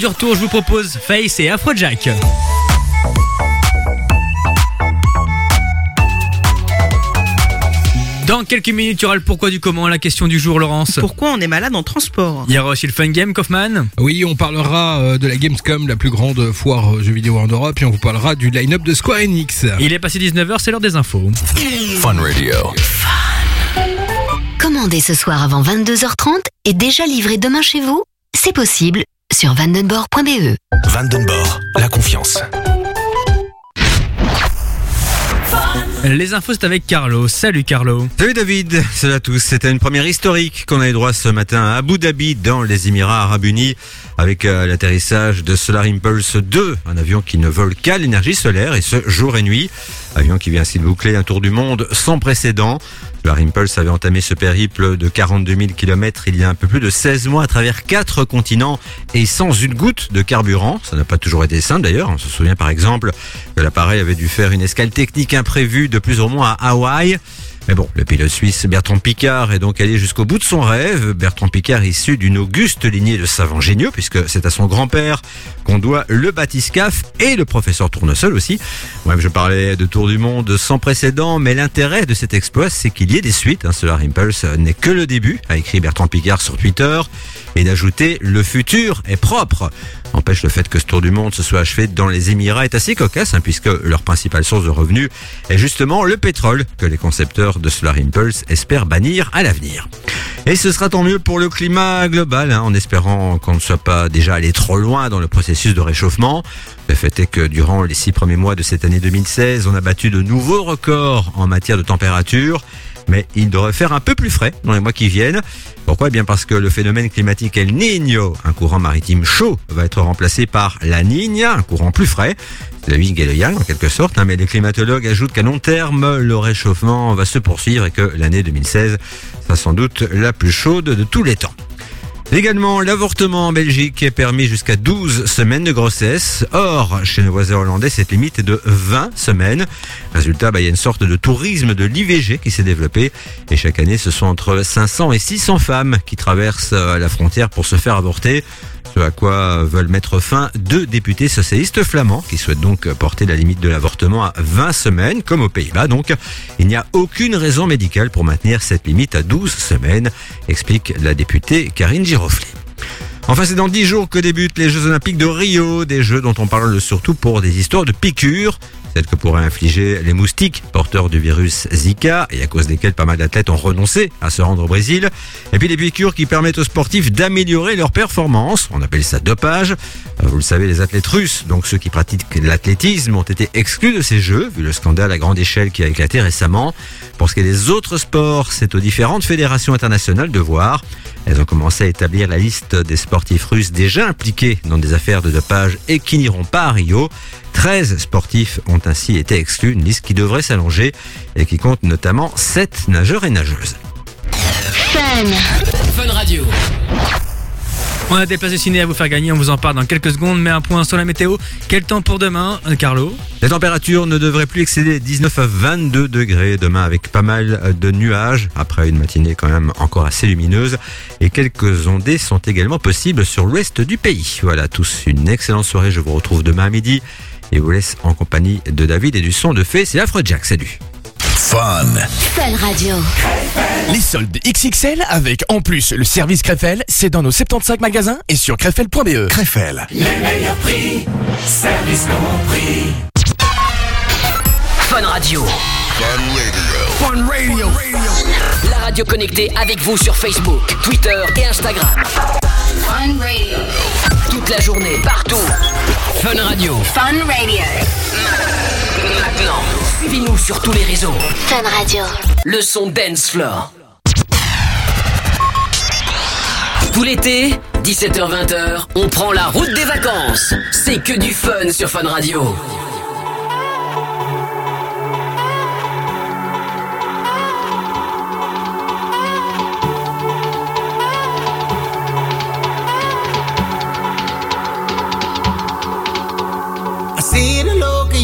du retour, je vous propose Face et Afrojack. Dans quelques minutes, il y aura le pourquoi du comment, la question du jour, Laurence. Pourquoi on est malade en transport? Il y aura aussi le fun game, Kaufman. Oui, on parlera euh, de la Gamescom, la plus grande foire euh, jeux vidéo en Europe, et on vous parlera du line-up de Square Enix. Il est passé 19h, c'est l'heure des infos. Fun Radio. Commandez ce soir avant 22h30 et déjà livré demain chez vous? C'est possible sur vandenborg.be. Vandenborg, la confiance. Les infos, c'est avec Carlo. Salut Carlo. Salut David, salut à tous. C'était une première historique qu'on a eu droit ce matin à Abu Dhabi dans les Émirats Arabes Unis avec euh, l'atterrissage de Solar Impulse 2, un avion qui ne vole qu'à l'énergie solaire et ce jour et nuit. Avion qui vient ainsi de boucler un tour du monde sans précédent. La Impulse avait entamé ce périple de 42 000 km il y a un peu plus de 16 mois à travers quatre continents et sans une goutte de carburant. Ça n'a pas toujours été simple d'ailleurs. On se souvient par exemple que l'appareil avait dû faire une escale technique imprévue de plus ou moins à Hawaï. Mais bon, le pilote suisse Bertrand Picard est donc allé jusqu'au bout de son rêve. Bertrand Picard issu d'une auguste lignée de savants géniaux, puisque c'est à son grand-père qu'on doit le bathyscaphe et le professeur Tournesol aussi. Bref, je parlais de tour du monde sans précédent, mais l'intérêt de cet exploit, c'est qu'il y ait des suites. Hein. Solar Impulse n'est que le début, a écrit Bertrand Picard sur Twitter, et d'ajouter le futur est propre. Empêche le fait que ce tour du monde se soit achevé dans les Émirats est assez cocasse, hein, puisque leur principale source de revenus est justement le pétrole que les concepteurs de Solar Impulse espèrent bannir à l'avenir. Et ce sera tant mieux pour le climat global, hein, en espérant qu'on ne soit pas déjà allé trop loin dans le processus de réchauffement. Le fait est que durant les six premiers mois de cette année 2016, on a battu de nouveaux records en matière de température. Mais il devrait faire un peu plus frais dans les mois qui viennent. Pourquoi? Eh bien parce que le phénomène climatique El Niño, un courant maritime chaud, va être remplacé par la Niña, un courant plus frais. C'est la yang en quelque sorte, hein, mais les climatologues ajoutent qu'à long terme, le réchauffement va se poursuivre et que l'année 2016 sera sans doute la plus chaude de tous les temps. Également, l'avortement en Belgique est permis jusqu'à 12 semaines de grossesse. Or, chez nos voisins hollandais, cette limite est de 20 semaines. Résultat, bah, il y a une sorte de tourisme de l'IVG qui s'est développé. Et chaque année, ce sont entre 500 et 600 femmes qui traversent euh, la frontière pour se faire avorter. Ce à quoi veulent mettre fin deux députés socialistes flamands qui souhaitent donc porter la limite de l'avortement à 20 semaines, comme aux Pays-Bas. Donc, il n'y a aucune raison médicale pour maintenir cette limite à 12 semaines, explique la députée Karine Giroflé. Enfin, c'est dans 10 jours que débutent les Jeux Olympiques de Rio, des Jeux dont on parle surtout pour des histoires de piqûres, celles que pourraient infliger les moustiques porteurs du virus Zika et à cause desquels pas mal d'athlètes ont renoncé à se rendre au Brésil. Et puis des piqûres qui permettent aux sportifs d'améliorer leur performance, on appelle ça dopage. Euh, Vous le savez, les athlètes russes, donc ceux qui pratiquent l'athlétisme, ont été exclus de ces Jeux, vu le scandale à grande échelle qui a éclaté récemment. Pour ce qui est des autres sports, c'est aux différentes fédérations internationales de voir. Elles ont commencé à établir la liste des sportifs russes déjà impliqués dans des affaires de dopage et qui n'iront pas à Rio. 13 sportifs ont ainsi été exclus, une liste qui devrait s'allonger et qui compte notamment 7 nageurs et nageuses. Fun. Fun Radio. On a des places de ciné à vous faire gagner, on vous en parle dans quelques secondes, mais un point sur la météo. Quel temps pour demain, euh, Carlo La température ne devrait plus excéder 19 à 22 degrés demain avec pas mal de nuages après une matinée quand même encore assez lumineuse et quelques ondées sont également possibles sur l'ouest du pays. Voilà, tous une excellente soirée, je vous retrouve demain à midi et vous laisse en compagnie de David et du son de fée, c'est Afrojack, salut Fun. Fun Radio. Les soldes XXL avec en plus le service Krefel, c'est dans nos 75 magasins et sur krefel.be. Krefel. Les meilleurs prix, service compris. Fun Radio. Fun Radio. La radio connectée avec vous sur Facebook, Twitter et Instagram. Fun Radio. Toute la journée, partout. Fun Radio. Fun Radio. Maintenant, suivez-nous sur tous les réseaux. Fun Radio. Le son Dance Floor. Tout l'été, 17h-20h, on prend la route des vacances. C'est que du fun sur Fun Radio.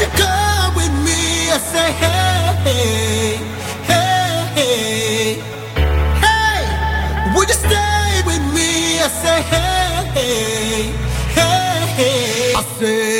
you come with me? I say, hey, hey, hey, hey, would you stay with me? I say, hey, hey, hey. I said,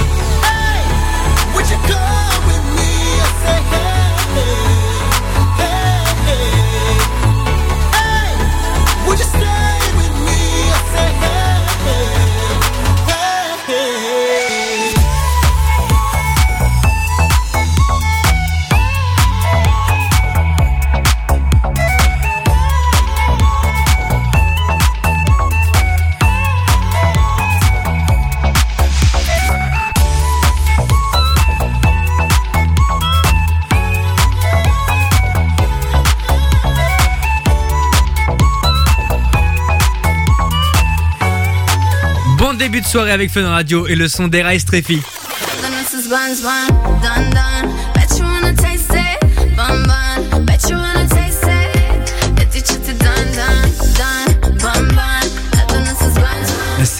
soirée avec Fun Radio et le son d'Era Estrefi.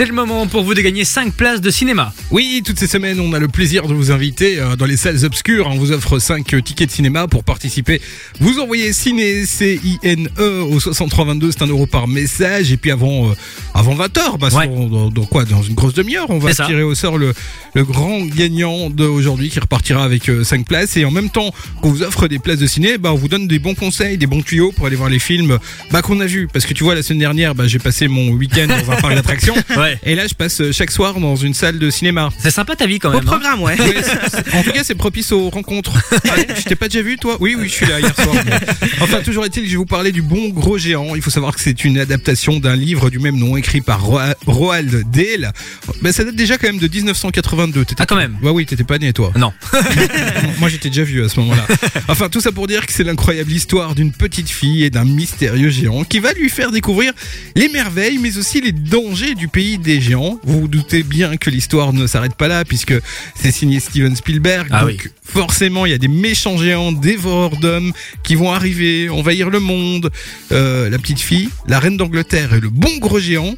C'est le moment pour vous de gagner 5 places de cinéma. Oui, toutes ces semaines, on a le plaisir de vous inviter euh, dans les salles obscures. On vous offre 5 tickets de cinéma pour participer. Vous envoyez ciné, C-I-N-E au 6322, c'est un euro par message. Et puis avant, euh, avant 20h, bah, Ouais. sur- dans, dans quoi Dans une grosse demi-heure, on va tirer au sort le, le grand gagnant d'aujourd'hui qui repartira avec 5 places. Et en même temps qu'on vous offre des places de ciné, bah, on vous donne des bons conseils, des bons tuyaux pour aller voir les films bah, qu'on a vus. Parce que tu vois, la semaine dernière, bah, j'ai passé mon week-end dans un parc d'attractions. Ouais. Et là, je passe euh, chaque soir dans une salle de cinéma. C'est sympa ta vie quand Au même. hein. programme, ouais. En tout cas, c'est propice aux rencontres. Ah, je t'ai pas déjà vu, toi? Oui, oui, je suis là hier soir. mais- Enfin, toujours est-il que je vais vous parler du Bon Gros Géant. Il faut savoir que c'est une adaptation d'un livre du même nom écrit par Roa- Roald Dahl. Ben, ça date déjà quand même de 1982. T'étais- Ah, quand même. Ouais, oui, t'étais pas né, toi. Non. Moi, j'étais déjà vieux à ce moment-là. Enfin, tout ça pour dire que c'est l'incroyable histoire d'une petite fille et d'un mystérieux géant qui va lui faire découvrir les merveilles, mais aussi les dangers du pays des géants. Vous vous doutez bien que l'histoire ne s'arrête pas là, puisque c'est signé Steven Spielberg. Ah donc, forcément, il y a des méchants géants, dévoreurs d'hommes, qui vont arriver, envahir le monde. Euh, la petite fille, la reine d'Angleterre et le bon gros géant.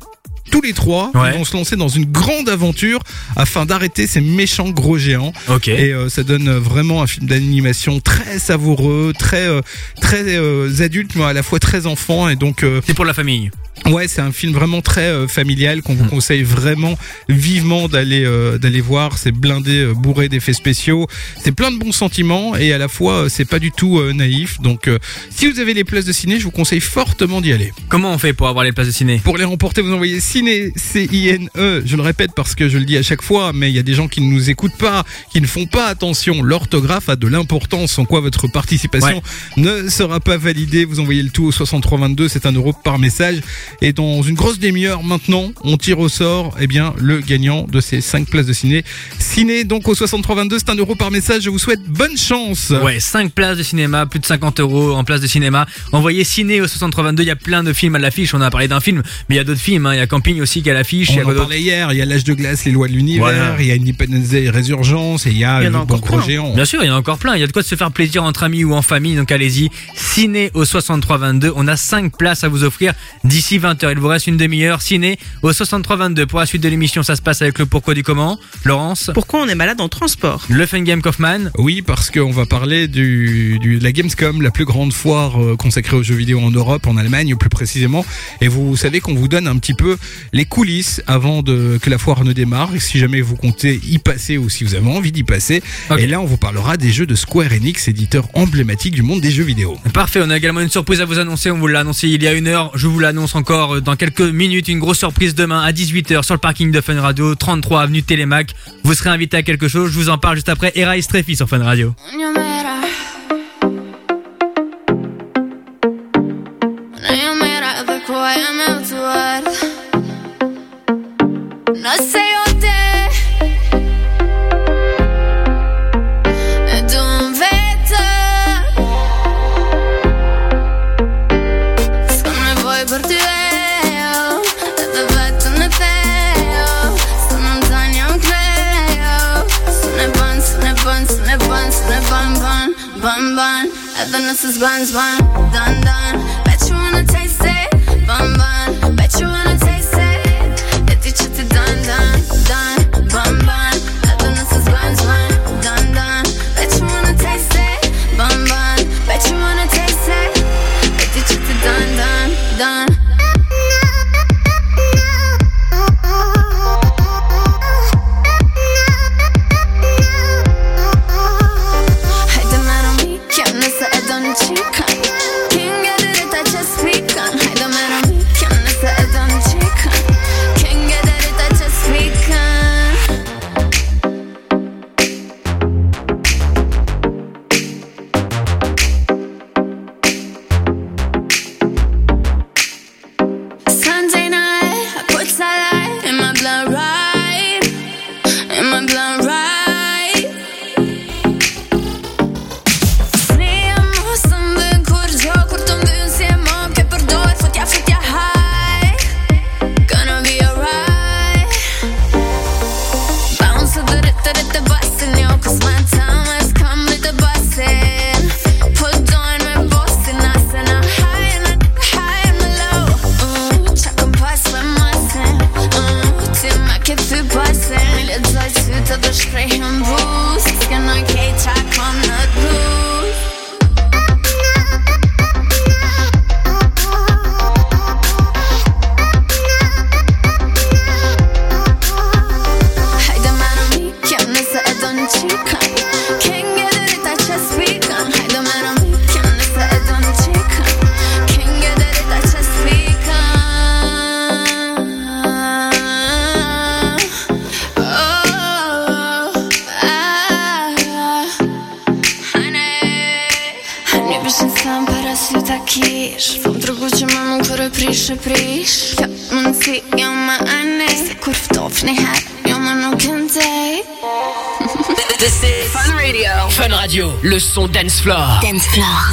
Tous les trois Ouais. ils vont se lancer dans une grande aventure afin d'arrêter ces méchants gros géants. Ok. Et euh, ça donne euh, vraiment un film d'animation très savoureux, très euh, très euh, adulte, mais à la fois très enfant. Et donc C'est pour la famille. Ouais, c'est un film vraiment très euh, familial qu'on vous conseille vraiment vivement d'aller euh, d'aller voir. C'est blindé, euh, bourré d'effets spéciaux. C'est plein de bons sentiments et à la fois euh, c'est pas du tout naïf. Donc euh, si vous avez les places de ciné, je vous conseille fortement d'y aller. Comment on fait pour avoir les places de ciné? Pour les remporter, vous envoyez ciné, C-I-N-E. Je le répète parce que je le dis à chaque fois, mais il y a des gens qui ne nous écoutent pas, qui ne font pas attention. L'orthographe a de l'importance, sans quoi votre participation ne sera pas validée. Vous envoyez le tout au 6322, c'est un euro par message. Et dans une grosse demi-heure maintenant, on tire au sort, eh bien, le gagnant de ces 5 places de ciné. Ciné, donc au 6322, c'est un euro par message. Je vous souhaite bonne chance. Ouais, 5 places de cinéma, plus de 50 euros en place de cinéma. Envoyez ciné au 6322, il y a plein de films à l'affiche. On a parlé d'un film, mais il y a d'autres films. hein. Il y a Camping aussi qui est à l'affiche. il y a On en parlait hier, il y a l'âge de glace, les lois de l'univers, Voilà. il y a Independence Day, Résurgence, et il y a Il y en le a encore plein. géant. Bien sûr, il y en a encore plein. Il y a de quoi se faire plaisir entre amis ou en famille. Donc allez-y. Ciné au 6322. On a 5 places à vous offrir d'ici 20h. Il vous reste une demi-heure. Ciné au 6322. Pour la suite de l'émission, ça se passe avec le pourquoi du comment. Laurence. Pourquoi on est malade en transport Le Fun Game Kaufman. Oui, parce qu'on va parler du, du- de la Gamescom, la plus grande foire euh, consacrée aux jeux vidéo en Europe, en Allemagne plus précisément. Et vous savez qu'on vous donne un petit peu les coulisses avant de, que la foire ne démarre. Et si jamais vous comptez y passer ou si vous avez envie d'y passer. Et là, on vous parlera des jeux de Square Enix, éditeur emblématique du monde des jeux vidéo. Parfait, on a également une surprise à vous annoncer, on vous l'a annoncé il y a une heure, je vous l'annonce encore euh, dans quelques minutes, une grosse surprise demain à 18h sur le parking de Fun Radio, 33 avenue Télémac. Vous serez invité à quelque chose, je vous en parle juste après. Era Streffi sur Fun Radio. Esto no es one, one, done, done. Floor. Dance Floor.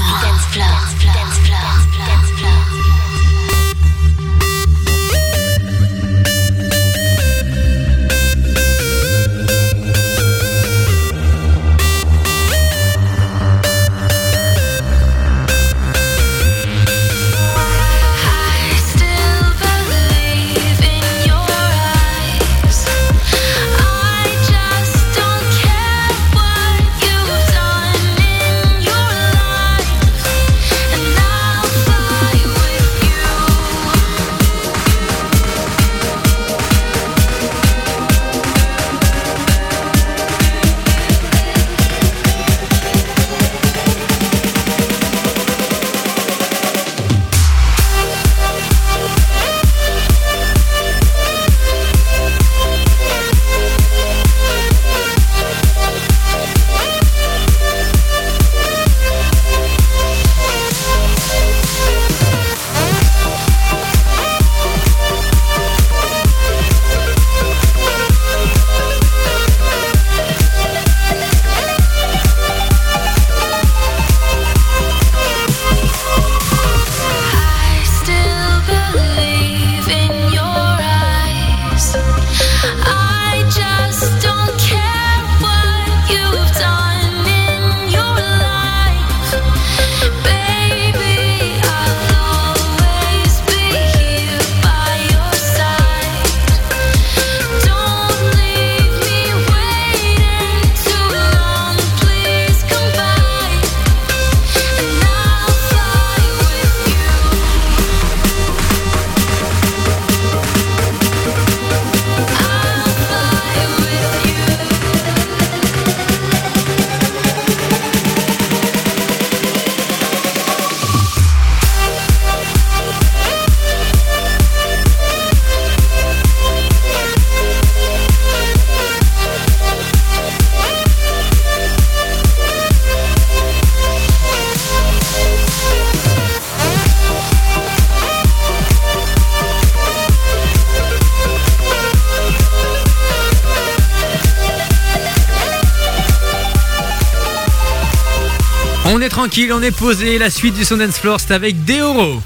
tranquille, on est posé. La suite du Sundance Floor, c'est avec Deoro.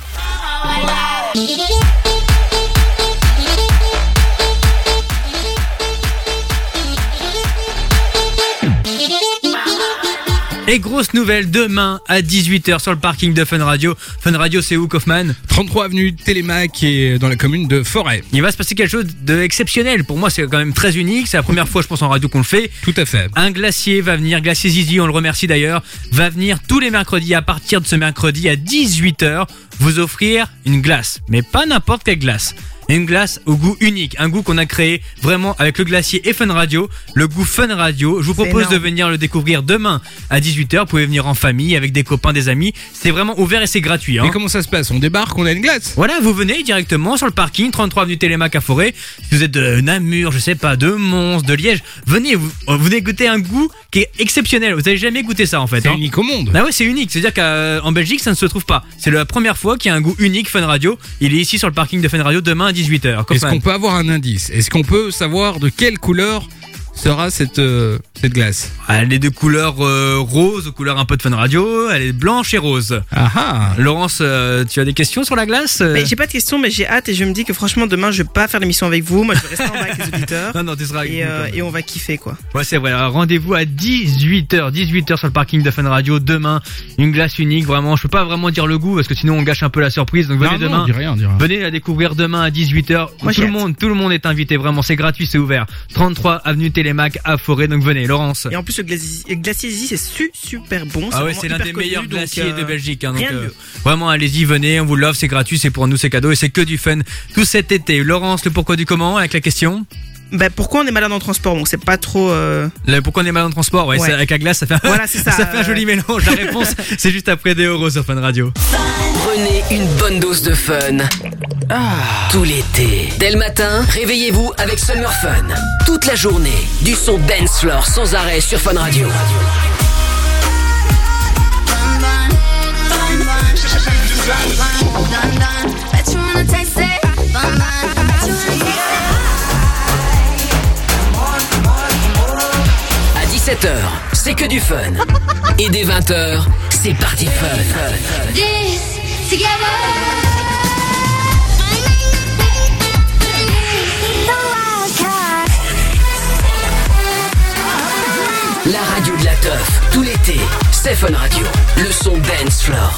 Et grosse nouvelle, demain à 18h sur le parking de Fun Radio. Fun Radio, c'est où, Kaufman 33 avenue Télémac qui est dans la commune de Forêt. Il va se passer quelque chose d'exceptionnel. Pour moi, c'est quand même très unique. C'est la première fois, je pense, en radio qu'on le fait. Tout à fait. Un glacier va venir, Glacier Zizi, on le remercie d'ailleurs, va venir tous les mercredis à partir de ce mercredi à 18h vous offrir une glace. Mais pas n'importe quelle glace. Une glace au goût unique, un goût qu'on a créé vraiment avec le glacier et Fun Radio, le goût Fun Radio. Je vous propose de venir le découvrir demain à 18h. Vous pouvez venir en famille avec des copains, des amis. C'est vraiment ouvert et c'est gratuit. Hein. Et comment ça se passe? On débarque, on a une glace Voilà, vous venez directement sur le parking 33 avenue Télémac à Forêt. Si vous êtes de Namur, je sais pas, de Mons, de Liège, venez, vous, vous venez goûter un goût qui est exceptionnel. Vous avez jamais goûté ça en fait. C'est hein. unique au monde. Ah ouais, c'est unique. C'est-à-dire qu'en Belgique, ça ne se trouve pas. C'est la première fois qu'il y a un goût unique Fun Radio. Il est ici sur le parking de Fun Radio demain à 18h. Est-ce qu'on peut avoir un indice? Est-ce qu'on peut savoir de quelle couleur sera cette, euh, cette glace Elle est de couleur euh, rose, couleur un peu de Fun Radio. Elle est blanche et rose. Ah ah Laurence, euh, tu as des questions sur la glace euh Mais j'ai pas de questions, mais j'ai hâte et je me dis que franchement demain je vais pas faire l'émission avec vous. Moi je vais rester en bas avec les auditeurs. Non, non, tu seras avec et, nous, euh, et on va kiffer quoi. Ouais, c'est vrai. Alors, Rendez-vous à 18h, 18h sur le parking de Fun Radio demain. Une glace unique, vraiment. Je peux pas vraiment dire le goût parce que sinon on gâche un peu la surprise. Donc venez Non, non, demain. dis rien. Venez la découvrir demain à 18h. Moi, tout j'ai le monde, tout le monde est invité. Vraiment, c'est gratuit, c'est ouvert. 33 avenue Télémac à Forêt. Donc venez, Laurence. Et en plus le glacier, glacier Zizi c'est su, super bon. Ah ouais, c'est l'un des connu, meilleurs glaciers euh, de Belgique. hein, donc, rien de euh, mieux. vraiment, allez-y, venez, on vous l'offre, c'est gratuit, c'est pour nous, c'est cadeau et c'est que du fun tout cet été. Laurence, le pourquoi du comment avec la question Bah pourquoi on est malade en transport? Donc c'est pas trop. euh, pourquoi on est mal en transport Ouais, avec la glace, ça fait, un- Voilà, c'est ça, fait un euh. joli mélange. La réponse, c'est juste après des euros sur Fun Radio. Prenez une bonne dose de fun. Tout l'été. Dès le matin, réveillez-vous avec Summer Fun. Toute la journée, du son dance floor sans arrêt sur Fun Radio. À 17h, c'est que du fun. Et dès 20h, c'est parti fun. La radio de la teuf, tout l'été, c'est Fun Radio. Le son dance floor.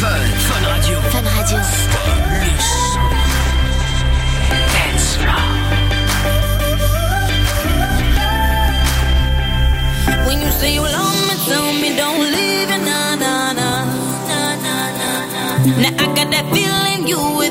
Fun, Fun Radio. Fun Radio. Le son dance floor. When you say you love me, tell me don't leave it, nah, nah, nah, nah, nah, nah. Now I got that feeling you without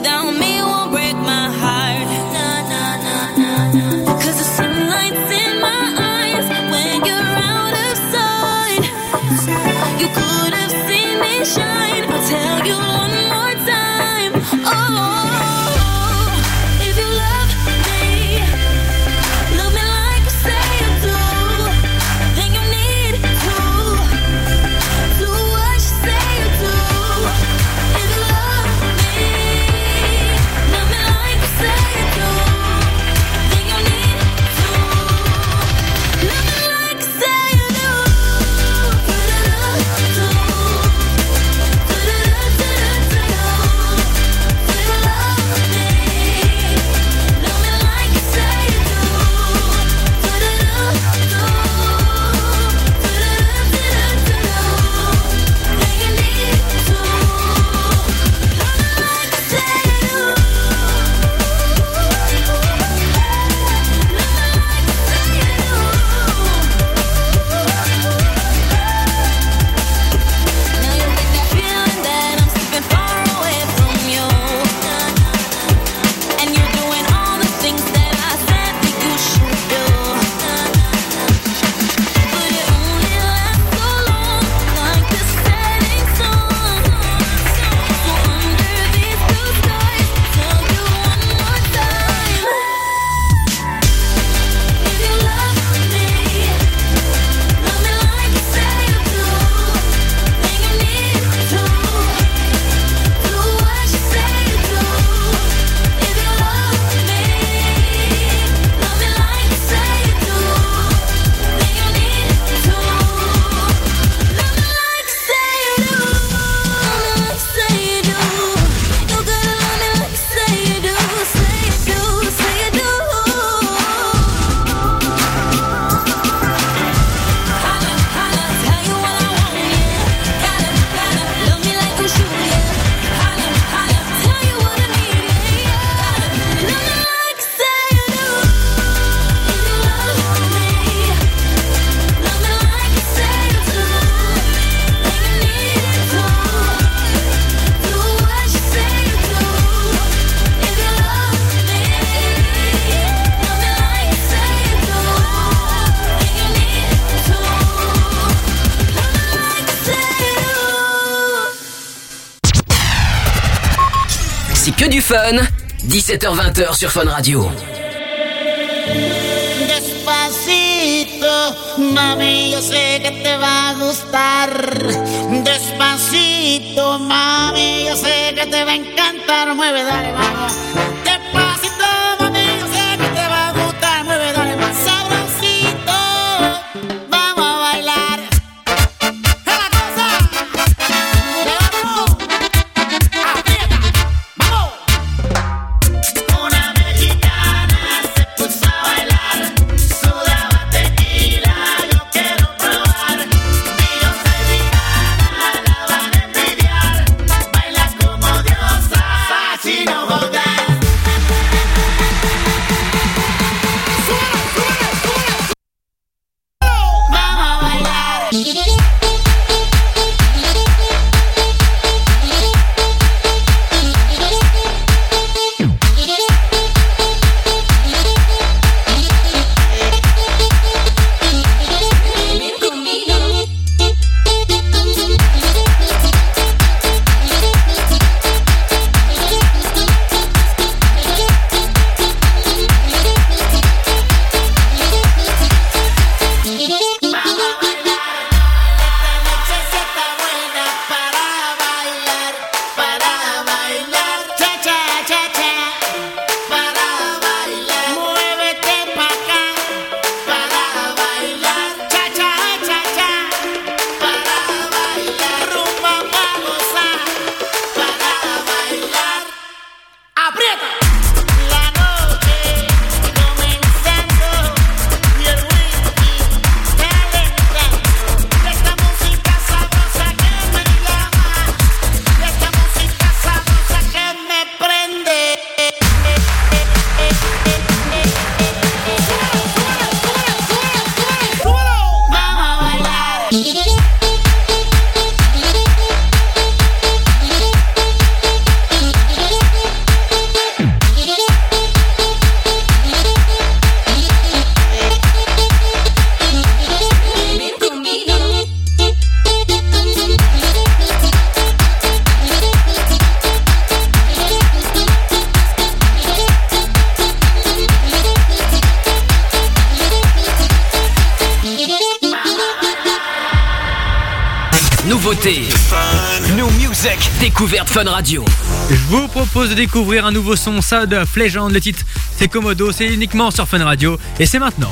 fun. 17h20h sur Fun Radio. Despacito, mami, yo sé que te va a gustar. Despacito, mami, yo sé que te va a encantar. Mueve, dale, New Music. Découverte Fun Radio. Je vous propose de découvrir un nouveau son, ça de Legend. Le titre, c'est Komodo, c'est uniquement sur Fun Radio. Et c'est maintenant.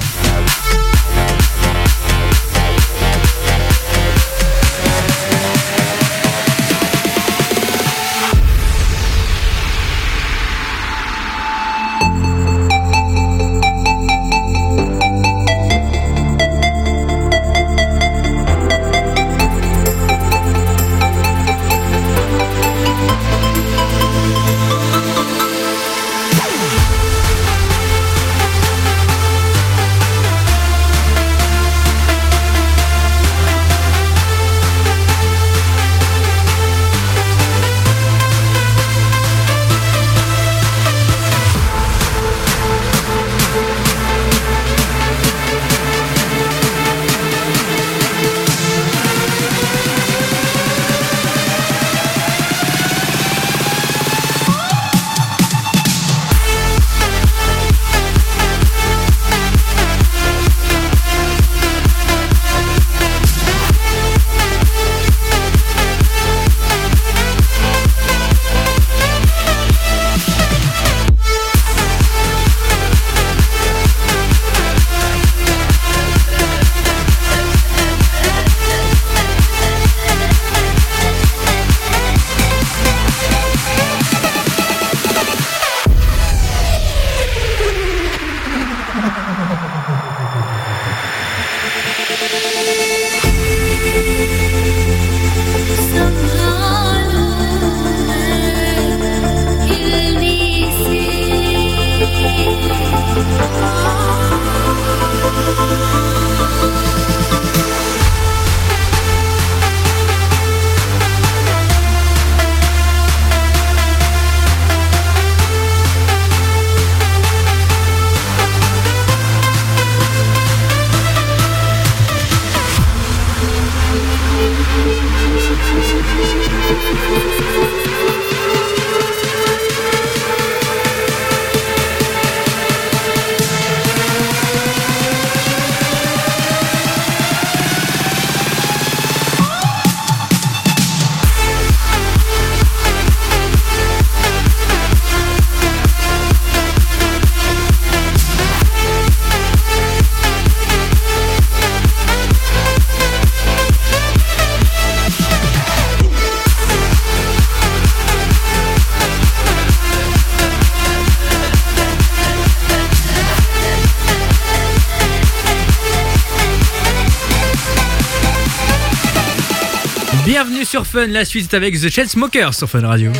La suite avec The Chainsmokers sur Fun Radio.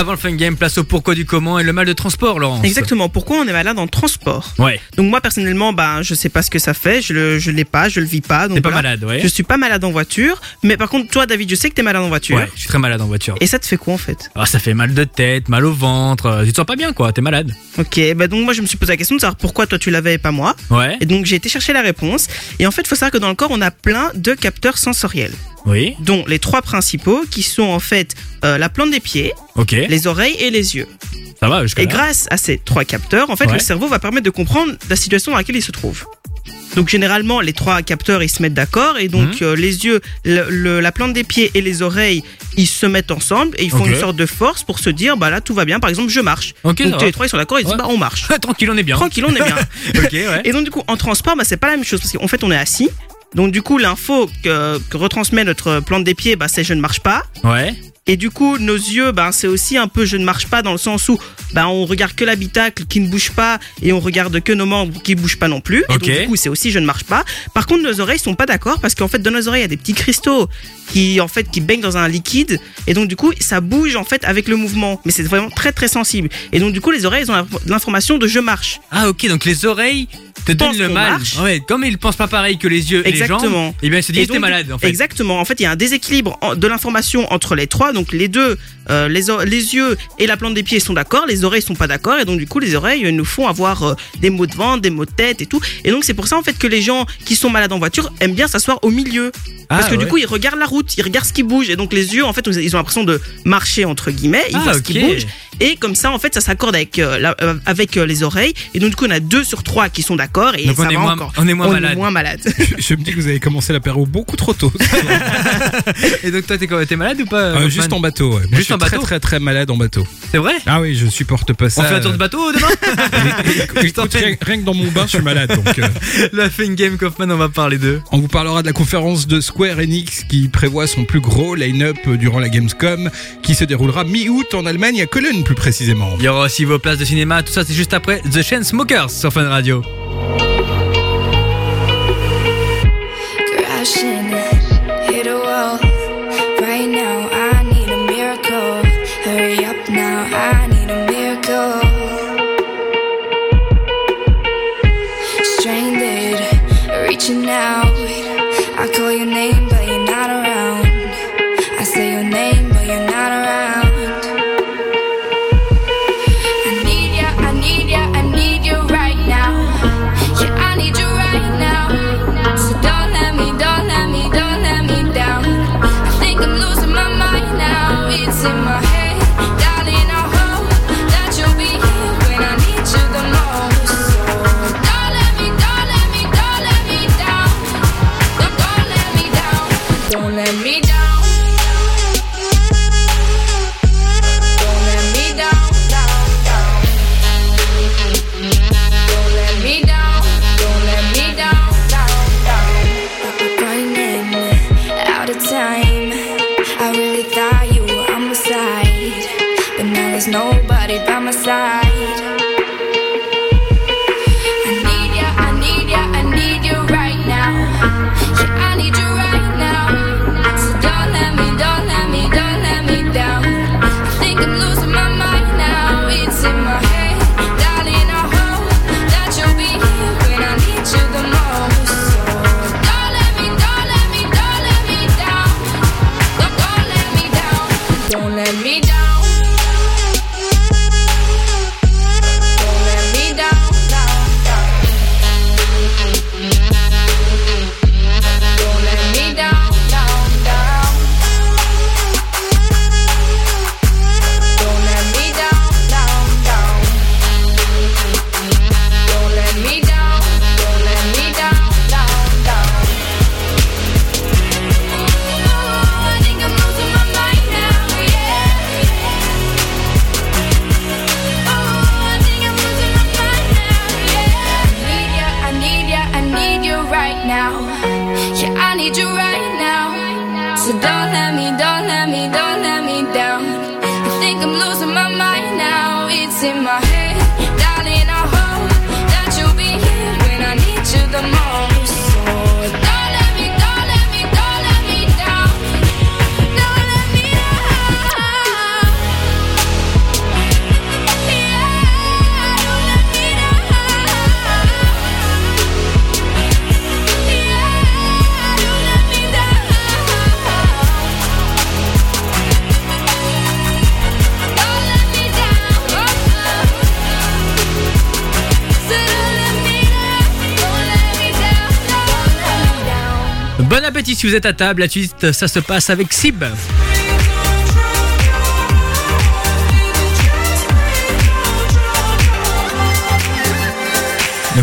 Avant le Fun Game, place au pourquoi du comment et le mal de transport, Laurence. Exactement. Pourquoi on est malade en transport Ouais. Donc moi personnellement, bah je sais pas ce que ça fait, je le je l'ai pas, je le vis pas. donc T'es pas voilà. malade, ouais. Je suis pas malade en voiture, mais par contre toi David, je sais que t'es malade en voiture. Ouais, je suis très malade en voiture. Et ça te fait quoi en fait? Ah, ça fait mal de tête, mal au ventre, euh, tu te sens pas bien quoi, t'es malade. Ok, bah donc moi je me suis posé la question de savoir pourquoi toi tu l'avais et pas moi. Ouais. Et donc j'ai été chercher la réponse. Et en fait, il faut savoir que dans le corps, on a plein de capteurs sensoriels. Oui. Dont les trois principaux qui sont en fait euh, la plante des pieds, Ok. les oreilles et les yeux. Ça va, jusqu'à Et là. grâce à ces trois capteurs, en fait, Ouais. le cerveau va permettre de comprendre la situation dans laquelle il se trouve. Donc généralement, les trois capteurs, ils se mettent d'accord et donc Mhm. euh, les yeux, le- le- la plante des pieds et les oreilles, ils se mettent ensemble et ils font Ok. une sorte de force pour se dire, bah là tout va bien. Par exemple, je marche. Ok, ça donc va. les trois, ils sont d'accord, ils disent, Ouais. bah on marche. Tranquille, on est bien. Tranquille, on est bien. ok, ouais. Et donc du coup, en transport, bah, c'est pas la même chose parce qu'en fait, on est assis. Donc du coup, l'info que, que retransmet notre plante des pieds, bah, c'est je ne marche pas. Ouais. Et du coup, nos yeux, ben, c'est aussi un peu je ne marche pas dans le sens où ben, on regarde que l'habitacle qui ne bouge pas et on regarde que nos membres qui bougent pas non plus. Et Ok. donc, du coup, c'est aussi je ne marche pas. Par contre, nos oreilles sont pas d'accord parce qu'en fait, dans nos oreilles, il y a des petits cristaux qui, en fait, qui baignent dans un liquide. Et donc, du coup, ça bouge, en fait, avec le mouvement. Mais c'est vraiment très, très sensible. Et donc, du coup, les oreilles, elles ont l'information de je marche. Ah ok, donc les oreilles te Pensent le mal. marche. Ouais, comme ils pensent pas pareil que les yeux et les Exactement. jambes, et bien ils se disent t'es malade en fait. Exactement. En fait, il y a un déséquilibre de l'information entre les trois. Donc les deux, euh, les, les yeux et la plante des pieds sont d'accord, les oreilles sont pas d'accord, et donc du coup les oreilles nous font avoir euh, des maux de ventre, des maux de tête et tout. Et donc c'est pour ça en fait que les gens qui sont malades en voiture aiment bien s'asseoir au milieu. Parce Ah, que du coup ils regardent la route, ils regardent ce qui bouge, et donc les yeux en fait ils ont l'impression de marcher entre guillemets, ils Ah, voient ce qui bouge. Et comme ça, en fait, ça s'accorde avec, euh, la- euh, avec euh, les oreilles. Et donc, du coup, on a deux sur trois qui sont d'accord. Et Donc, ça on est va moins- encore. on est moins malade. moins malade. Je me dis que vous avez commencé l'apéro beaucoup trop tôt. Et donc toi t'es malade ou pas juste en bateau, ouais. Moi, Juste en bateau très très malade en bateau. C'est vrai Ah oui, je supporte pas ça. On fait un tour de bateau demain Écoute, rien, rien que dans mon bain, je suis malade. Donc, euh, La Fun Game Kaufman, on va parler d'eux. on vous parlera de la conférence de Square Enix qui prévoit son plus gros line-up durant la Gamescom, qui se déroulera mi-aout en Allemagne, à Cologne plus précisément. Il y aura aussi vos places de cinéma, tout ça c'est juste après The Chainsmokers sur Fun Radio. Vous êtes à table. La suite, ça se passe avec Sib.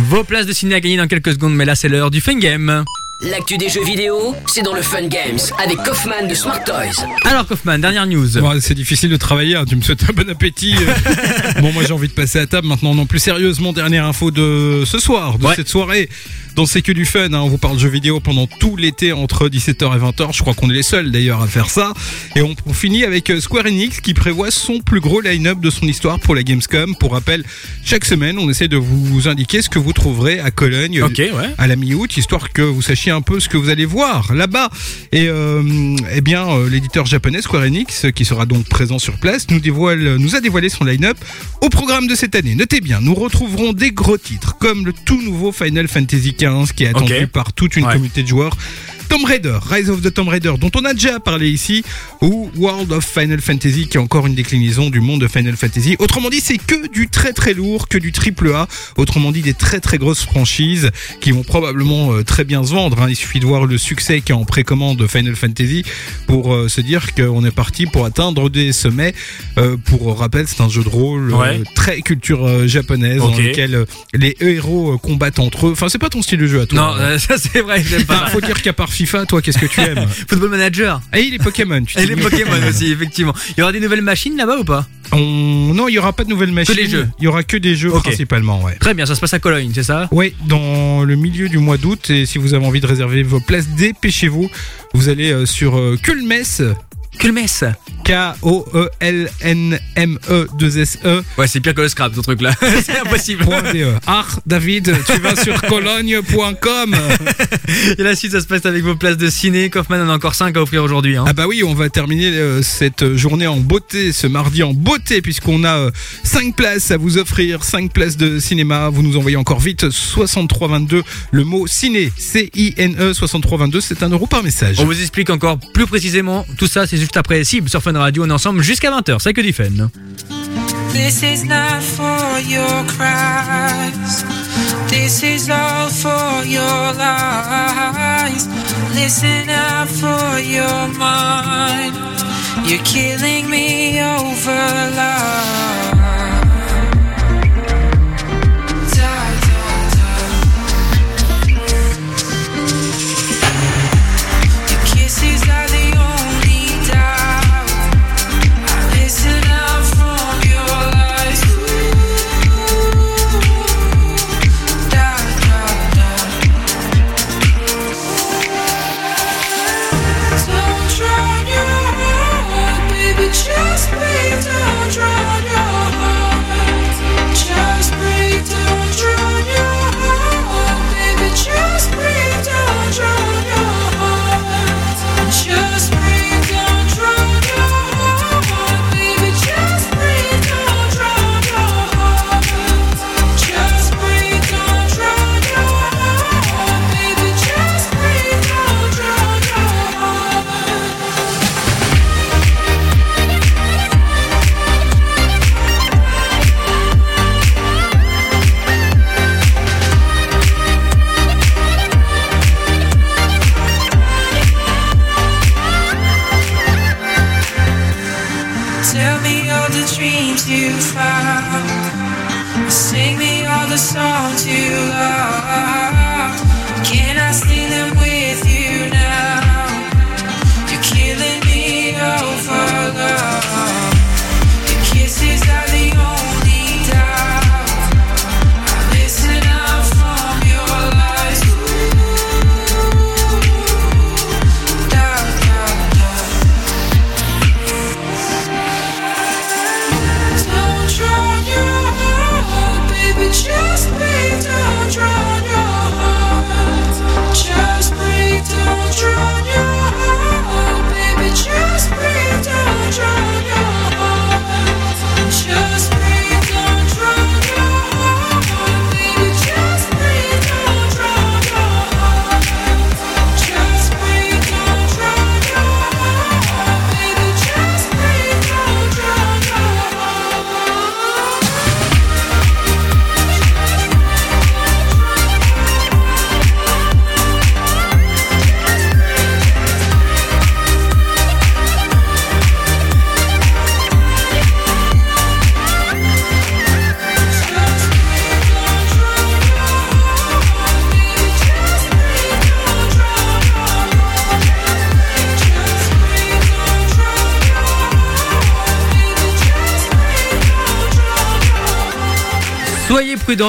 Vos places de ciné à gagner dans quelques secondes, mais là c'est l'heure du fun game. L'actu des jeux vidéo, c'est dans le Fun Games avec Kaufman de Smart Toys. Alors Kaufman, dernière news. Bon, c'est difficile de travailler, hein, tu me souhaites un bon appétit. euh. bon, moi j'ai envie de passer à table maintenant. Non plus sérieusement, dernière info de ce soir, de cette soirée. Dans C'est que du fun, hein, on vous parle jeux vidéo pendant tout l'été entre 17h et 20h. Je crois qu'on est les seuls d'ailleurs à faire ça. Et on, on finit avec euh, Square Enix qui prévoit son plus gros line-up de son histoire pour la Gamescom. Pour rappel, chaque semaine, on essaie de vous indiquer ce que vous trouverez à Cologne ouais. à la mi-août, histoire que vous sachiez un peu ce que vous allez voir là-bas. Et euh, eh bien, euh, l'éditeur japonais Square Enix, qui sera donc présent sur place, nous dévoile, nous a dévoilé son line-up au programme de cette année. Notez bien, nous retrouverons des gros titres comme le tout nouveau Final Fantasy XV, qui est attendu par toute une Ouais. communauté de joueurs. Tomb Raider, Rise of the Tomb Raider, dont on a déjà parlé ici, ou World of Final Fantasy, qui est encore une déclinaison du monde de Final Fantasy. Autrement dit, c'est que du très très lourd, que du triple A. Autrement dit, des très très grosses franchises qui vont probablement euh, très bien se vendre. hein. Il suffit de voir le succès qui est en précommande de Final Fantasy pour euh, se dire qu'on est parti pour atteindre des sommets. Euh, pour rappel, c'est un jeu de rôle Ouais. très culture japonaise dans lequel les héros combattent entre eux. Enfin, c'est pas ton style de jeu à toi. Non, euh, ça c'est vrai, pas. Faut dire qu'à part FIFA, toi, qu'est-ce que tu aimes Football Manager. Et les Pokémon. Tu Et les Pokémon aussi, effectivement. Il y aura des nouvelles machines là-bas ou pas On- Non, il y aura pas de nouvelles machines. les jeux. Il y aura que des jeux principalement, ouais. Très bien, ça se passe à Cologne, c'est ça Oui, dans le milieu du mois d'août. Et si vous avez envie de réserver vos places, dépêchez-vous. Vous allez euh, sur euh, Kulmes. Kulmes. K-O-E-L-N-M-E-2-S-E. Ouais, c'est pire que le scrap, ce truc là. c'est impossible. .de. Ah, David, tu vas sur cologne.com. Et la suite, ça se passe avec vos places de ciné. Kaufman en a encore 5 à offrir aujourd'hui. Hein. Ah bah oui, on va terminer euh, cette journée en beauté, ce mardi en beauté, puisqu'on a 5 places à vous offrir, 5 places de cinéma. Vous nous envoyez encore vite 6322, le mot ciné, C-I-N-E 6322, c'est un euro par message. On vous explique encore plus précisément tout ça, c'est juste après Cible sur Fun Radio. On est ensemble jusqu'à 20h, c'est que du fun. This is not for your cries. This is all for your lies. Listen out for your mind. You're killing me over love.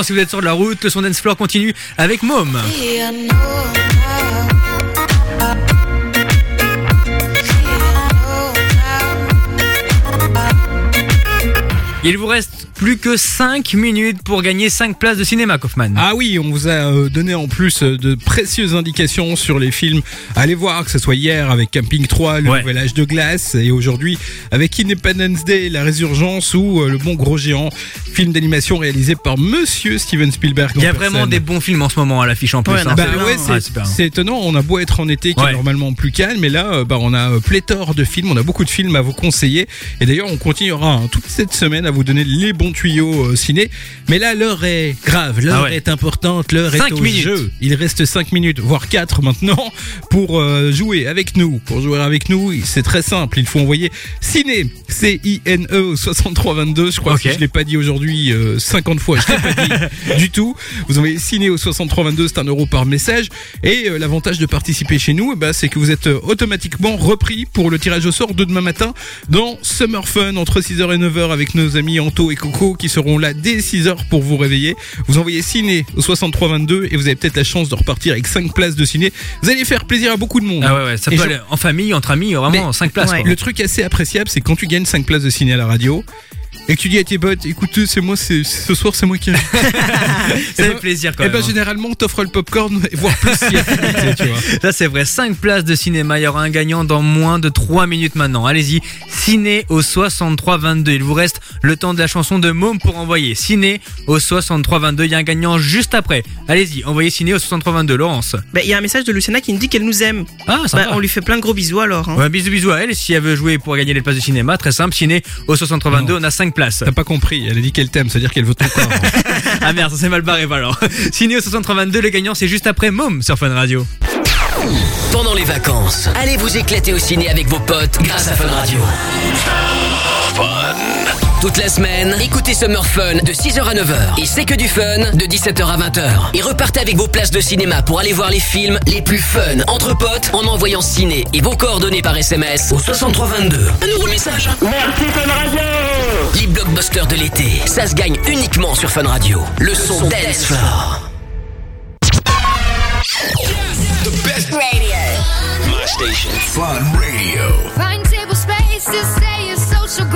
Si vous êtes sur la route. Le son dance floor continue avec Mom. Il vous reste plus que 5 minutes pour gagner 5 places de cinéma, Kaufman. Ah oui, on vous a euh, donné en plus euh, de précieuses indications sur les films. Allez voir, que ce soit hier avec Camping 3, Le Ouais. Nouvel Âge de Glace, et aujourd'hui avec Independence Day, La Résurgence ou euh, Le Bon Gros Géant, film d'animation réalisé par Monsieur Steven Spielberg. Il y a en vraiment personne. des bons films en ce moment à l'affiche en plus. Ouais, hein. bah C'est- ouais, étonnant. On a beau être en été qui Ouais. est normalement plus calme, mais là, euh, bah, on a euh, pléthore de films. On a beaucoup de films à vous conseiller. Et d'ailleurs, on continuera hein, toute cette semaine à vous donner les bons tuyaux euh, ciné. Mais là, l'heure est grave. L'heure Ah ouais. est importante. L'heure est au minutes. jeu. Il reste 5 minutes, voire 4 maintenant, pour euh, jouer avec nous. Pour jouer avec nous, c'est très simple. Il faut envoyer ciné, C-I-N-E au 6322. Je crois que je l'ai pas dit aujourd'hui euh, 50 fois. Je l'ai pas dit du tout. Vous envoyez ciné au 6322, c'est un euro par message. Et euh, l'avantage de participer chez nous, eh ben, c'est que vous êtes euh, automatiquement repris pour le tirage au sort de demain matin dans Summer Fun entre 6h et 9h avec nos amis Anto et Coco qui seront là dès 6h pour vous réveiller. Vous envoyez ciné au 6322 et vous avez peut-être la chance de repartir avec 5 places de ciné. Vous allez faire plaisir à beaucoup de monde. Ah ouais, ouais, ça peut aller en famille, entre amis, vraiment mais 5 places. quoi. Le truc assez appréciable, c'est quand tu gagnes 5 places de ciné à la radio et que tu dis à tes potes, écoutez, c'est moi, c'est ce soir, c'est moi qui. Ça fait ben- plaisir quand Eh même. ben hein. généralement, t'offres le popcorn, voire plus si tu vois. Ça c'est vrai, 5 places de cinéma, il y aura un gagnant dans moins de 3 minutes maintenant. Allez-y, ciné au 6322. Il vous reste le temps de la chanson de Môme pour envoyer. Ciné au 6322, il y a un gagnant juste après. Allez-y, envoyez ciné au 6322. Laurence. Bah, Il y a un message de Luciana qui nous dit qu'elle nous aime. Ah, sympa. Bah, on lui fait plein de gros bisous alors. hein. Ouais, bisous bisous à elle. Et si elle veut jouer pour gagner les places de cinéma, très simple, ciné au 6322, on a 5 T'as pas compris, elle a dit qu'elle t'aime, c'est-à-dire qu'elle veut ton corps. ah merde, ça s'est mal barré, alors. Ciné au 6322, le gagnant c'est juste après Môme sur Fun Radio. Pendant les vacances, allez vous éclater au ciné avec vos potes grâce à Fun Radio. Toute la semaine, écoutez Summer Fun de 6h à 9h. Et c'est que du fun de 17h à 20h. Et repartez avec vos places de cinéma pour aller voir les films les plus fun entre potes en envoyant ciné et vos coordonnées par SMS au 6322. Un nouveau message. Merci Fun Radio Les blockbusters de l'été, ça se gagne uniquement sur Fun Radio. Le son Dance Floor. The best radio. My station. Fun Radio. Find table spaces, say your social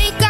make our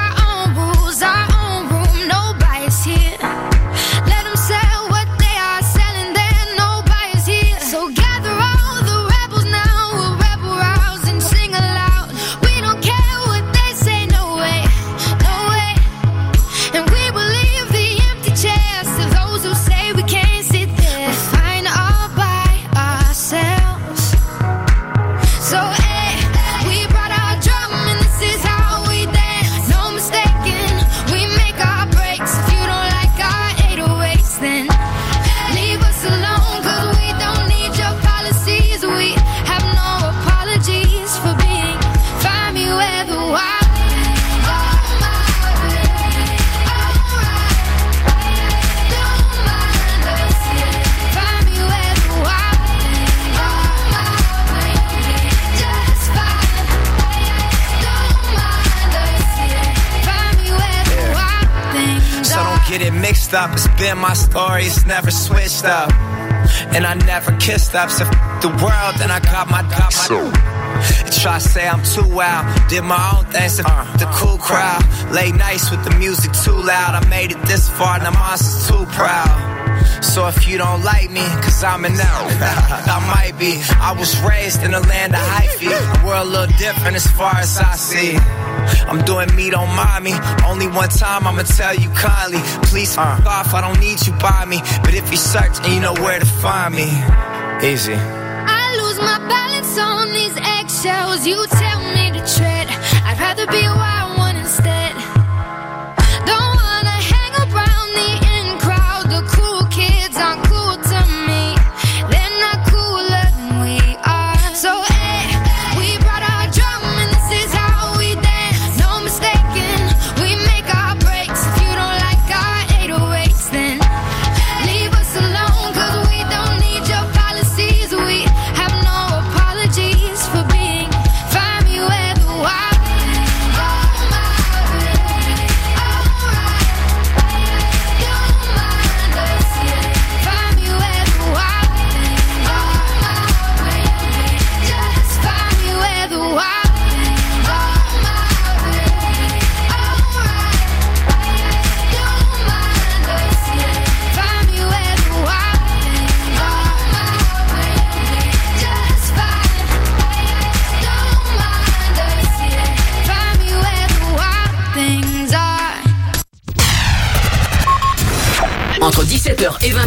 never switched up. And I never kissed up. So f- the world, then I got my got my. Try to say I'm too wild. Did my own thing, so f- uh-huh. the cool crowd. Late nights with the music too loud. I made it this far, now monster's too proud. So if you don't like me, cause I'm an out, I might be. I was raised in the land of hyphy. The world a little different as far as I see. I'm doing me, don't mind me. Only one time I'ma tell you kindly. Please f uh. off, I don't need you by me. But if you search and you know where to find me, easy. I lose my balance on these eggshells. You tell me to tread. I'd rather be a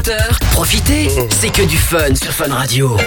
20h, profitez, c'est que du fun sur Fun Radio.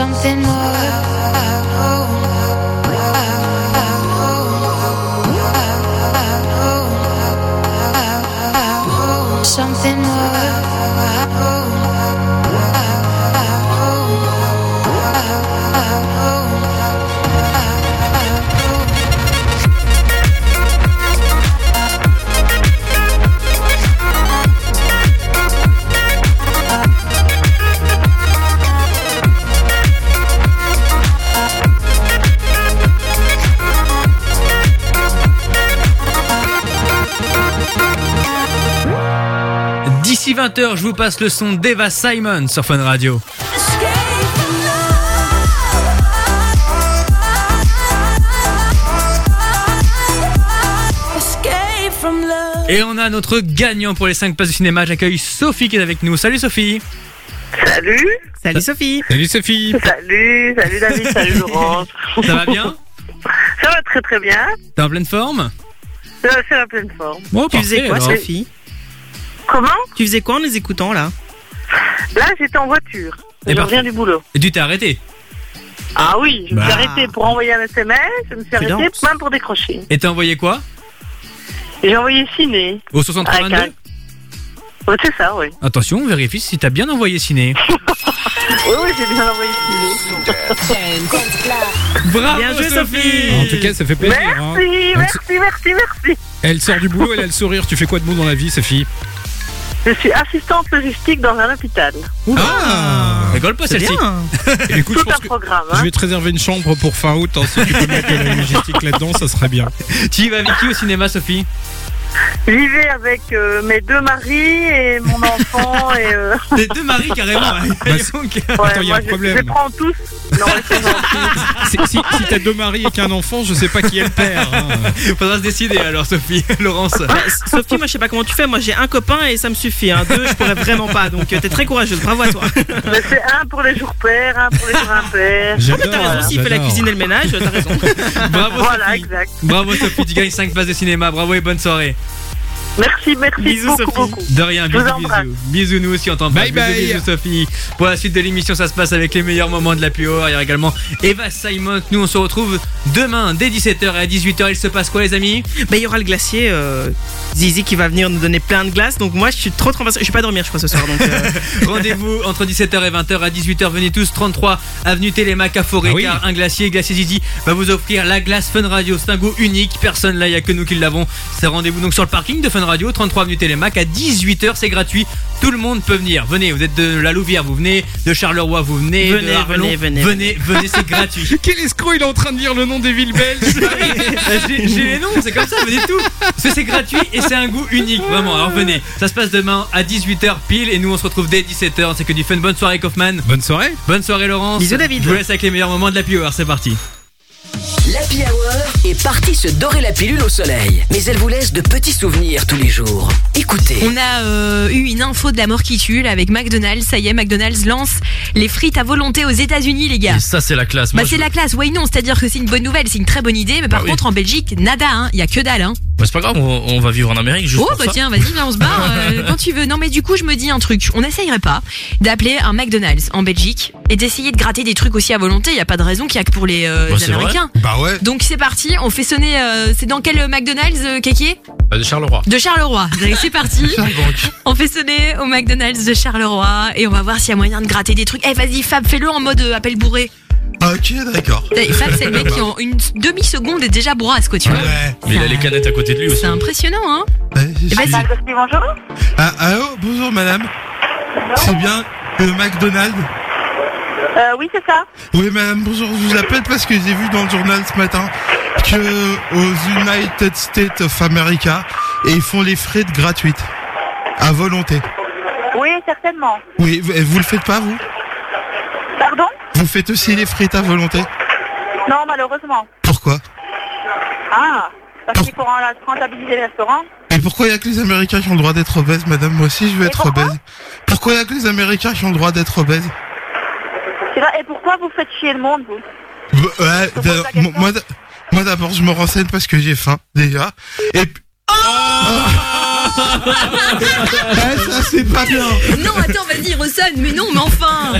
Something 20h, je vous passe le son d'Eva Simon sur Fun Radio. Escape from love. Et on a notre gagnant pour les 5 places du cinéma. J'accueille Sophie qui est avec nous. Salut Sophie. Salut. Salut Sophie. Salut Sophie. Salut, salut David, salut Laurence. Ça va bien? Ça va très très bien. T'es en pleine forme? Ça va c'est la pleine forme. Bon, tu faisais parfait, quoi, alors. Sophie? Comment Tu faisais quoi en les écoutant là Là, j'étais en voiture. Et je parfait. reviens du boulot. Et tu t'es arrêté Ah oui, je me suis Bah. arrêtée pour envoyer un SMS, je me suis arrêtée Prudence. même pour décrocher. Et t'as envoyé quoi Et J'ai envoyé ciné. Au 6322 Avec Ouais, c'est ça, oui. Attention, vérifie si t'as bien envoyé ciné. Oui, oui, j'ai bien envoyé ciné. Bravo Bien joué, Sophie. En tout cas, ça fait plaisir. hein. Merci, merci, merci, merci. elle sort du boulot, elle a le sourire. Tu fais quoi de bon dans la vie, Sophie? Je suis assistante logistique dans un hôpital. Ah Rigole pas celle-ci. bien. Écoute, je Tout pense un que programme. je Hein. vais te réserver une chambre pour fin août. hein, si tu peux mettre de la logistique là-dedans, ça serait bien. Tu y vas avec qui au cinéma, Sophie? J'y vais avec euh, mes deux maris et mon enfant et. Euh... Les deux maris carrément. hein. Donc, Ouais, Attends, il y a moi, un je- problème. Je, prends tous. Non, mais c'est gentil. Si, si, si t'as deux maris et qu'un enfant, je sais pas qui est le père. hein. Faudra se décider alors, Sophie, Laurence. Bah, Sophie, moi je sais pas comment tu fais. Moi j'ai un copain et ça me suffit. Hein. Deux, je pourrais vraiment pas. Donc euh, t'es très courageuse. Bravo à toi. Mais c'est un pour les jours pairs, un pour les jours impairs. T'as raison. S'il fait la cuisine et le ménage, t'as raison. Bravo Voilà, Sophie. exact. Bravo Sophie, tu gagnes 5 places de cinéma. Bravo et bonne soirée. Merci, merci Bisous, beaucoup, Sophie. beaucoup. De rien, bisous, bisous. Bisous nous aussi en temps Bye bisous, bye. bisous, Sophie. Pour la suite de l'émission, ça se passe avec les meilleurs moments de la pluie Il y aura également Eva Simon. Nous, on se retrouve demain dès 17h et à 18h. Il se passe quoi, les amis? Bah, il y aura le glacier euh, Zizi qui va venir nous donner plein de glace. Donc moi je suis trop trop. Je vais pas dormir je crois ce soir. Donc euh, Rendez-vous entre 17h et 20h. À 18h, venez tous 33 avenue Télémac à Forêt. Ah oui. Car un glacier, Glacier Zizi, va vous offrir la glace Fun Radio. C'est un goût unique. Personne là, il n'y a que nous qui l'avons. C'est rendez-vous donc sur le parking de Fun Radio, 33 avenue Télémac. À 18h, c'est gratuit. Tout le monde peut venir. Venez, vous êtes de la Louvière, vous venez de Charleroi, vous venez Venez, de Arlon. venez, venez, venez, venez, c'est gratuit. Quel escroc, il est en train de lire le nom des villes belges. J'ai j'ai les noms, c'est comme ça, venez tout. Parce que c'est gratuit et c'est un goût unique, vraiment. Alors venez, ça se passe demain à 18h pile et nous on se retrouve dès 17h. C'est que du fun. Bonne soirée Kaufman. Bonne soirée. Bonne soirée Laurence. Bisous, David. Je vous laisse avec les meilleurs moments de la Hour. C'est parti. L'Happy Hour est partie se dorer la pilule au soleil. Mais elle vous laisse de petits souvenirs tous les jours. Écoutez. On a euh, eu une info de la mort qui tue là, avec McDonald's. Ça y est, McDonald's lance les frites à volonté aux États-Unis, les gars. Et ça, c'est la classe. Bah c'est je- la classe, oui non, c'est-à-dire que c'est une bonne nouvelle, c'est une très bonne idée, mais par Bah oui. contre en Belgique, nada, hein, y a que dalle. Hein. Bah, c'est pas grave, on, on va vivre en Amérique juste Oh pour bah ça. tiens, vas-y, viens, on se barre euh, quand tu veux. Non mais du coup, je me dis un truc, on n'essayerait pas d'appeler un McDonald's en Belgique et d'essayer de gratter des trucs aussi à volonté. Y a pas de raison qu'il y a que pour les euh, Bah, vrai. Bah ouais. Donc c'est parti, on fait sonner. euh, c'est dans quel McDonald's, euh, Kéké? Euh, de Charleroi. De Charleroi. Allez, c'est parti. On fait sonner au McDonald's de Charleroi et on va voir s'il y a moyen de gratter des trucs. Eh vas-y Fab, fais-le en mode euh, appel bourré. Ok, d'accord. Et Fab, c'est le mec qui en une demi-seconde est déjà bourrasse, quoi, tu vois. Ouais. Mais il a les canettes à côté de lui aussi. C'est impressionnant, hein Ouais, je Vas-y. suis- bonjour. Ah, allô, bonjour madame. C'est bien le McDonald's Euh, oui, c'est ça. Oui madame, bonjour, je vous appelle parce que j'ai vu dans le journal ce matin que aux United States of America, et ils font les frites gratuites. À volonté. Oui, certainement. Oui, vous, vous le faites pas vous? Pardon? Vous faites aussi les frites à volonté? Non, malheureusement. Pourquoi? Ah, parce qu'il faut ren- rentabiliser les restaurants. Et pourquoi il y a que les Américains qui ont le droit d'être obèses, madame? Moi aussi, je veux être obèse. Pourquoi il y a que les Américains qui ont le droit d'être obèses? C'est vrai, Et pourquoi vous faites chier le monde, vous? Bah, Ouais, question. moi, d- moi d'abord, je me renseigne parce que j'ai faim, déjà. Et puis... Eh, ça, c'est pas bien Non, attends, vas-y, ressonne. Mais non, mais enfin.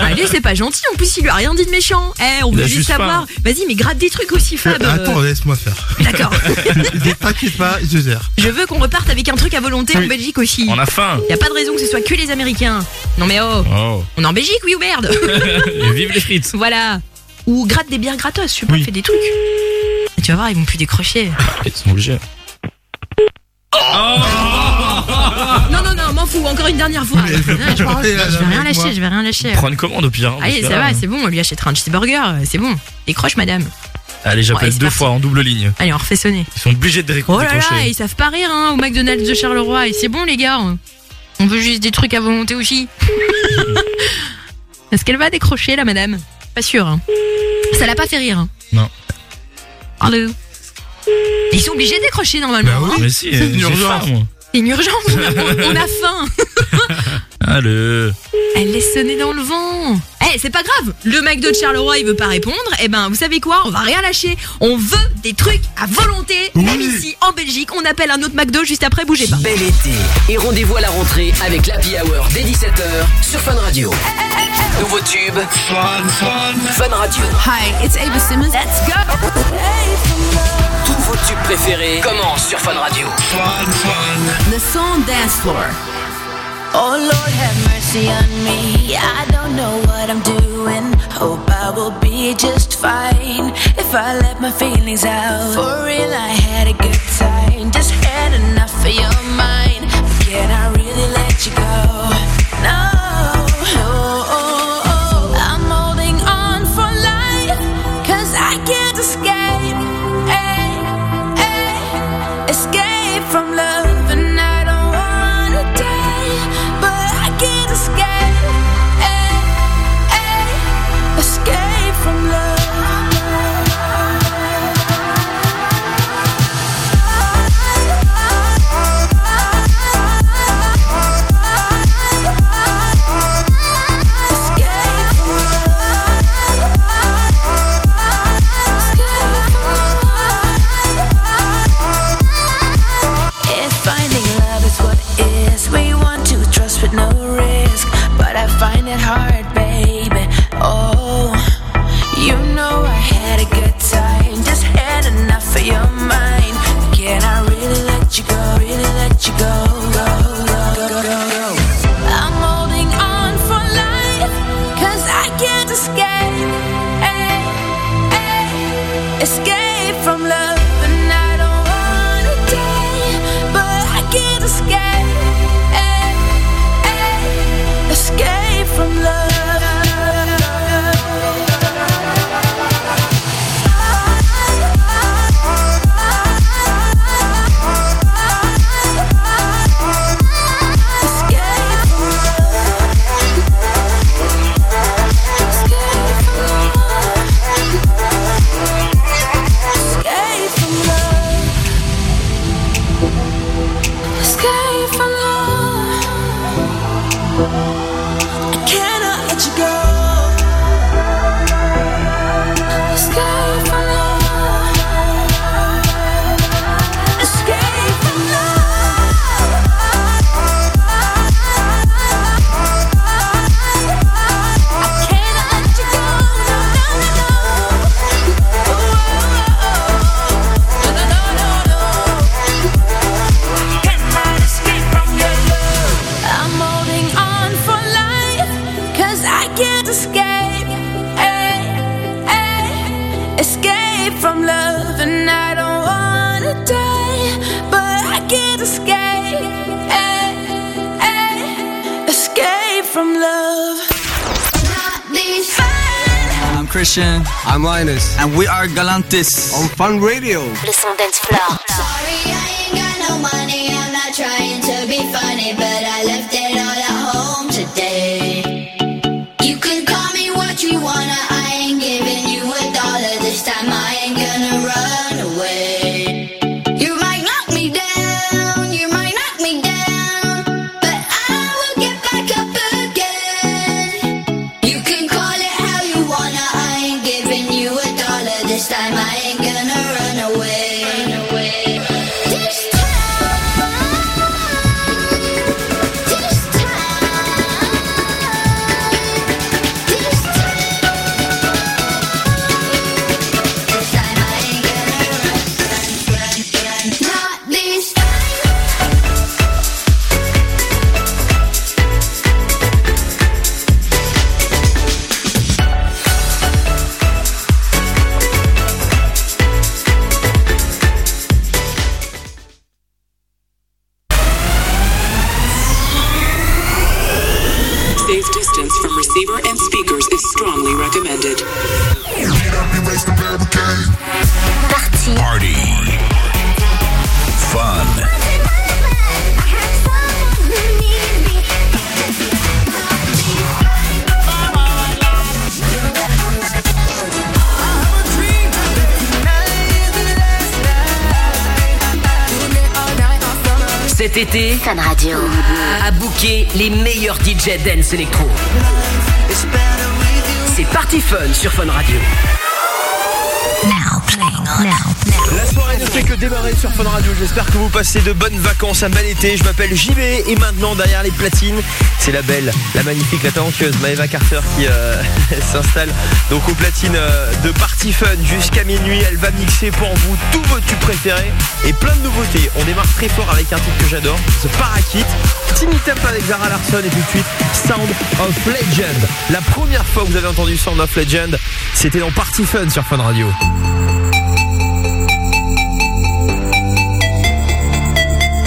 Allez, c'est pas gentil. En plus, il lui a rien dit de méchant. Eh, on veut juste savoir. Vas-y, mais gratte des trucs aussi, Fab. Euh, Attends, laisse-moi faire. D'accord. Ne t'inquiète pas, je gère. Je veux qu'on reparte avec un truc à volonté en Oui. Belgique aussi. On a faim. Y a pas de raison que ce soit que les Américains. Non mais oh, Oh. on est en Belgique, oui ou merde Et vive les frites. Voilà. Ou gratte des bières gratos, je sais pas, fais des trucs. Et tu vas voir, ils vont plus décrocher. Ils sont obligés. Non, non, non, m'en fous, encore une dernière fois. Mais je vais rien lâcher, je vais rien lâcher. Prends une commande au pire. hein, Allez, ça là, va, c'est bon, on lui achètera un cheeseburger, c'est bon. Décroche, madame. Allez, j'appelle c'est deux parti. fois en double ligne. Allez, on refait sonner. Ils sont obligés de Oh là là, décrocher. ils savent pas rire hein, au McDonald's de Charleroi. Et c'est bon, les gars. On veut juste des trucs à volonté aussi. Est-ce qu'elle va décrocher, la madame? Pas sûr. Hein. Ça l'a pas fait rire. hein. Non. Allô? Ils sont obligés de décrocher normalement. hein. Mais si, C'est une urgence. C'est une urgence, on a, on a faim. Allez. Elle laisse sonner dans le vent. Eh, c'est pas grave. Le McDo de Charleroi, il veut pas répondre. Eh ben, vous savez quoi? On va rien lâcher. On veut des trucs à volonté. Même ici, en Belgique, on appelle un autre McDo juste après. Bougez pas. Bel été. Et rendez-vous à la rentrée avec l'Happy Hour dès 17h sur Fun Radio. Nouveau tube. Fun Radio. Hi, it's Ava Simmons. Let's go. Tous vos tubes préférés commencent sur Fun Radio. The song dance floor. Oh Lord, have mercy on me. I don't know what I'm doing. Hope I will be just fine if I let my feelings out. For real, I had a good time. Just had enough of your mind. Can I really let you go? Christian. I'm Linus. And we are Galantis on Fun Radio. Le son dance floor. Sorry, I ain't got no money. I'm not trying to be funny, but I Fun Radio a booké les meilleurs DJ dance électro. C'est Party Fun sur Fun Radio. La soirée ne fait que démarrer sur Fun Radio. J'espère que vous passez de bonnes vacances, un bel été. Je m'appelle JB et maintenant derrière les platines, c'est la belle, la magnifique, la talentueuse Maeva Carter qui euh, s'installe donc aux platines euh, de Party Fun jusqu'à minuit. Elle va mixer pour vous tous vos tubes préférés et plein de nouveautés. On démarre très fort avec un titre que j'adore, The Parakit. Tiny Temp avec Zara Larson et tout de suite Sound of Legend. La première fois que vous avez entendu Sound of Legend, c'était dans Party Fun sur Fun Radio.